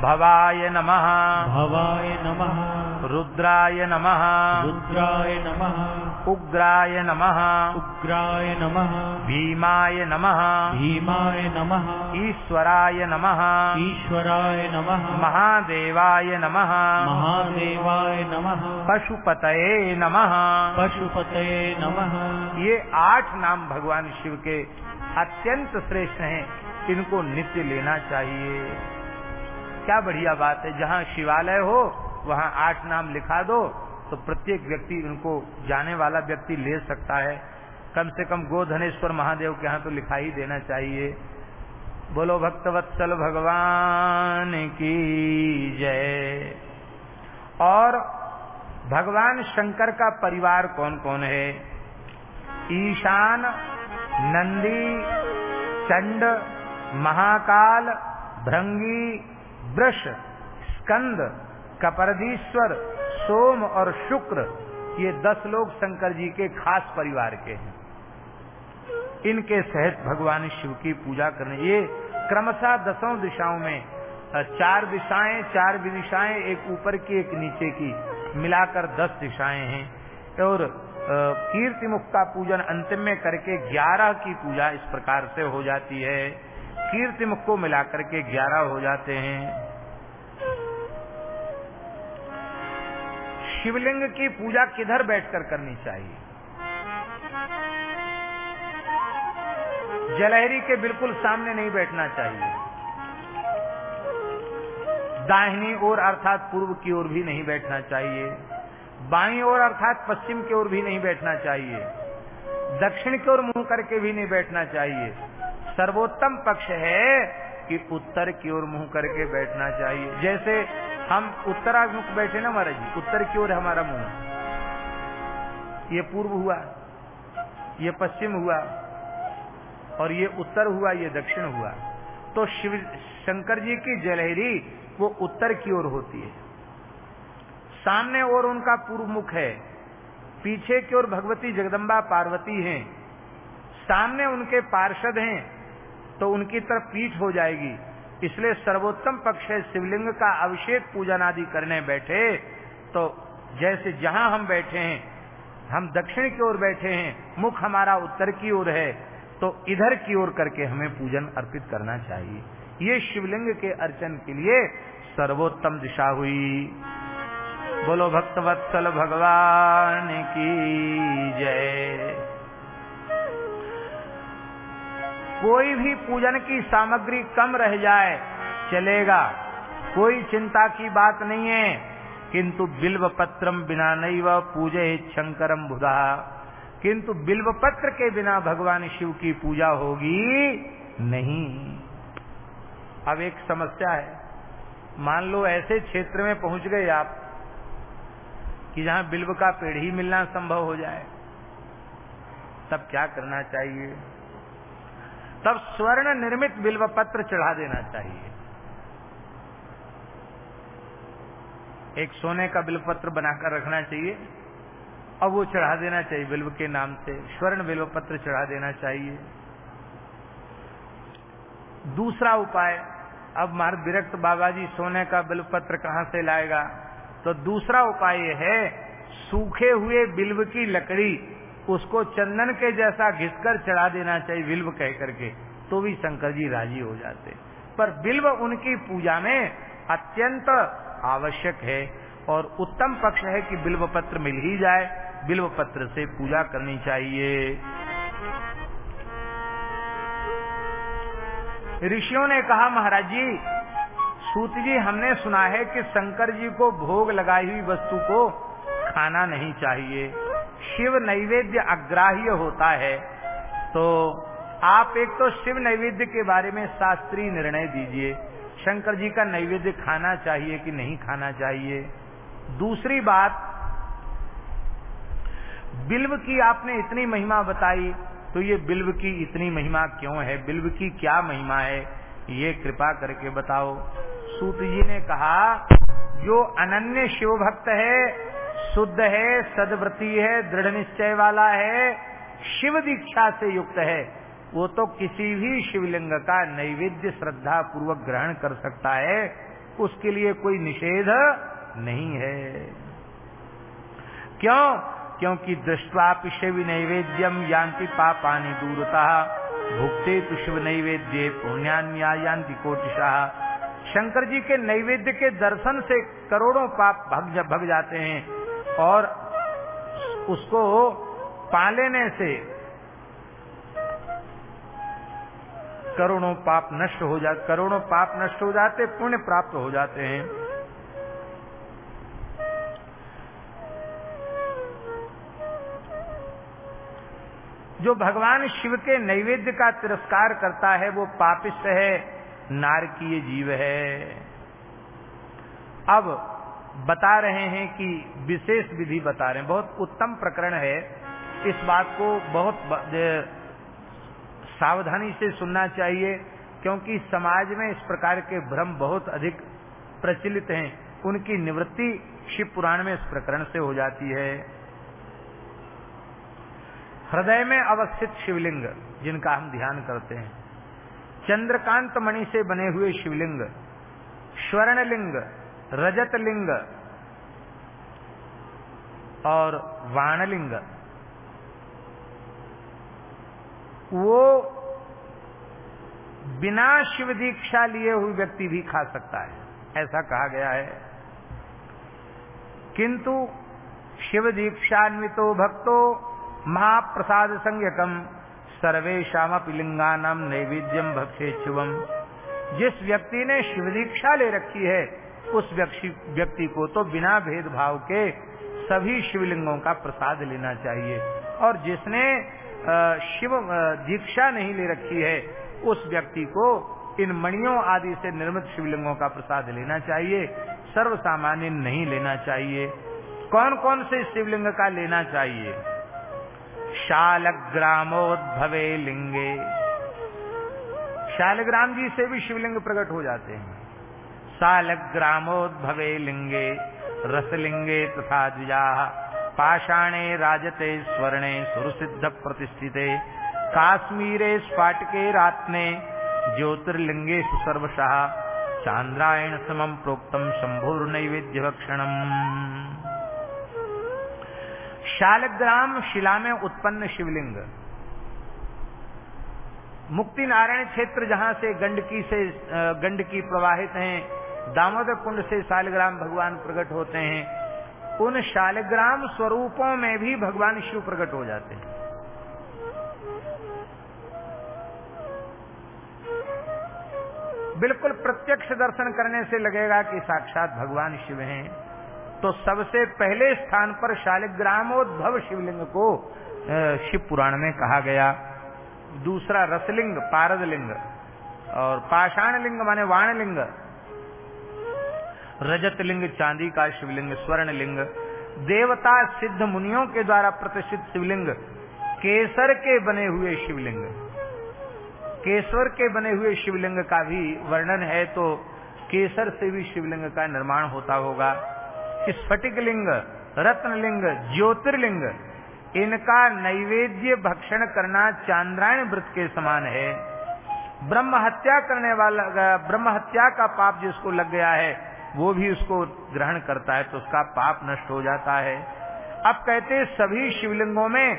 भवाय नमः। भवाय नमः। रुद्राय नमः। रुद्राय नमः। उग्राय नमः। उग्राय नमः। भीमाय नमः। भीमाय नमः। ईश्वराय नमः। ईश्वराय नमः। महादेवाय नमः। महादेवाय नमः। पशुपतये नमः। पशुपतये नमः। ये आठ नाम भगवान शिव के अत्यंत श्रेष्ठ हैं। इनको नित्य लेना चाहिए। क्या बढ़िया बात है, जहाँ शिवालय हो, वहाँ आठ नाम लिखा दो तो प्रत्येक व्यक्ति उनको जाने वाला व्यक्ति ले सकता है। कम से कम गोधनेश्वर महादेव के यहाँ तो लिखा ही देना चाहिए। बोलो, भक्तवत्सल भगवान की जय। और भगवान शंकर का परिवार कौन कौन है? ईशान नंदी, चंड, महाकाल, भृंगी, वृष, स्कंद, कपरदीश्वर, सोम और शुक्र, ये दस लोग शंकर जी के खास परिवार के हैं। इनके सहित भगवान शिव की पूजा करने, ये क्रमशः दसों दिशाओं में चार दिशाएँ चार दिशाएँ एक ऊपर की, एक नीचे की, मिलाकर दस दिशाएँ हैं। और कीर्ति मुख का पूजन अंतिम में करके ग्यारह की पूजा इस प्रकार से हो जाती है। कीर्ति मुख को मिलाकर के ग्यारह हो जाते हैं। शिवलिंग की पूजा किधर बैठकर करनी चाहिए? जलहरी के बिल्कुल सामने नहीं बैठना चाहिए। दाहिनी ओर अर्थात पूर्व की ओर भी नहीं बैठना चाहिए। बाई ओर अर्थात पश्चिम की ओर भी नहीं बैठना चाहिए। दक्षिण की ओर मुँह करके भी नहीं बैठना चाहिए। सर्वोत्तम पक्ष है कि उत्तर की ओर मुँह करके बैठना चाहिए। जैसे हम उत्तराभिमुख बैठे ना महाराज जी, उत्तर की ओर हमारा मुँह। ये पूर्व हुआ, ये पश्चिम हुआ, और ये उत्तर हुआ, ये दक्षिण हुआ। तो शिव शंकर जी की जलहरी वो उत्तर की ओर होती है। सामने और उनका पूर्व मुख है। पीछे की ओर भगवती जगदम्बा पार्वती हैं। सामने उनके पार्षद हैं तो उनकी तरफ़ पीठ हो जाएगी। इसलिए सर्वोत्तम पक्ष है शिवलिंग का अभिषेक पूजन आदि करने बैठे। तो जैसे जहाँ हम बैठे हैं, हम दक्षिण की ओर बैठे हैं, मुख हमारा उत्तर की ओर है तो इधर की ओर करके हमें पूजन अर्पित करना चाहिए। ये शिवलिंग के अर्चन के लिए सर्वोत्तम दिशा हुई। बोलो भक्तवत्सल भगवान की जय। कोई भी पूजन की सामग्री कम रह जाए, चलेगा। कोई चिंता की बात नहीं है, किंतु बिल्व पत्रम बिना नहीं व पूजे शंकरम बुधा। किंतु बिल्व पत्र के बिना भगवान शिव की पूजा होगी नहीं। अब एक समस्या है। मान लो ऐसे क्षेत्र में पहुँच गए आप कि जहाँ बिल्व का पेड़ ही मिलना संभव हो जाए। तब क्या करना चाहिए? तब स्वर्ण निर्मित बिल्व पत्र चढ़ा देना चाहिए। एक सोने का बिल्व पत्र बनाकर रखना चाहिए और वो चढ़ा देना चाहिए बिल्व के नाम से। स्वर्ण बिल्व पत्र चढ़ा देना चाहिए। दूसरा उपाय, अब मार विरक्त बाबा जी सोने का बिल्व पत्र कहाँ से लाएगा? तो दूसरा उपाय है, सूखे हुए बिल्व की लकड़ी, उसको चंदन के जैसा घिसकर चढ़ा देना चाहिए बिल्व कह करके तो भी शंकर जी राज़ी हो जाते। पर बिल्व उनकी पूजा में अत्यंत आवश्यक है और उत्तम पक्ष है कि बिल्व पत्र मिल ही जाए, बिल्व पत्र से पूजा करनी चाहिए। ऋषियों ने कहा, महाराज जी सूत जी, हमने सुना है कि शंकर जी को भोग लगाई हुई वस्तु को खाना नहीं चाहिए। शिव नैवेद्य अग्राह्य होता है। तो आप एक तो शिव नैवेद्य के बारे में शास्त्रीय निर्णय दीजिए। शंकर जी का नैवेद्य खाना चाहिए कि नहीं खाना चाहिए? दूसरी बात, बिल्व की आपने इतनी महिमा बताई तो ये बिल्व की इतनी महिमा क्यों है? बिल्व की क्या महिमा है? ये कृपा करके बताओ। सूत जी ने कहा, जो अनन्य शिव भक्त है, शुद्ध है सदव्रती है, दृढ़ निश्चय वाला है, शिव दीक्षा से युक्त है, वो तो किसी भी शिवलिंग का नैवेद्य श्रद्धा पूर्वक ग्रहण कर सकता है, उसके लिए कोई निषेध नहीं है। क्यों? क्योंकि दृष्टवा शिव नैवेद्यम यान्ति पापानी दूरता भुगते तो शिव नैवेद्य पुण्यान्या कोटिशाह शंकर जी के नैवेद्य के दर्शन से करोड़ों पाप भग भग जाते हैं और उसको पा लेने से करोड़ों पाप नष्ट हो जाते करोड़ों पाप नष्ट हो जाते, पुण्य प्राप्त हो जाते हैं। जो भगवान शिव के नैवेद्य का तिरस्कार करता है, वो पापिष्ट है। नारकीय जीव है। अब बता रहे हैं कि विशेष विधि बता रहे हैं। बहुत उत्तम प्रकरण है। इस बात को बहुत सावधानी से सुनना चाहिए, क्योंकि समाज में इस प्रकार के भ्रम बहुत अधिक प्रचलित हैं। उनकी निवृत्ति शिव पुराण में इस प्रकरण से हो जाती है। हृदय में अवस्थित शिवलिंग, जिनका हम ध्यान करते हैं। चंद्रकांत मणि से बने हुए शिवलिंग, स्वर्णलिंग रजत लिंग और वाणलिंग वो बिना शिव दीक्षा लिए हुए व्यक्ति भी खा सकता है, ऐसा कहा गया है। किंतु शिव दीक्षान्वितो भक्तो महाप्रसाद संज्ञकम सर्वेशम लिंगानम नैवेद्यम भक्षे शिवम। जिस व्यक्ति ने शिव दीक्षा ले रखी है, उस व्यक्ति को तो बिना भेदभाव के सभी शिवलिंगों का प्रसाद लेना चाहिए। और जिसने शिव दीक्षा नहीं ले रखी है, उस व्यक्ति को इन मणियों आदि से निर्मित शिवलिंगों का प्रसाद लेना चाहिए। सर्व सामान्य नहीं लेना चाहिए। कौन कौन से शिवलिंग का लेना चाहिए? शालग्रामोद्भवे लिंगे। शालग्राम जी से भी शिवलिंग प्रकट हो जाते हैं। शालग्रामोद्भवे लिंगे, रसलिंगे तथा द्विजा, पाषाणे राजते स्वर्णे सुरसिद्ध प्रतिष्ठिते, काश्मीरे स्फाटके रात्ने ज्योतिर्लिंगे सर्वशः चांद्रायण समम प्रोक्तम शंभुर नैवेद्य भक्षणम शालग्राम शिला में उत्पन्न शिवलिंग। मुक्ति नारायण क्षेत्र जहाँ से गंडकी से गंडकी प्रवाहित हैं, दामोदर कुंड से शालग्राम भगवान प्रकट होते हैं, उन शालग्राम स्वरूपों में भी भगवान शिव प्रकट हो जाते हैं। बिल्कुल प्रत्यक्ष दर्शन करने से लगेगा कि साक्षात भगवान शिव हैं। तो सबसे पहले स्थान पर शालिग्रामोद्भव शिवलिंग को शिव पुराण में कहा गया। दूसरा रसलिंग, पारदलिंग, और पाषाण लिंग माने वाण लिंग रजत लिंग चांदी का शिवलिंग स्वर्ण लिंग देवता सिद्ध मुनियों के द्वारा प्रतिष्ठित शिवलिंग, केसर के बने हुए शिवलिंग। केसर के बने हुए शिवलिंग का भी वर्णन है तो केसर से भी शिवलिंग का निर्माण होता होगा। स्फटिक लिंग रत्न लिंग ज्योतिर्लिंग, इनका नैवेद्य भक्षण करना चांद्रायण व्रत के समान है। ब्रह्म हत्या करने वाला, ब्रह्म हत्या का पाप जिसको लग गया है, वो भी उसको ग्रहण करता है तो उसका पाप नष्ट हो जाता है। अब कहते सभी शिवलिंगों में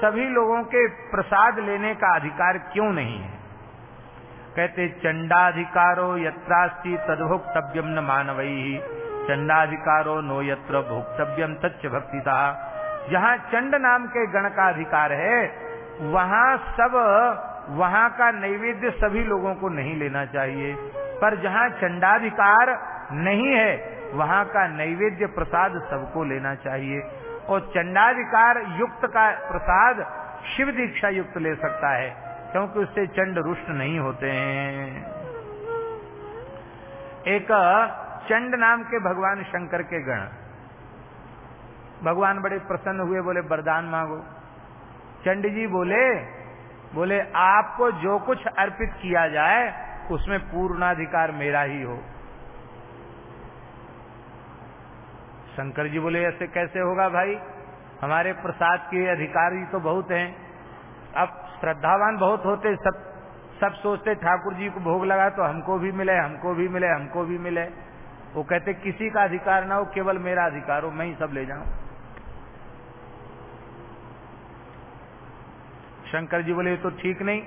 सभी लोगों के प्रसाद लेने का अधिकार क्यों नहीं है? कहते चंडाधिकारो यत्रास्ति तदभोक्तव्यम न मानवई चंडाधिकारो नो यत्र भोक्तव्यम तच्च भक्तिता। जहाँ चंड नाम के गण का अधिकार है, वहाँ सब, वहाँ का नैवेद्य सभी लोगों को नहीं लेना चाहिए। पर जहाँ चंडाधिकार नहीं है, वहाँ का नैवेद्य प्रसाद सबको लेना चाहिए। और चंडाधिकार युक्त का प्रसाद शिव दीक्षा युक्त ले सकता है, क्योंकि उससे चंड रुष्ट नहीं होते हैं। एक चंड नाम के भगवान शंकर के गण। भगवान बड़े प्रसन्न हुए, बोले, वरदान मांगो। चंड जी बोले बोले, आपको जो कुछ अर्पित किया जाए, उसमें पूर्णाधिकार मेरा ही हो। शंकर जी बोले, ऐसे कैसे होगा भाई? हमारे प्रसाद के अधिकारी तो बहुत हैं। अब श्रद्धावान बहुत होते, सब सब सोचते, ठाकुर जी को भोग लगा तो हमको भी मिले, हमको भी मिले, हमको भी मिले। वो कहते किसी का अधिकार ना हो, केवल मेरा अधिकार हो, मैं ही सब ले जाऊँ। शंकर जी बोले तो ठीक नहीं।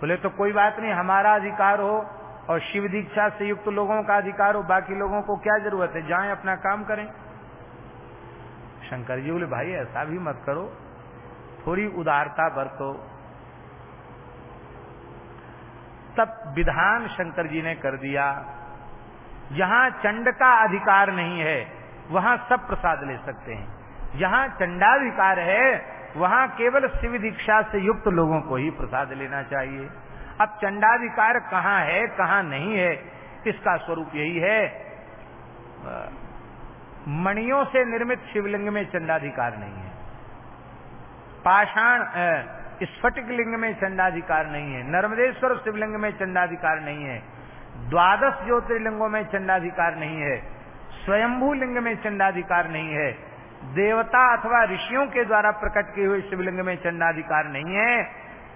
बोले तो कोई बात नहीं, हमारा अधिकार हो और शिव दीक्षा से युक्त लोगों का अधिकार हो, बाकी लोगों को क्या ज़रूरत है? जाएँ, अपना काम करें। शंकर जी बोले, भाई, ऐसा भी मत करो, थोड़ी उदारता बरतो। तब विधान शंकर जी ने कर दिया। जहाँ चंड का अधिकार नहीं है, वहाँ सब प्रसाद ले सकते हैं। जहाँ चंडाधिकार है, वहाँ केवल शिव दीक्षा से युक्त लोगों को ही प्रसाद लेना चाहिए। अब चंडाधिकार कहाँ है, कहाँ नहीं है इसका स्वरूप यही है? मणियों से निर्मित शिवलिंग में चंडाधिकार नहीं है। पाषाण स्फटिक लिंग में चंडाधिकार नहीं है। नर्मदेश्वर शिवलिंग में चंडाधिकार नहीं है। द्वादश ज्योतिर्लिंगों में चंडाधिकार नहीं है स्वयंभू लिंग में चंडाधिकार नहीं है, देवता अथवा ऋषियों के द्वारा प्रकट किए हुए शिवलिंग में चंडाधिकार नहीं है,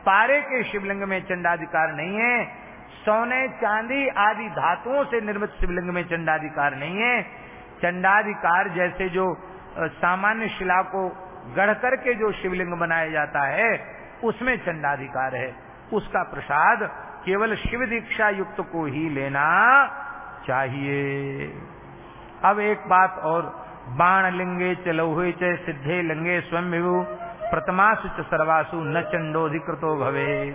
पारे के शिवलिंग में चंडाधिकार नहीं है, सोने, चांदी आदि धातुओं से निर्मित शिवलिंग में चंडाधिकार नहीं है। चंडाधिकार जैसे जो सामान्य शिला को गढ़ करके जो शिवलिंग बनाया जाता है, उसमें चंडाधिकार है। उसका प्रसाद केवल शिव दीक्षा युक्त को ही लेना चाहिए। अब एक बात और, बाण लिंगे चलो हुए चे सिद्धे लिंगे स्वयं विभु प्रथमासु च सर्वासु न चंडोधिकृतो भवे।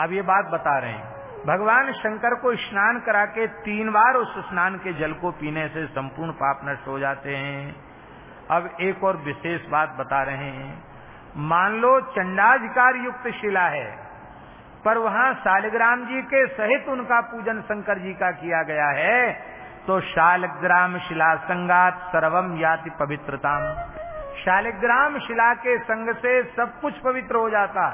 अब ये बात बता रहे हैं। भगवान शंकर को स्नान करा के तीन बार उस स्नान के जल को पीने से संपूर्ण पाप नष्ट हो जाते हैं। अब एक और विशेष बात बता रहे हैं। मान लो चंडाधिकार युक्त शिला है। पर वहाँ शालिग्राम जी के सहित उनका पूजन शंकर जी का किया गया है तो शालग्राम शिला संगात सर्वम याति पवित्रता शालिग्राम शिला के संग से सब कुछ पवित्र हो जाता,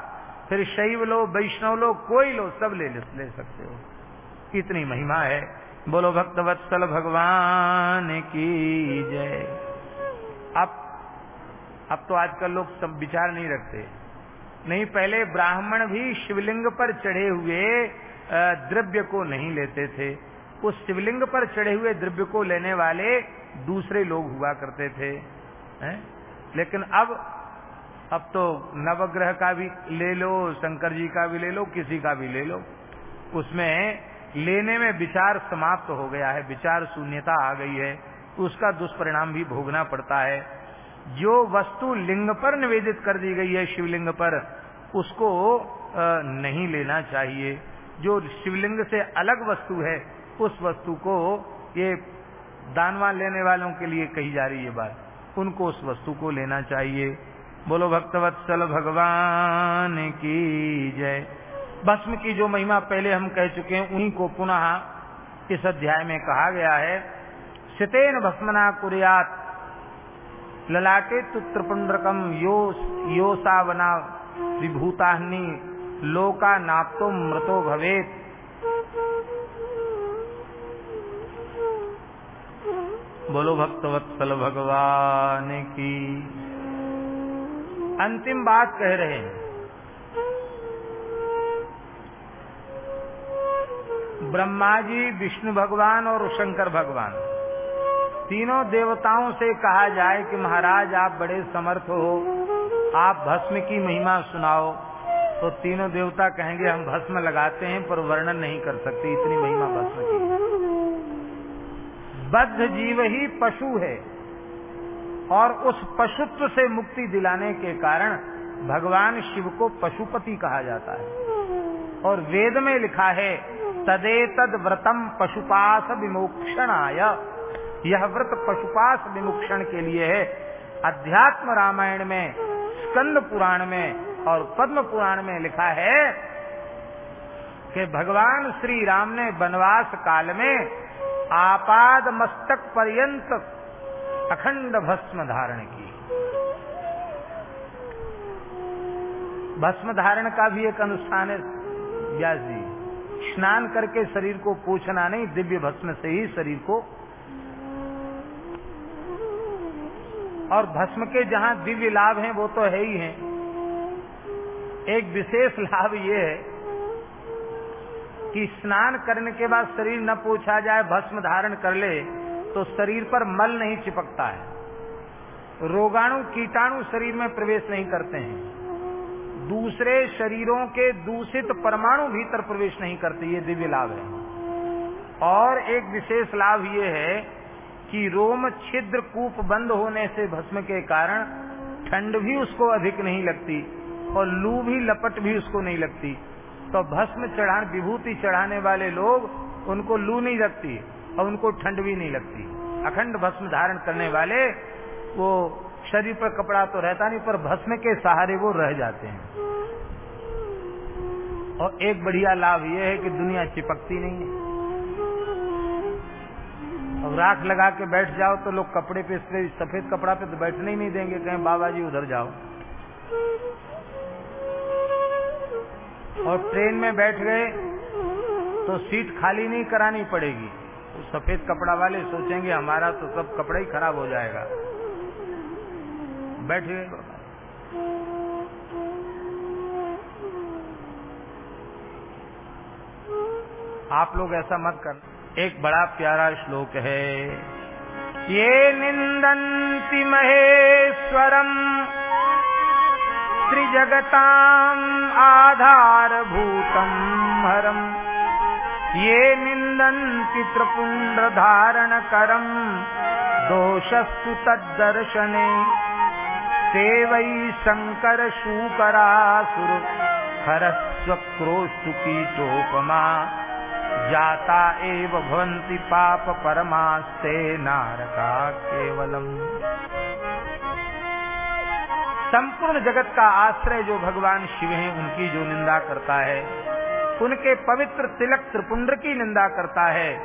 फिर शैव लो, वैष्णव लो, कोई लो, सब ले ले सकते हो। इतनी महिमा है। बोलो भक्त वत्सल भगवान की जय। अब अब तो आजकल लोग सब विचार नहीं रखते। नहीं, पहले ब्राह्मण भी शिवलिंग पर चढ़े हुए द्रव्य को नहीं लेते थे। उस शिवलिंग पर चढ़े हुए द्रव्य को लेने वाले दूसरे लोग हुआ करते थे, हैं? लेकिन अब अब तो नवग्रह का भी ले लो, शंकर जी का भी ले लो, किसी का भी ले लो। उसमें लेने में विचार समाप्त हो गया है, विचार शून्यता आ गई है उसका दुष्परिणाम भी भोगना पड़ता है। जो वस्तु लिंग पर निवेदित कर दी गई है शिवलिंग पर उसको नहीं लेना चाहिए। जो शिवलिंग से अलग वस्तु है, उस वस्तु को ये दानवान लेने वालों के लिए कही जा रही है बात। उनको उस वस्तु को लेना चाहिए। बोलो भक्तवत्सल भगवान की जय। भस्म की जो महिमा पहले हम कह चुके हैं उन्हीं को पुनः इस अध्याय में कहा गया है। सितेन भस्मना कुरियात, ललाटे तुत्रपुंड्रकम यो योसावना विभूताहनी लोका नाप्तो मृतो भवेत। बोलो भक्तवत्सल भगवान की। अंतिम बात कह रहे हैं। ब्रह्मा जी, विष्णु भगवान और शंकर भगवान। तीनों देवताओं से कहा जाए कि महाराज, आप बड़े समर्थ हो। आप भस्म की महिमा सुनाओ तो तीनों देवता कहेंगे, हम भस्म लगाते हैं, पर वर्णन नहीं कर सकते इतनी महिमा भस्म की। बद्ध जीव ही पशु है, और उस पशुत्व से मुक्ति दिलाने के कारण भगवान शिव को पशुपति कहा जाता है। और वेद में लिखा है, तदेतद व्रतम पशुपास विमोक्षणाय। यह व्रत पशुपास विमोक्षण के लिए है। अध्यात्म रामायण में स्कंद पुराण में और पद्म पुराण में लिखा है कि भगवान श्री राम ने वनवास काल में आपाद मस्तक पर्यंत अखंड भस्म धारण की। भस्म धारण का भी एक अनुष्ठान है। व्यास जी, स्नान करके शरीर को पूछना नहीं दिव्य भस्म से ही शरीर को और भस्म के जहाँ दिव्य लाभ हैं, वो तो है ही हैं। एक विशेष लाभ ये है कि स्नान करने के बाद शरीर न पूछा जाए, भस्म धारण कर ले तो शरीर पर मल नहीं चिपकता है। रोगाणु, कीटाणु शरीर में प्रवेश नहीं करते हैं। दूसरे शरीरों के दूषित परमाणु भीतर प्रवेश नहीं करते, ये दिव्य लाभ है। और एक विशेष लाभ ये है कि रोम छिद्र कूप बंद होने से भस्म के कारण ठंड भी उसको अधिक नहीं लगती और लू भी लपट भी उसको नहीं लगती। तो भस्म चढ़ा विभूति चढ़ाने वाले लोग उनको लू नहीं लगती और उनको ठंड भी नहीं लगती। अखंड भस्म धारण करने वाले, वो शरीर पर कपड़ा तो रहता नहीं, पर भस्म के सहारे वो रह जाते हैं। और एक बढ़िया लाभ ये है कि दुनिया चिपकती नहीं है। अब राख लगा के बैठ जाओ तो लोग कपड़े पे सफ़ेद कपड़ा पे तो बैठने ही नहीं देंगे, कहें बाबा जी उधर जाओ। और ट्रेन में बैठ गए तो सीट खाली नहीं करानी पड़ेगी। तो सफ़ेद कपड़ा वाले सोचेंगे, हमारा तो सब कपड़ा ही खराब हो जाएगा। बैठ गए। आप लोग ऐसा मत कर। एक बड़ा प्यारा श्लोक है। ये निंदन्ति महेश्वरम। त्रिजगताम आधारभूतम हरम। ये निंदन्ति त्रिपुण्ड्रधारणकरम् दोषस्तु तद्दर्शने। ते वै शङ्करशूकरासुर। हरस्वक्रोष्टुकीटोपमा जाता एव भवन्ति पाप परमास्ते नारका केवलम। संपूर्ण जगत का आश्रय जो भगवान शिव हैं, उनकी जो निंदा करता है, उनके पवित्र तिलक त्रिपुंड की निंदा करता है,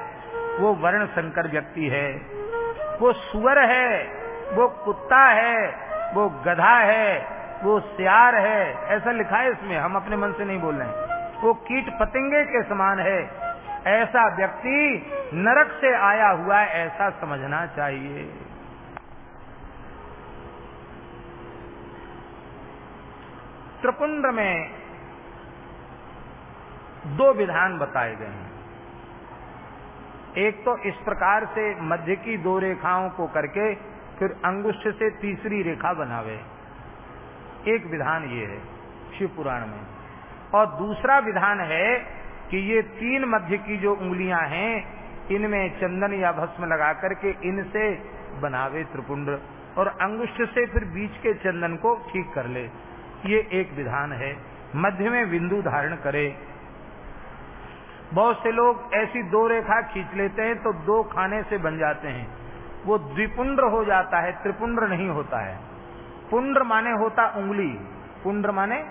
वो वर्ण संकर व्यक्ति है। वो सुअर है, वो कुत्ता है, वो गधा है, वो सियार है, ऐसा लिखा है इसमें, हम अपने मन से नहीं बोल रहे हैं। वो कीट पतंगे के समान है ऐसा व्यक्ति नरक से आया हुआ है, ऐसा समझना चाहिए। त्रिपुंड में दो विधान बताए गए हैं। एक तो इस प्रकार से मध्य की दो रेखाओं को करके फिर अंगुष्ठ से तीसरी रेखा बनावे। एक विधान ये है, शिव पुराण में। और दूसरा विधान है कि ये तीन मध्य की जो उंगलियाँ हैं, इनमें चंदन या भस्म लगा करके इनसे बनावे त्रिपुंड और अंगुष्ठ से फिर बीच के चंदन को ठीक कर ले। ये एक विधान है। मध्य में बिंदु धारण करे। बहुत से लोग ऐसी दो रेखा खींच लेते हैं तो दो खाने से बन जाते हैं। वो द्विपुंड हो जाता है, त्रिपुंड नहीं होता है। पुंड्र माने होता उंगली। पुंड्र माने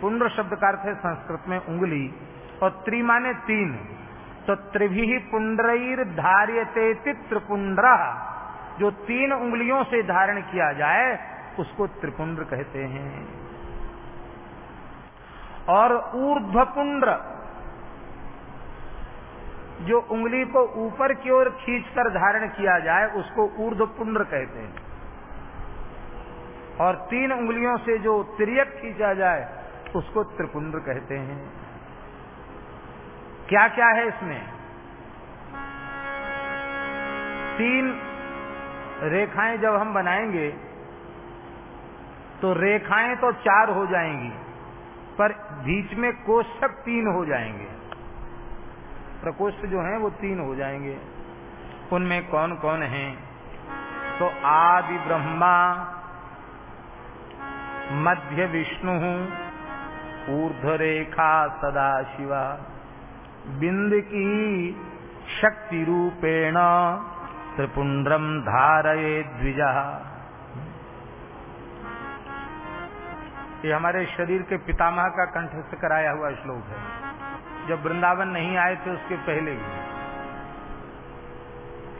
पुंड्र शब्द का अर्थ है संस्कृत में उंगली। और त्रि माने तीन। तो त्रिभी पुंड्र धार्यते त्रिपुंड्र। जो तीन उंगलियों से धारण किया जाए, उसको त्रिपुंड्र कहते हैं। और ऊर्ध्वपुंड्र, जो उंगली को ऊपर की ओर खींचकर धारण किया जाए, उसको ऊर्ध्वपुंड्र कहते हैं। और तीन उंगलियों से जो तिरक खींचा जाए, उसको त्रिपुंड्र कहते हैं। क्या क्या है इसमें? तीन रेखाएँ जब हम बनाएँगे तो रेखाएँ तो चार हो जाएँगी, पर बीच में कोष्ठक तीन हो जाएँगे। प्रकोष्ठ जो हैं वो तीन हो जाएँगे। उनमें कौन कौन हैं? तो आदि ब्रह्मा, मध्य विष्णु ऊर्ध रेखा सदा शिवा बिंद की शक्ति रूपेण त्रिपुंड्रम धारये द्विजा। ये हमारे शरीर के पितामह का कंठस्थ कराया हुआ श्लोक है। जब वृंदावन नहीं आए थे उसके पहले भी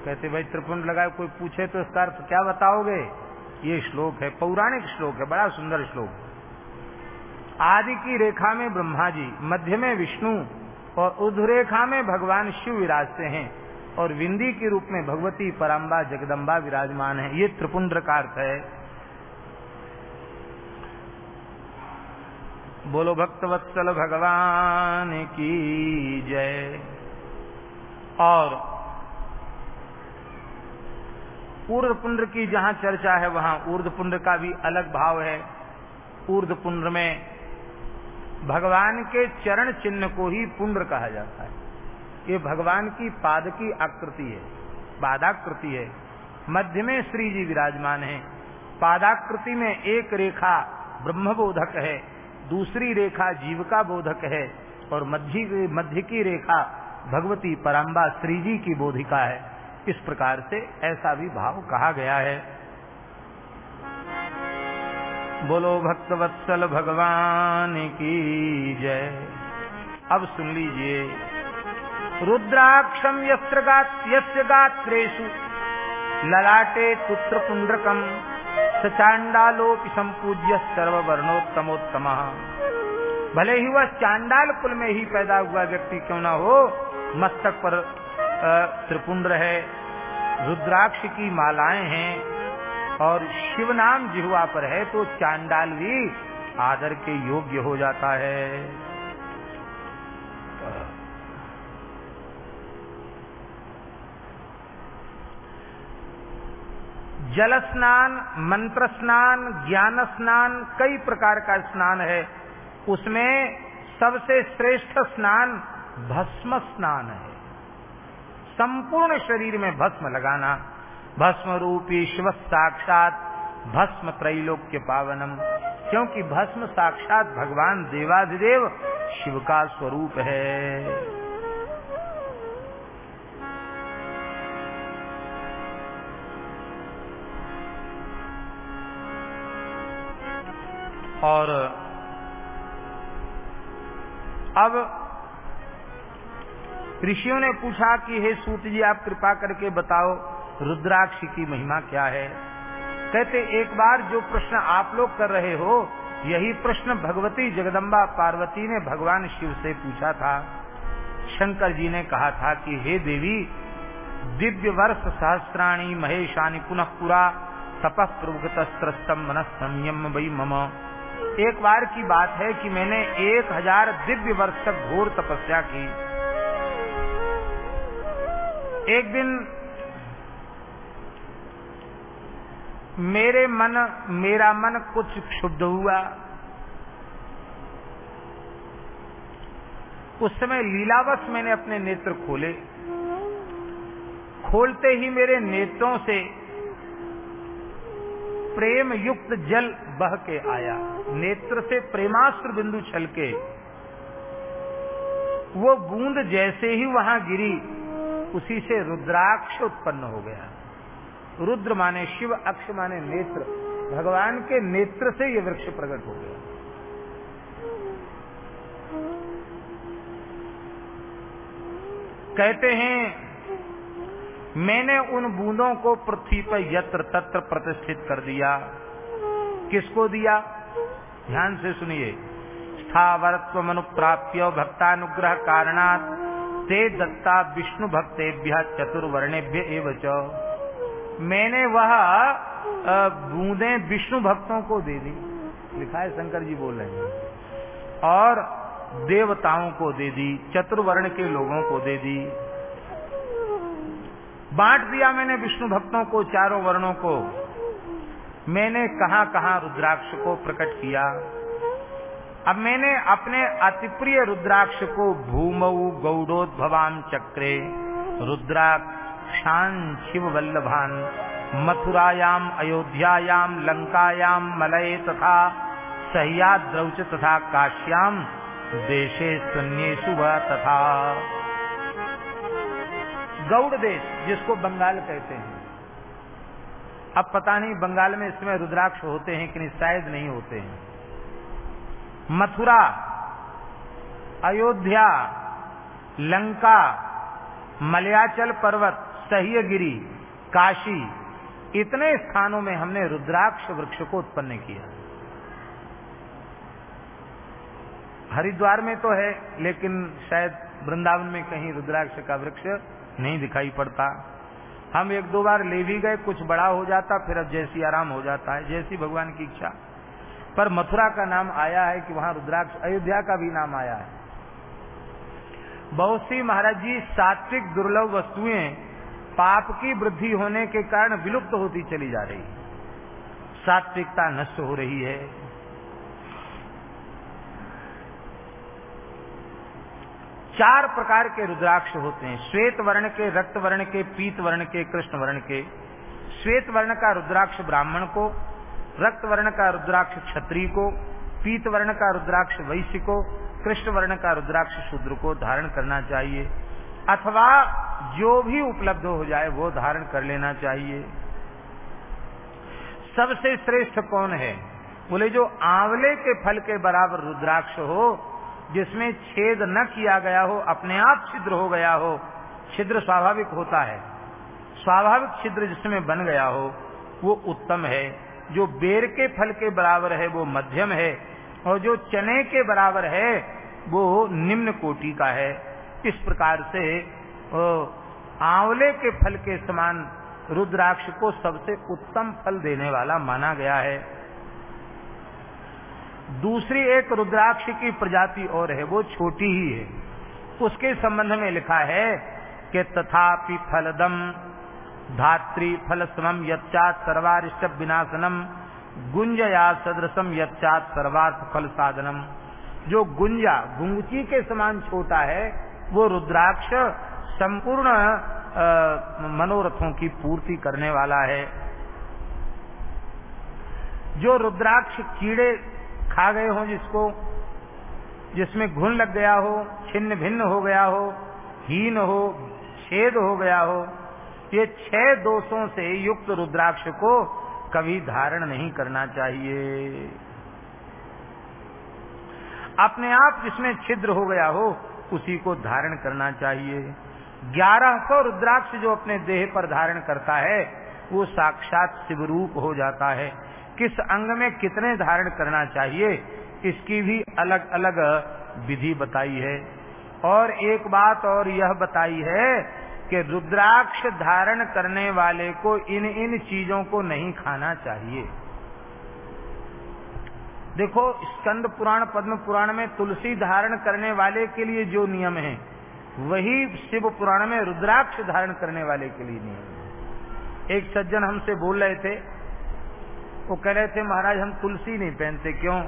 कहते, भाई, त्रिपुंड लगाए, कोई पूछे तो इसका अर्थ क्या बताओगे? ये श्लोक है, पौराणिक श्लोक है, बड़ा सुंदर श्लोक। आदि की रेखा में ब्रह्मा जी, मध्य में विष्णु और उद्धरेखा में भगवान शिव विराजते हैं और विंदी के रूप में भगवती परम्बा जगदम्बा विराजमान है। ये त्रिपुंड का अर्थ है। बोलो, भक्तवत्सल भगवान की जय। और ऊर्ध की जहाँ चर्चा है, वहाँ ऊर्ध पुंड्र का भी अलग भाव है। ऊर्ध में भगवान के चरण चिन्ह को ही पुंड्र कहा जाता है। ये भगवान की पाद की आकृति है, पादाकृति है। मध्य में श्री जी विराजमान है। पादाकृति में एक रेखा ब्रह्मबोधक है, दूसरी रेखा जीविका बोधक है और मध्य मध्य की रेखा भगवती पराम्बा श्री जी की बोधिका है। इस प्रकार से ऐसा भी भाव कहा गया है। बोलो भक्तवत्सल भगवान की जय। अब सुन लीजिए। रुद्राक्षम यस्त्र गात्रेशु ललाटे पुत्र पुंड्रकम सचांडालोपि संपूज्य सर्ववर्णोत्तमोत्तम। भले ही वह चांडाल कुल में ही पैदा हुआ व्यक्ति क्यों ना हो, मस्तक पर त्रिपुंड है, रुद्राक्ष की मालाएँ हैं और शिव नाम जिहुआ पर है तो चांडाल भी आदर के योग्य हो जाता है। जल स्नान, मंत्र स्नान, ज्ञान स्नान, कई प्रकार का स्नान है। उसमें सबसे श्रेष्ठ स्नान भस्म स्नान है। संपूर्ण शरीर में भस्म लगाना भस्म रूपी शिव साक्षात भस्म त्रैलोक्य पावनम क्योंकि भस्म साक्षात भगवान देवाधिदेव शिव का स्वरूप है। और अब ऋषियों ने पूछा कि, हे सूत जी, आप कृपा करके बताओ रुद्राक्ष की महिमा क्या है? कहते, एक बार जो प्रश्न आप लोग कर रहे हो, यही प्रश्न भगवती जगदम्बा पार्वती ने भगवान शिव से पूछा था। शंकर जी ने कहा था कि, हे देवी, दिव्य वर्ष सहस्त्राणी महेशानी पुनः पुरा तपः प्रभुतस्त्रस्तम मन संयम वही मम। एक बार की बात है कि मैंने एक हज़ार दिव्य वर्ष तक घोर तपस्या की। एक दिन मेरे मन, मेरा मन कुछ क्षुब्ध हुआ। उस समय लीलावश मैंने अपने नेत्र खोले। खोलते ही मेरे नेत्रों से प्रेम युक्त जल बह के आया। नेत्र से प्रेमास्त्र बिंदु छलके वो बूंद जैसे ही वहाँ गिरी, उसी से रुद्राक्ष उत्पन्न हो गया। रुद्र माने शिव, अक्ष माने नेत्र। भगवान के नेत्र से ये वृक्ष प्रकट हो गया। कहते हैं, मैंने उन बूंदों को पृथ्वी पर यत्र तत्र प्रतिष्ठित कर दिया। किसको दिया? ध्यान से सुनिए। स्थावरत्व अनुप्राप्य भक्तानुग्रह कारणात ते दत्ता विष्णु भक्तेभ्य चतुर्वर्णेभ्य एवं मैंने वह बूंदे विष्णु भक्तों को दे दी। लिखा है शंकर जी बोल रहे हैं। और देवताओं को दे दी, चतुर्वर्ण के लोगों को दे दी। बांट दिया मैंने विष्णु भक्तों को, चारों वर्णों को। मैंने कहा कहाँ रुद्राक्ष को प्रकट किया। अब मैंने अपने अतिप्रिय रुद्राक्ष को भूमऊ गौड़ोद्भवान चक्रे, रुद्राक्ष शान शिव वल्लभान मथुरायाम, अयोध्यायाम लंकायाम मलय तथा सह्याद्रौच तथा काश्याम, देशे शून्येशु तथा। गौड़ देश, जिसको बंगाल कहते हैं। अब पता नहीं, बंगाल में इस समय रुद्राक्ष होते हैं कि नहीं, शायद नहीं होते हैं। मथुरा, अयोध्या, लंका, मलयाचल पर्वत सह्यगिरी, काशी, इतने स्थानों में हमने रुद्राक्ष वृक्ष को उत्पन्न किया। हरिद्वार में तो है, लेकिन शायद वृंदावन में कहीं रुद्राक्ष का वृक्ष नहीं दिखाई पड़ता। हम एक दो बार ले भी गए, कुछ बड़ा हो जाता, फिर अब जैसी आराम हो जाता है, जैसी भगवान की इच्छा। पर मथुरा का नाम आया है कि वहाँ रुद्राक्ष, अयोध्या का भी नाम आया है। बहुत सी महाराज जी सात्विक दुर्लभ वस्तुएँ पाप की वृद्धि होने के कारण विलुप्त होती चली जा रही है। सात्विकता नष्ट हो रही है। चार प्रकार के रुद्राक्ष होते हैं। श्वेत वर्ण के, रक्त वर्ण के, पीत वर्ण के, कृष्ण वर्ण के। श्वेत वर्ण का रुद्राक्ष ब्राह्मण को, रक्त वर्ण का रुद्राक्ष क्षत्रिय को, पीत वर्ण का रुद्राक्ष वैश्य को, कृष्ण वर्ण का रुद्राक्ष शूद्र को धारण करना चाहिए। अथवा जो भी उपलब्ध हो जाए वो धारण कर लेना चाहिए। सबसे श्रेष्ठ कौन है? बोले, जो आंवले के फल के बराबर रुद्राक्ष हो, जिसमें छेद न किया गया हो, अपने आप छिद्र हो गया हो, छिद्र स्वाभाविक होता है। स्वाभाविक छिद्र जिसमें बन गया हो, वो उत्तम है। जो बेर के फल के बराबर है, वो मध्यम है। और जो चने के बराबर है, वो निम्न कोटि का है। इस प्रकार से आंवले के फल के समान रुद्राक्ष को सबसे उत्तम फल देने वाला माना गया है। दूसरी एक रुद्राक्ष की प्रजाति और है, वो छोटी ही है। उसके संबंध में लिखा है कि तथापि फलदम धात्री फल समम यच्चात सर्वारिष्ट विनाशनम, गुंजया सदृशम यच्चात सर्वार्थ फल साधनम जो गुंजा, गुंगची के समान छोटा है वो रुद्राक्ष संपूर्ण मनोरथों की पूर्ति करने वाला है। जो रुद्राक्ष कीड़े खा गए हो जिसको, जिसमें घुन लग गया हो, छिन्न भिन्न हो गया हो, हीन हो, छेद हो गया हो, ये छह दोषों से युक्त रुद्राक्ष को कभी धारण नहीं करना चाहिए। अपने आप जिसमें छिद्र हो गया हो उसी को धारण करना चाहिए। ग्यारह सौ रुद्राक्ष जो अपने देह पर धारण करता है, वो साक्षात शिवरूप हो जाता है। किस अंग में कितने धारण करना चाहिए, इसकी भी अलग अलग विधि बताई है। और एक बात और यह बताई है कि रुद्राक्ष धारण करने वाले को इन इन चीज़ों को नहीं खाना चाहिए। देखो, स्कंद पुराण, पद्म पुराण में तुलसी धारण करने वाले के लिए जो नियम है, वही शिव पुराण में रुद्राक्ष धारण करने वाले के लिए नियम है। एक सज्जन हमसे बोल रहे थे, वो कह रहे थे, महाराज, हम तुलसी नहीं पहनते, क्यों?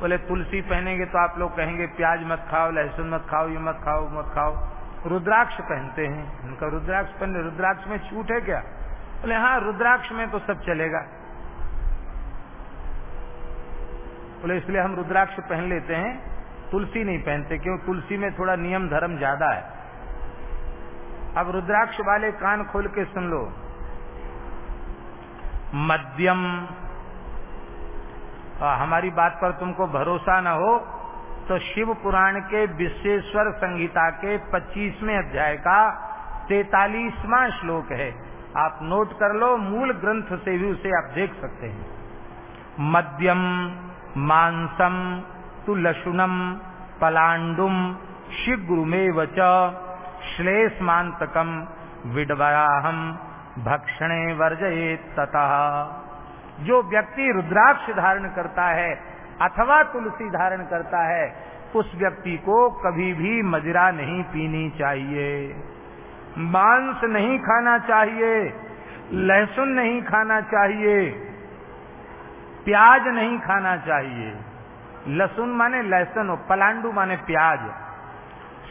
बोले, तुलसी पहनेंगे तो आप लोग कहेंगे, प्याज मत खाओ, लहसुन मत खाओ, ये मत खाओ मत खाओ। रुद्राक्ष पहनते हैं। उनका रुद्राक्ष पहन रुद्राक्ष में छूट है क्या? बोले हाँ रुद्राक्ष में तो सब चलेगा। बोले, इसलिए हम रुद्राक्ष पहन लेते हैं, तुलसी नहीं पहनते, क्यों? तुलसी में थोड़ा नियम धर्म ज़्यादा है। अब रुद्राक्ष वाले कान खोल के सुन लो। मध्यम हमारी बात पर तुमको भरोसा न हो तो शिव पुराण के विश्वेश्वर संहिता के 25वें अध्याय का तैतालीसवां श्लोक है। आप नोट कर लो, मूल ग्रंथ से भी उसे आप देख सकते हैं। मध्यम मांसम तु लशुनम पलांडुम शीघ्रुमेव च श्लेषमांतकम विडवराहम भक्षणे वर्जये ततः। जो व्यक्ति रुद्राक्ष धारण करता है अथवा तुलसी धारण करता है, उस व्यक्ति को कभी भी मदिरा नहीं पीनी चाहिए। मांस नहीं खाना चाहिए, लहसुन नहीं खाना चाहिए प्याज नहीं खाना चाहिए। लहसुन माने लहसुन पलांडू माने प्याज।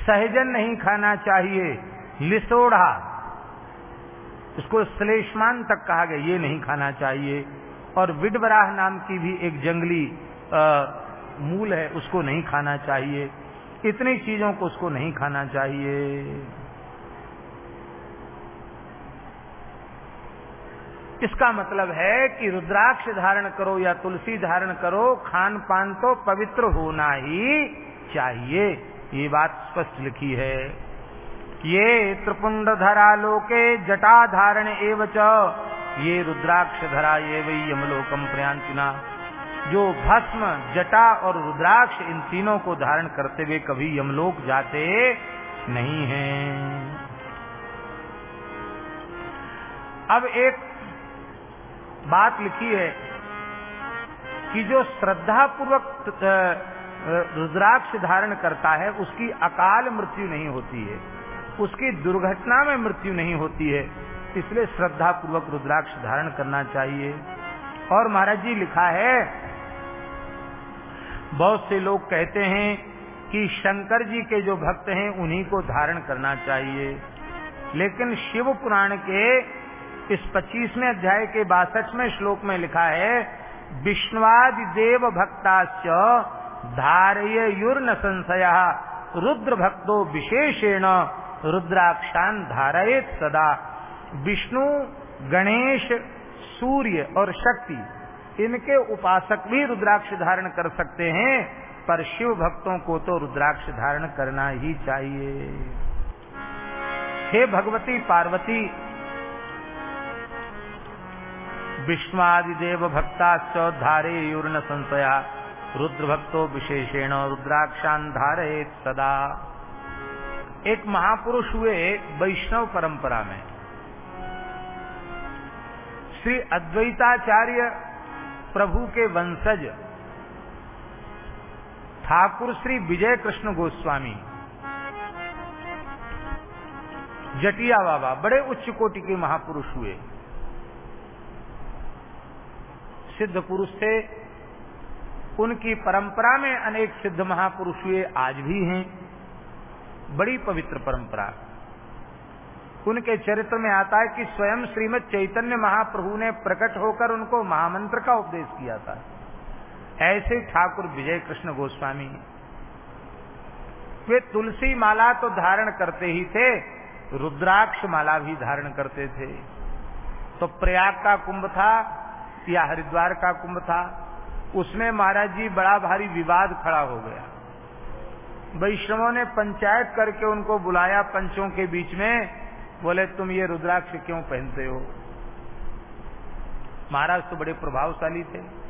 सहजन नहीं खाना चाहिए। लिसोड़ा इसको श्लेषमान तक कहा गया ये नहीं खाना चाहिए। और विडबराह नाम की भी एक जंगली आ, मूल है उसको नहीं खाना चाहिए। इतनी चीज़ों को उसको नहीं खाना चाहिए। इसका मतलब है कि रुद्राक्ष धारण करो या तुलसी धारण करो, खान पान तो पवित्र होना ही चाहिए। ये बात स्पष्ट लिखी है। ये त्रिपुंड धरा लोके जटा धारण एवं ये रुद्राक्ष धरा ये वही यमलोकम प्रयांतिना। जो भस्म, जटा और रुद्राक्ष इन तीनों को धारण करते हुए कभी यमलोक जाते नहीं हैं। अब एक बात लिखी है कि जो श्रद्धा पूर्वक रुद्राक्ष धारण करता है, उसकी अकाल मृत्यु नहीं होती है। उसकी दुर्घटना में मृत्यु नहीं होती है। इसलिए श्रद्धा पूर्वक रुद्राक्ष धारण करना चाहिए। और महाराज जी लिखा है, बहुत से लोग कहते हैं कि शंकर जी के जो भक्त हैं, उन्हीं को धारण करना चाहिए। लेकिन शिव पुराण के इस पच्चीसवें अध्याय के बासठवें श्लोक में लिखा है विष्णुवादि देव भक्ताश्च धारय युर्ण संशय रुद्र भक्तो विशेषेण रुद्राक्षान धारयत सदा। विष्णु, गणेश, सूर्य और शक्ति, इनके उपासक भी रुद्राक्ष धारण कर सकते हैं, पर शिव भक्तों को तो रुद्राक्ष धारण करना ही चाहिए। हे भगवती पार्वती विष्णुआदिदेव यूर्ण संशया रुद्र भक्तो विशेषेण रुद्राक्षान धारे सदा। एक महापुरुष हुए वैष्णव परंपरा में। श्री अद्वैताचार्य प्रभु के वंशज, ठाकुर श्री विजय कृष्ण गोस्वामी, जटिया बाबा, बड़े उच्च कोटि के महापुरुष हुए। सिद्ध पुरुष थे। उनकी परंपरा में अनेक सिद्ध महापुरुष हुए, आज भी हैं। बड़ी पवित्र परंपरा। उनके चरित्र में आता है कि स्वयं श्रीमद चैतन्य महाप्रभु ने प्रकट होकर उनको महामंत्र का उपदेश किया था। ऐसे ठाकुर विजय कृष्ण गोस्वामी। वे तुलसी माला तो धारण करते ही थे, रुद्राक्ष माला भी धारण करते थे। तो प्रयाग का कुंभ था या हरिद्वार का कुंभ था, उसमें महाराज जी बड़ा भारी विवाद खड़ा हो गया। वैष्णवों ने पंचायत करके उनको बुलाया, पंचों के बीच में, बोले, तुम ये रुद्राक्ष क्यों पहनते हो? महाराज तो बड़े प्रभावशाली थे।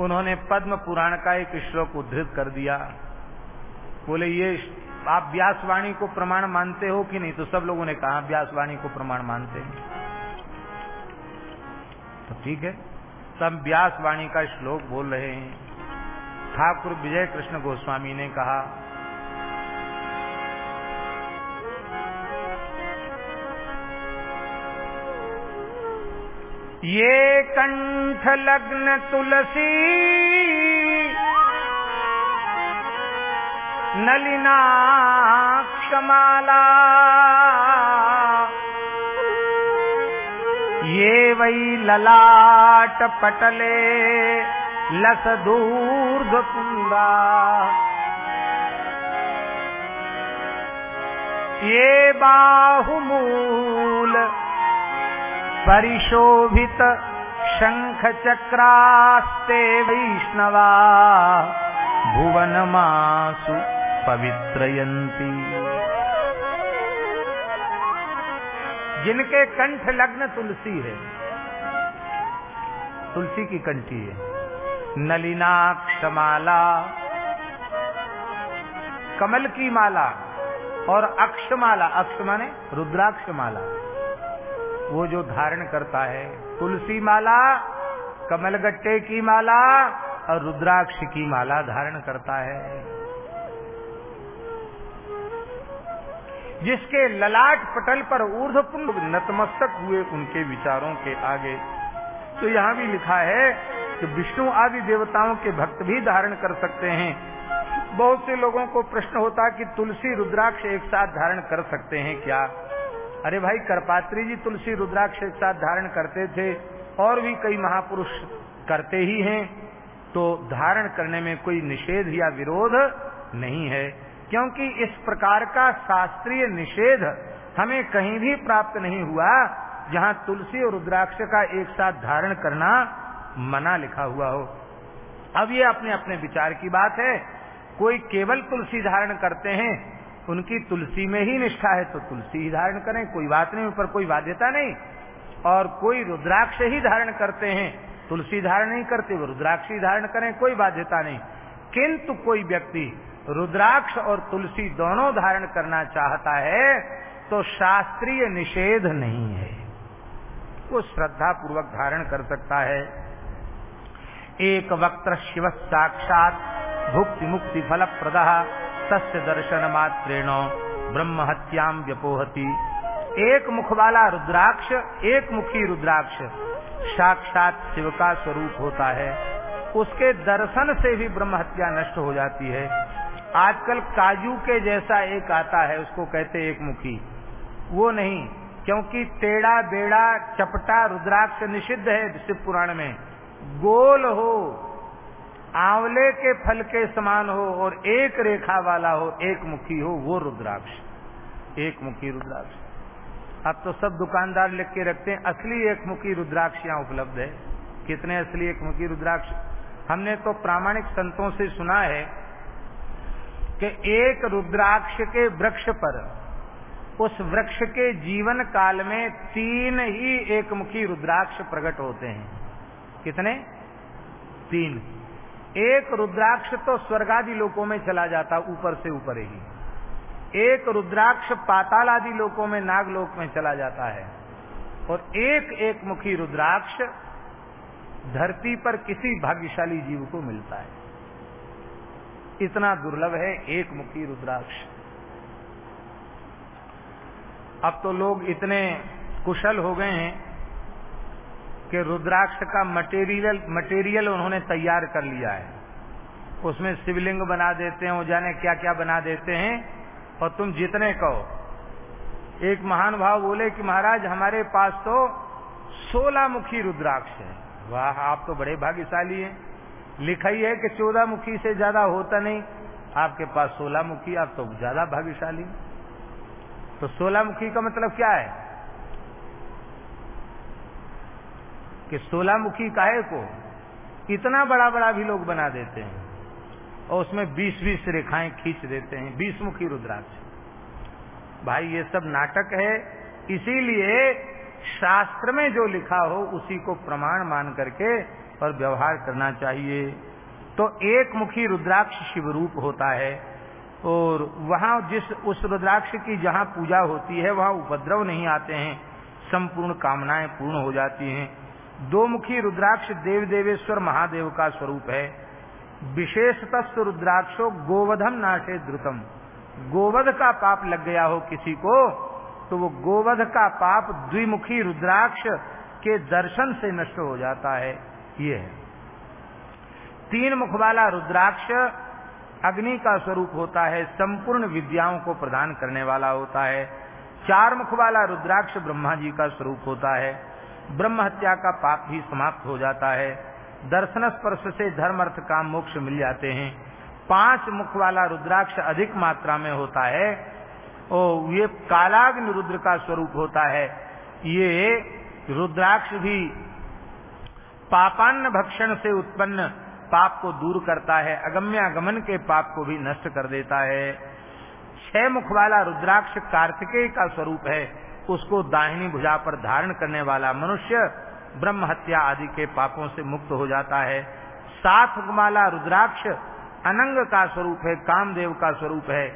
उन्होंने पद्म पुराण का एक श्लोक उद्धृत कर दिया। बोले, ये आप व्यासवाणी को प्रमाण मानते हो कि नहीं? तो सब लोगों ने कहा व्यासवाणी को प्रमाण मानते हैं। तो ठीक है। तब व्यास वाणी का श्लोक बोल रहे हैं। ठाकुर विजय कृष्ण गोस्वामी ने कहा, ये कंठ लग्न तुलसी नलिना क्षमाला ये वै ललाट पटले, लस दूर्ध कुंदा ये बाहुमूल परिशोभित शंख चक्रास्ते वैष्णवा, भुवन मासु जिनके कंठ लग्न तुलसी है। तुलसी की कंठी है। नलिनाक्षमाला कमल की माला और अक्षमाला अक्ष माने रुद्राक्ष माला। वो जो धारण करता है, तुलसी माला, कमलगट्टे की माला और रुद्राक्ष की माला धारण करता है। जिसके ललाट पटल पर ऊर्धपुंड नतमस्तक हुए उनके विचारों के आगे। तो यहाँ भी लिखा है कि विष्णु आदि देवताओं के भक्त भी धारण कर सकते हैं। बहुत से लोगों को प्रश्न होता कि तुलसी, रुद्राक्ष एक साथ धारण कर सकते हैं क्या? अरे भाई, करपात्री जी तुलसी, रुद्राक्ष एक साथ धारण करते थे, और भी कई महापुरुष करते ही हैं तो धारण करने में कोई निषेध या विरोध नहीं है। क्योंकि इस प्रकार का शास्त्रीय निषेध हमें कहीं भी प्राप्त नहीं हुआ, जहाँ तुलसी और रुद्राक्ष का एक साथ धारण करना मना लिखा हुआ हो। अब ये अपने अपने विचार की बात है। कोई केवल तुलसी धारण करते हैं, उनकी तुलसी में ही निष्ठा है तो तुलसी ही धारण करें, कोई बात नहीं, ऊपर कोई बाध्यता नहीं। और कोई रुद्राक्ष ही धारण करते हैं, तुलसी धारण नहीं करते, वो रुद्राक्ष ही धारण करें, कोई बाध्यता नहीं। किंतु कोई व्यक्ति रुद्राक्ष और तुलसी दोनों धारण करना चाहता है तो शास्त्रीय निषेध नहीं है। वो श्रद्धा पूर्वक धारण कर सकता है। एक वक्त शिव साक्षात भुक्ति मुक्ति फल प्रद तस्य दर्शन मात्रेण ब्रह्म हत्याम व्यपोहती। एक मुख वाला रुद्राक्ष एक मुखी रुद्राक्ष साक्षात शिव का स्वरूप होता है। उसके दर्शन से भी ब्रह्म हत्या नष्ट हो जाती है। आजकल काजू के जैसा एक आता है, उसको कहते एक मुखी वो नहीं, क्योंकि टेढ़ा बेड़ा चपटा, रुद्राक्ष निषिद्ध है शिव पुराण में। गोल हो, आंवले के फल के समान हो और एक रेखा वाला हो एक मुखी हो, वो रुद्राक्ष। एक मुखी रुद्राक्ष। अब तो सब दुकानदार लिख के रखते हैं, असली एक मुखी रुद्राक्ष यहाँ उपलब्ध है। कितने असली एक मुखी रुद्राक्ष? हमने तो प्रामाणिक संतों से सुना है कि एक रुद्राक्ष के वृक्ष पर, उस वृक्ष के जीवन काल में तीन ही एक मुखी रुद्राक्ष प्रकट होते हैं। कितने? तीन। एक रुद्राक्ष तो स्वर्गादि लोकों में चला जाता, ऊपर से ऊपर ही। एक रुद्राक्ष पाताल आदि लोकों में, नागलोक में चला जाता है। और एक एक मुखी रुद्राक्ष धरती पर किसी भाग्यशाली जीव को मिलता है। इतना दुर्लभ है, एक मुखी रुद्राक्ष। अब तो लोग इतने कुशल हो गए हैं कि रुद्राक्ष का मटेरियल मटेरियल उन्होंने तैयार कर लिया है। उसमें शिवलिंग बना देते हैं जाने क्या क्या बना देते हैं। और तुम जितने कहो। एक महान भाव बोले कि महाराज, हमारे पास तो सोलह मुखी रुद्राक्ष है। वाह, आप तो बड़े भाग्यशाली हैं। लिखा ही है कि चौदह मुखी से ज़्यादा होता नहीं। आपके पास सोलह मुखी, आप तो ज़्यादा भाग्यशाली। तो सोलह मुखी का मतलब क्या है? कि सोलह मुखी काहे को? इतना बड़ा बड़ा भी लोग बना देते हैं और उसमें बीस बीस रेखाएँ खींच देते हैं, बीस मुखी रुद्राक्ष। भाई, ये सब नाटक है, इसीलिए शास्त्र में जो लिखा हो, उसी को प्रमाण मान करके और व्यवहार करना चाहिए। तो एक मुखी रुद्राक्ष शिव रूप होता है और वहाँ जिस उस रुद्राक्ष की जहाँ पूजा होती है, वहाँ उपद्रव नहीं आते हैं। संपूर्ण कामनाएँ पूर्ण हो जाती हैं। दो मुखी रुद्राक्ष देव देवेश्वर महादेव का स्वरूप है। विशेषतः रुद्राक्षो गोवधम नाशे द्रुतम। गोवध का पाप लग गया हो किसी को तो वो गोवध का पाप द्विमुखी रुद्राक्ष के दर्शन से नष्ट हो जाता है। ये है। तीन मुख वाला रुद्राक्ष अग्नि का स्वरूप होता है, संपूर्ण विद्याओं को प्रदान करने वाला होता है। चार मुख वाला रुद्राक्ष ब्रह्मा जी का स्वरूप होता है। ब्रह्म हत्या का पाप भी समाप्त हो जाता है। दर्शन स्पर्श से धर्म अर्थ काम मोक्ष मिल जाते हैं। पाँच मुख वाला रुद्राक्ष अधिक मात्रा में होता है। ओ, ये कालाग्नि रुद्र का स्वरूप होता है। ये रुद्राक्ष भी पापान्न भक्षण से उत्पन्न पाप को दूर करता है, अगम्यागमन के पाप को भी नष्ट कर देता है। छह मुख वाला रुद्राक्ष कार्तिकेय का स्वरूप है, उसको दाहिनी भुजा पर धारण करने वाला मनुष्य ब्रह्म हत्या आदि के पापों से मुक्त हो जाता है। सात वाला रुद्राक्ष अनंग का स्वरूप है, कामदेव का स्वरूप है।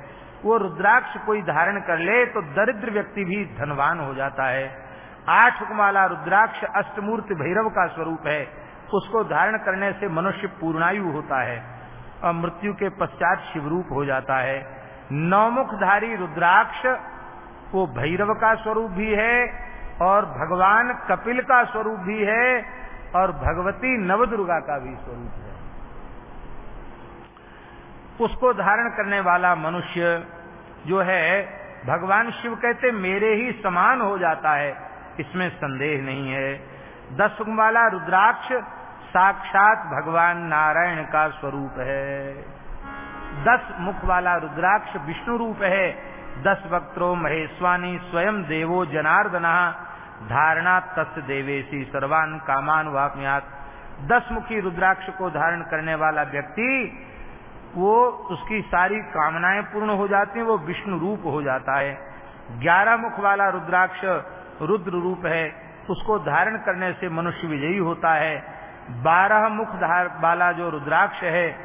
वो रुद्राक्ष कोई धारण कर ले तो दरिद्र व्यक्ति भी धनवान हो जाता है। आठ वाला रुद्राक्ष अष्टमूर्ति भैरव का स्वरूप है। उसको धारण करने से मनुष्य पूर्णायु होता है और मृत्यु के पश्चात शिवरूप हो जाता है। नौमुखधारी रुद्राक्ष, वो भैरव का स्वरूप भी है और भगवान कपिल का स्वरूप भी है और भगवती नवदुर्गा का भी स्वरूप है। उसको धारण करने वाला मनुष्य जो है, भगवान शिव कहते, मेरे ही समान हो जाता है। इसमें संदेह नहीं है। दस वाला रुद्राक्ष साक्षात भगवान नारायण का स्वरूप है। दस मुख वाला रुद्राक्ष विष्णु रूप है। दस वक्त्रो महेश्वानी स्वयं देवो जनार्दना। धारणा तस् देवेशी सर्वान कामान वाक्यात दस मुखी रुद्राक्ष को धारण करने वाला व्यक्ति, वो उसकी सारी कामनाएँ पूर्ण हो जाती हैं, वो विष्णु रूप हो जाता है। ग्यारह मुख वाला रुद्राक्ष रुद्र रूप है, उसको धारण करने से मनुष्य विजयी होता है। बारह मुख धार वाला जो रुद्राक्ष है,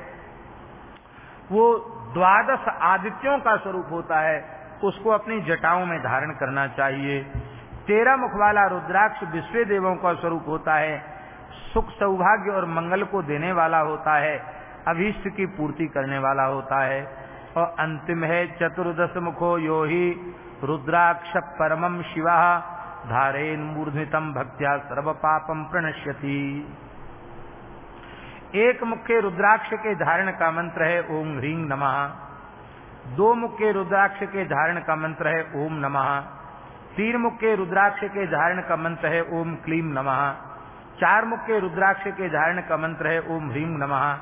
वो द्वादश आदित्यों का स्वरूप होता है। उसको अपनी जटाओं में धारण करना चाहिए। तेरह मुख वाला रुद्राक्ष विश्व देवों का स्वरूप होता है। सुख सौभाग्य और मंगल को देने वाला होता है। अभीष्ट की पूर्ति करने वाला होता है। और अंतिम है चतुर्दश मुखो यो ही रुद्राक्ष परमम शिवा। धारेन मूर्धतम भक्त्या सर्व पापम प्रणश्यति। एक मुख्य रुद्राक्ष के धारण का मंत्र है, ओम ह्रीं नमः। दो मुख्य रुद्राक्ष के धारण का मंत्र है, ओम नमः। तीन मुख्य रुद्राक्ष के धारण का मंत्र है, ओम क्लीम नमः। चार मुख्य रुद्राक्ष के धारण का मंत्र है, ओम ह्रीं नमः।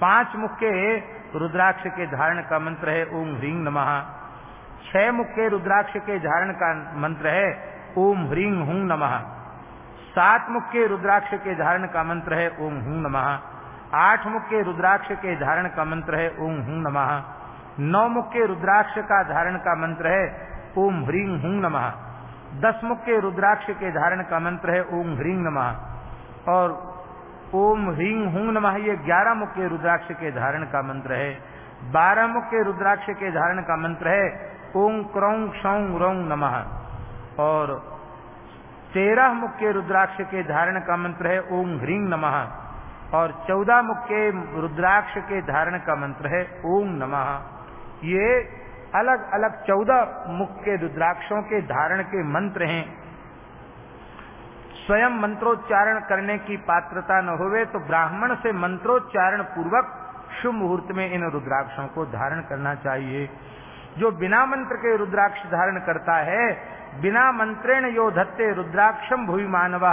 पाँच मुख्य रुद्राक्ष के धारण का मंत्र है, ओम ह्रीं नमः। छह मुख्य रुद्राक्ष के धारण का मंत्र है ओम ह्रीं हूँ नमः। सात मुख्य रुद्राक्ष के धारण का मंत्र है ओम हूँ नमः। आठ मुख्य रुद्राक्ष के धारण का मंत्र है ओम हूँ नमः। नौ मुख्य रुद्राक्ष का धारण का मंत्र है ओम ह्रीं हूँ नमः। दस मुख्य रुद्राक्ष के धारण का मंत्र है ओम ह्रीं नमः। और ओम ह्रीं हूँ नमः ये ग्यारह मुख्य रुद्राक्ष के धारण का मंत्र है। बारह मुख्य रुद्राक्ष के धारण का मंत्र है ओम क्रौं क्षौं रौं नमः। और तेरह मुख्य रुद्राक्ष के धारण का मंत्र है, ओम ह्रीं नमः। और चौदह मुख्य रुद्राक्ष के धारण का मंत्र है, ओम नमः। ये अलग अलग चौदह मुख्य रुद्राक्षों के धारण के मंत्र हैं। स्वयं मंत्रोच्चारण करने की पात्रता न होवे तो ब्राह्मण से मंत्रोच्चारण पूर्वक शुभ मुहूर्त में इन रुद्राक्षों को धारण करना चाहिए। जो बिना मंत्र के रुद्राक्ष धारण करता है बिना मंत्रेण यो धत्ते रुद्राक्षम भूमि मानव।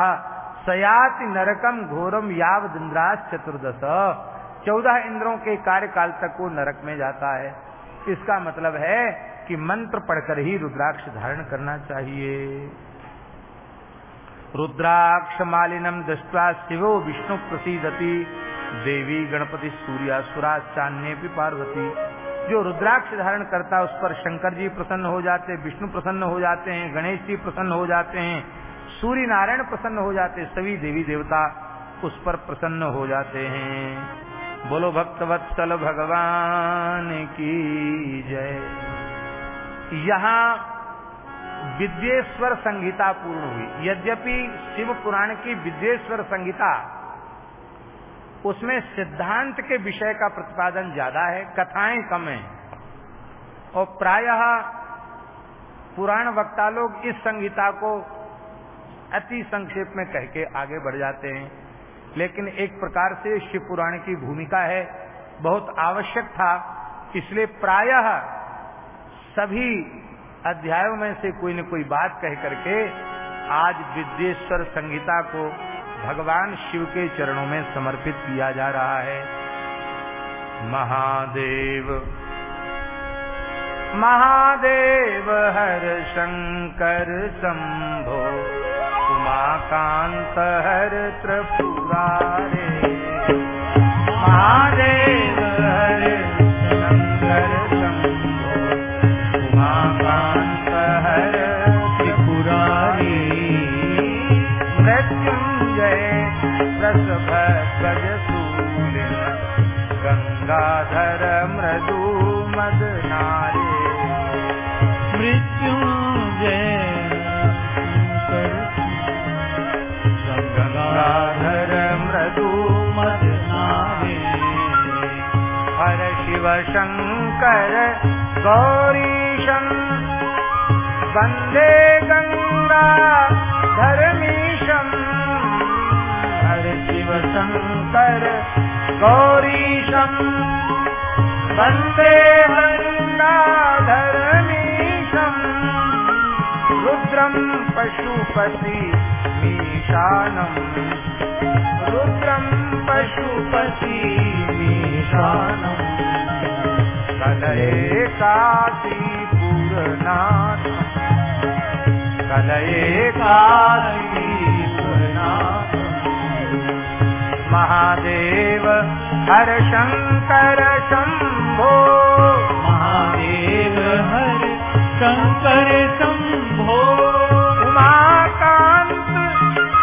सयाति नरकम घोरम याव इंद्रास चतुर्दश चौदह इंद्रों के कार्यकाल तक वो नरक में जाता है। इसका मतलब है कि मंत्र पढ़कर ही रुद्राक्ष धारण करना चाहिए। रुद्राक्ष मालिनम दृष्टा शिवो विष्णु प्रसिदति। देवी गणपति सूर्या सुरा चान्य पार्वती। जो रुद्राक्ष धारण करता है, उस पर शंकर जी प्रसन्न हो जाते, विष्णु प्रसन्न हो जाते हैं, गणेश जी प्रसन्न हो जाते हैं सूर्य नारायण प्रसन्न हो जाते, सभी देवी देवता उस पर प्रसन्न हो जाते हैं। बोलो भक्तवत्सल भगवान की जय। यहाँ विद्येश्वर संहिता पूर्ण हुई। यद्यपि शिव पुराण की विद्येश्वर संहिता उसमें सिद्धांत के विषय का प्रतिपादन ज़्यादा है, कथाएँ कम है। और प्रायः पुराण वक्ता लोग इस संहिता को अति संक्षेप में कह के आगे बढ़ जाते हैं। लेकिन एक प्रकार से शिव पुराण की भूमिका है, बहुत आवश्यक था। इसलिए प्रायः सभी अध्यायों में से कोई न कोई बात कह करके आज विद्येश्वर संहिता को भगवान शिव के चरणों में समर्पित किया जा रहा है। महादेव। महादेव हर शंकर शंभो उमाकांत हर त्रिपुरारे महादेव शिव शंकर गौरीशं वंदे गङ्गा धर्मीशम् हर शिव शंकर गौरीशं वंदे गङ्गा धर्मीशम् रुद्रं पशुपति मीशानम् रुद्रं पशुपति मीशानम् कलये काशीपुरनाथ। कलये काशीपुरनाथ। महादेव हर शंकर शंभो। महादेव हर शंकर शंभो। उमाकांत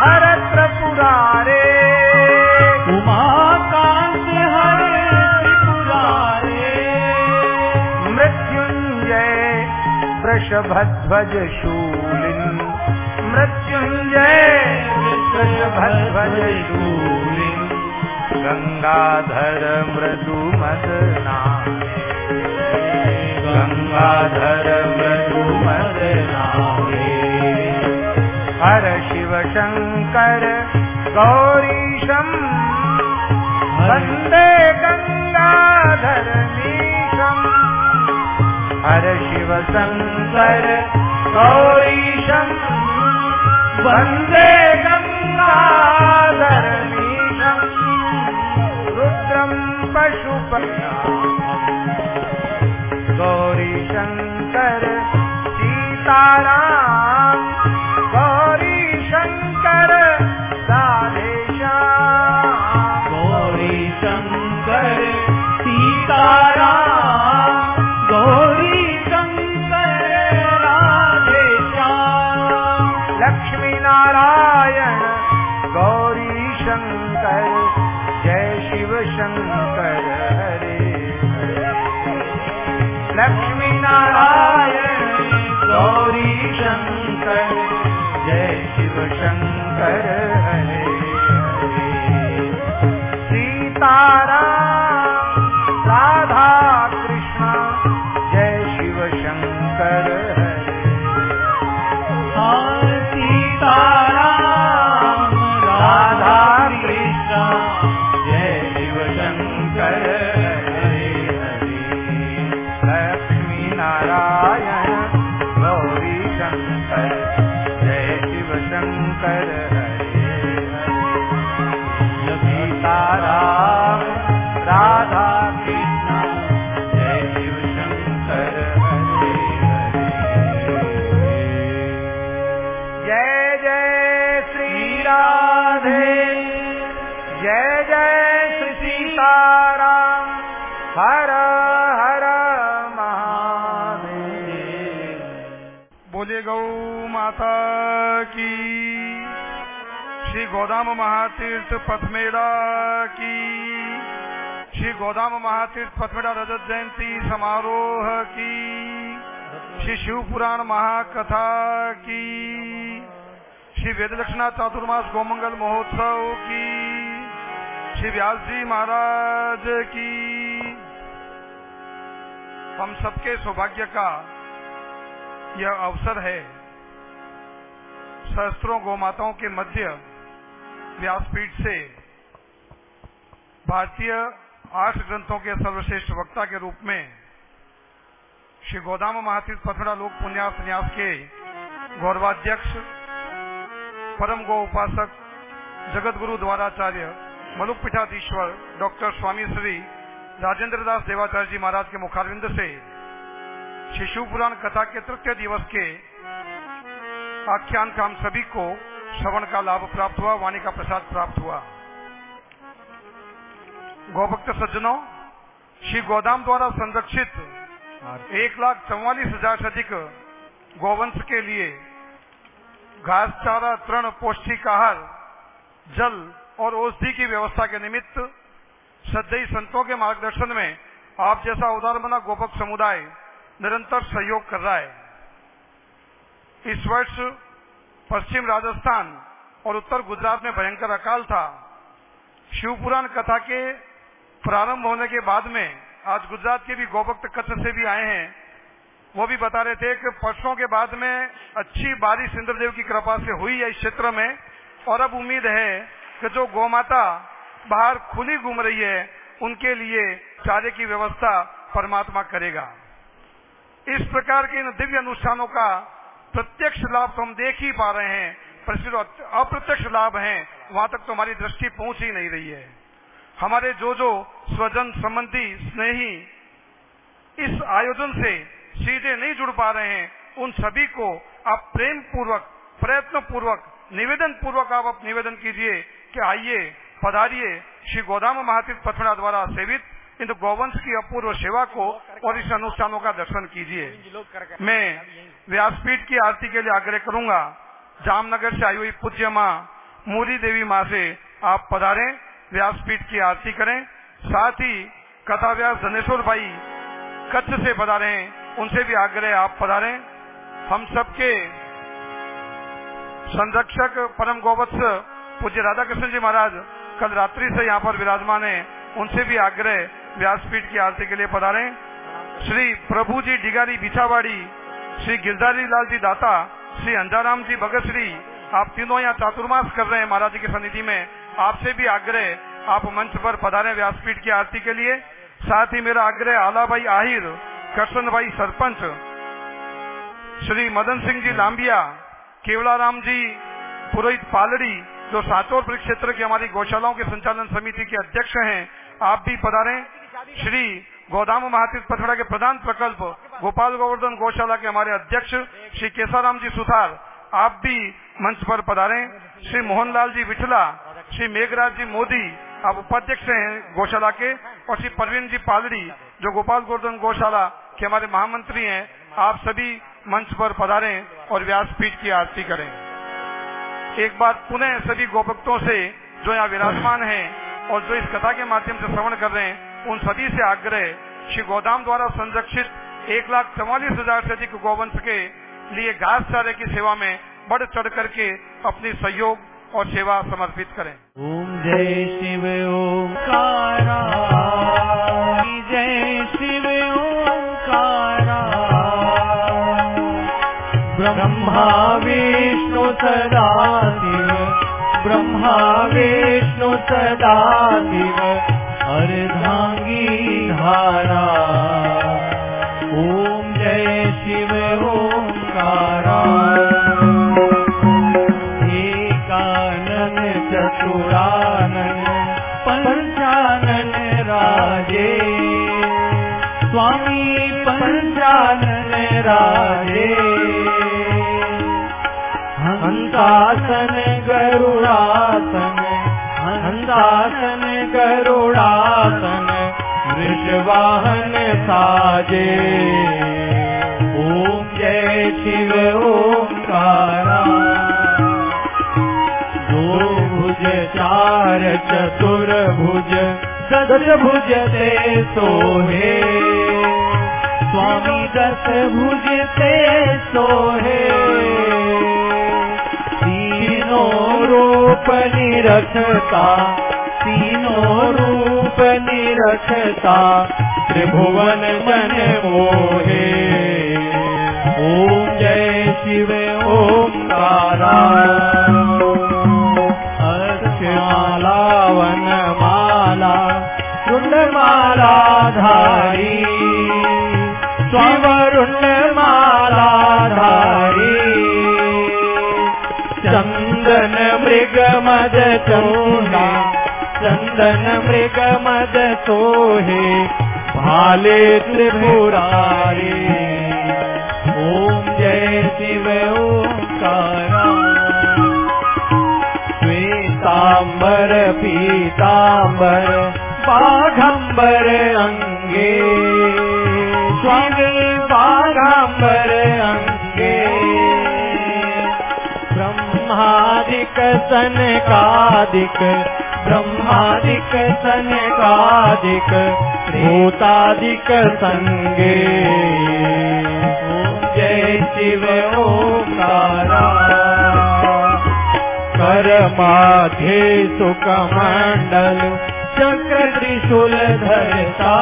हर वृषभध्वज शूलिन् मृत्युंजय वृषभध्वज शूलिन् गंगाधर मृदु मदना गंगाधर मृदु मदना हर शिव शंकर गौरीशम वंदे गंगाधर नीशम हर शिव शंकर गौरीशम वंदे गंगाधर नीशम रुद्रम पशुपत्या गौरी माता की। श्री गोदाम महातीर्थ पथमेड़ा की। श्री गोदाम महातीर्थ पथमेड़ा रजत जयंती समारोह की। श्री शिव पुराण महाकथा की। श्री वेदलक्षणा चातुर्मास गोमंगल महोत्सव की। श्री व्यास जी महाराज की। हम सबके सौभाग्य का यह अवसर है। सहस्त्रों गोमाताओं के मध्य व्यासपीठ से भारतीय आठ ग्रंथों के सर्वश्रेष्ठ वक्ता के रूप में श्री गोदाम महातीर्थ पथड़ा लोक पुण्यास न्यास के गौरवाध्यक्ष, परम गो उपासक जगत गुरु द्वाराचार्य, मलुक पीठाधीश्वर, डॉक्टर स्वामी श्री राजेंद्र दास देवाचार्य जी महाराज के मुखारविंद से शिशु पुराण कथा के तृतीय दिवस के आख्यान का हम सभी को श्रवण का लाभ प्राप्त हुआ, वाणी का प्रसाद प्राप्त हुआ। गौभक्त सज्जनों, श्री गोदाम द्वारा संरक्षित एक लाख चौवालीस हज़ार से अधिक गौवंश के लिए घास चारा, तृण, पौष्टिक आहार, जल और औषधि की व्यवस्था के निमित्त श्रद्धेय संतों के मार्गदर्शन में आप जैसा उदार बना गोपक समुदाय निरंतर सहयोग कर रहा है। इस वर्ष पश्चिम राजस्थान और उत्तर गुजरात में भयंकर अकाल था। शिवपुराण कथा के प्रारंभ होने के बाद में आज गुजरात के भी गोभक्त कच्छ से भी आए हैं। वो भी बता रहे थे कि परसों के बाद में अच्छी बारिश इंद्रदेव की कृपा से हुई है इस क्षेत्र में और अब उम्मीद है कि जो गौमाता बाहर खुली घूम रही है, उनके लिए चारे की व्यवस्था परमात्मा करेगा। इस प्रकार के इन दिव्य अनुष्ठानों का प्रत्यक्ष लाभ तो हम देख ही पा रहे हैं पर जो अप्रत्यक्ष लाभ हैं वहाँ तक तो हमारी दृष्टि पहुँच ही नहीं रही है। हमारे जो जो स्वजन संबंधी स्नेही इस आयोजन से सीधे नहीं जुड़ पा रहे हैं उन सभी को आप प्रेम पूर्वक प्रयत्न पूर्वक निवेदन पूर्वक आप निवेदन कीजिए कि आइए पधारिए श्री गोदाम महातीर्थ पथड़ा द्वारा सेवित इन गौवंश की अपूर्व सेवा को और इस अनुष्ठानों का दर्शन कीजिए। मैं व्यासपीठ की आरती के लिए आग्रह करूँगा। जामनगर से आई हुई पूज्य माँ मूरी देवी माँ से आप पधारें व्यासपीठ की आरती करें। साथ ही कथा व्यास धनेश्वर भाई कच्छ से पधारे, उनसे भी आग्रह आप पधारें। हम सबके संरक्षक परम गोवत्स पूज्य राधा कृष्ण जी महाराज कल रात्रि से यहाँ पर विराजमान है, उनसे भी आग्रह व्यासपीठ की आरती के लिए पधारें। श्री प्रभु जी डिगारी बिछावाड़ी श्री गिरधारी लाल जी दाता, श्री अंजाराम जी भगत श्री, आप तीनों यहाँ चातुर्मास कर रहे हैं महाराज जी की सन्निधि में। आपसे भी आग्रह, आप मंच पर पधारे व्यासपीठ की आरती के लिए। साथ ही मेरा आग्रह आला भाई आहिर कृष्ण भाई सरपंच, श्री मदन सिंह जी लांबिया, केवलाराम जी, पुरोहित पालड़ी, जो सातोर परिक्षेत्र की हमारी गौशालाओं के संचालन समिति के अध्यक्ष हैं, आप भी पधारे। श्री गोदाम महातीर्थ पथड़ा के प्रधान प्रकल्प गोपाल गोवर्धन गौशाला के हमारे अध्यक्ष श्री केसाराम जी सुथार, आप भी मंच पर पधारे। श्री मोहनलाल जी विठला, श्री मेघराज जी मोदी, आप उपाध्यक्ष हैं गौशाला के। और श्री परवीन जी पालड़ी, जो गोपाल गोवर्धन गौशाला के हमारे महामंत्री हैं, आप सभी मंच पर पधारे और व्यासपीठ की आरती करें। एक बार पुनः सभी गोभक्तों से, जो यहाँ विराजमान हैं और जो इस कथा के माध्यम से श्रवण कर रहे हैं, उन सभी से आग्रह श्री गोदाम द्वारा संरक्षित एक लाख चौवालीस हज़ार से अधिक गौवंश के लिए घास चारे की सेवा में बढ़ चढ़ करके अपनी सहयोग और सेवा समर्पित करें। ओम जय शिव ओंकारा। जय शिव ओंकारा। ब्रह्मा विष्णु सदा शिव। ब्रह्मा विष्णु सदा शिव। अर्धांगी धारा। राजे हंसासन गरुड़ासन हंसासन गरुड़ासन वृषवाहन साजे। ओम जय शिव, ओंकारा। दो भुज, चार चतुर भुज सदर भुज ते सोहे। स्वामी दस भुज ते सोहे। तीनों रूप निरखता तीनों रूप निरखता त्रिभुवन मन मोहे। ओम जय शिव माला वन माला रुंड माला धारी। स्वरुण माला चंदन मृग मद चोहे चंदन मृग मद सोहे भाले त्रिपुरारी। ओम जय शिव ओंकारा। श्वेतांबर, पीतांबर, बाघंबर अंगे। बाघंबर अंगे ब्रह्मादिक सनकादिक ब्रह्मादिक सनकादिक भूतादिक संगे। जय शिव ओंकारा। कर माधे सुख मंडल चक्र त्रिशूल धरता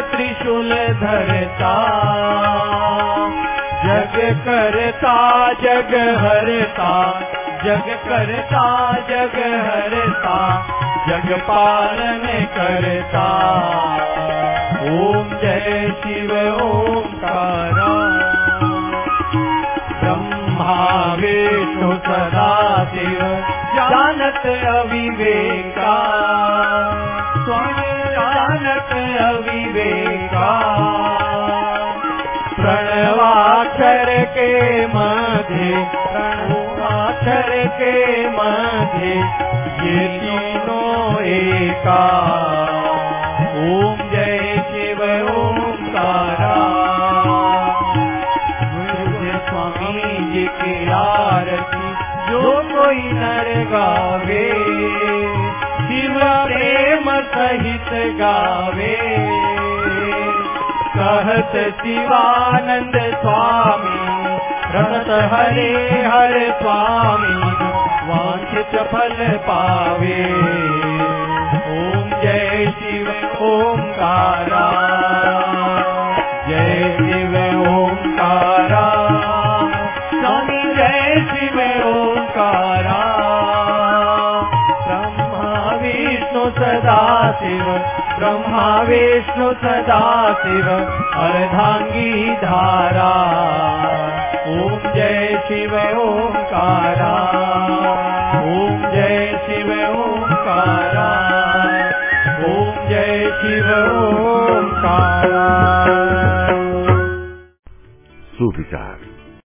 त्रिशूल धरता। जग करता, जग हरता। जग करता, जग हरता। जग पालन करता। ओम जय शिव, ओंकारा। ब्रह्मा विष्णु सदा शिव जानत अविवेका। स्वामी जानत अविवेका। प्रणवाक्षर के मध्य प्रणवाक्षर के मध्य ओम जय शिव, ओंकारा। मुझे स्वामी जी की आरती, जो कोई नर गावे। प्रेम सहित गावे। कहत शिवानंद स्वामी, रमत हरे हर स्वामी, वांछित फल पावे। ओम जय शिव, ओंकारा। जय विष्णु सदा शिव, अर्धांगी धारा। ओम जय शिव, ओंकारा। ओम जय शिव, ओंकारा। ओम जय शिव, ओंकारा। सुविचार।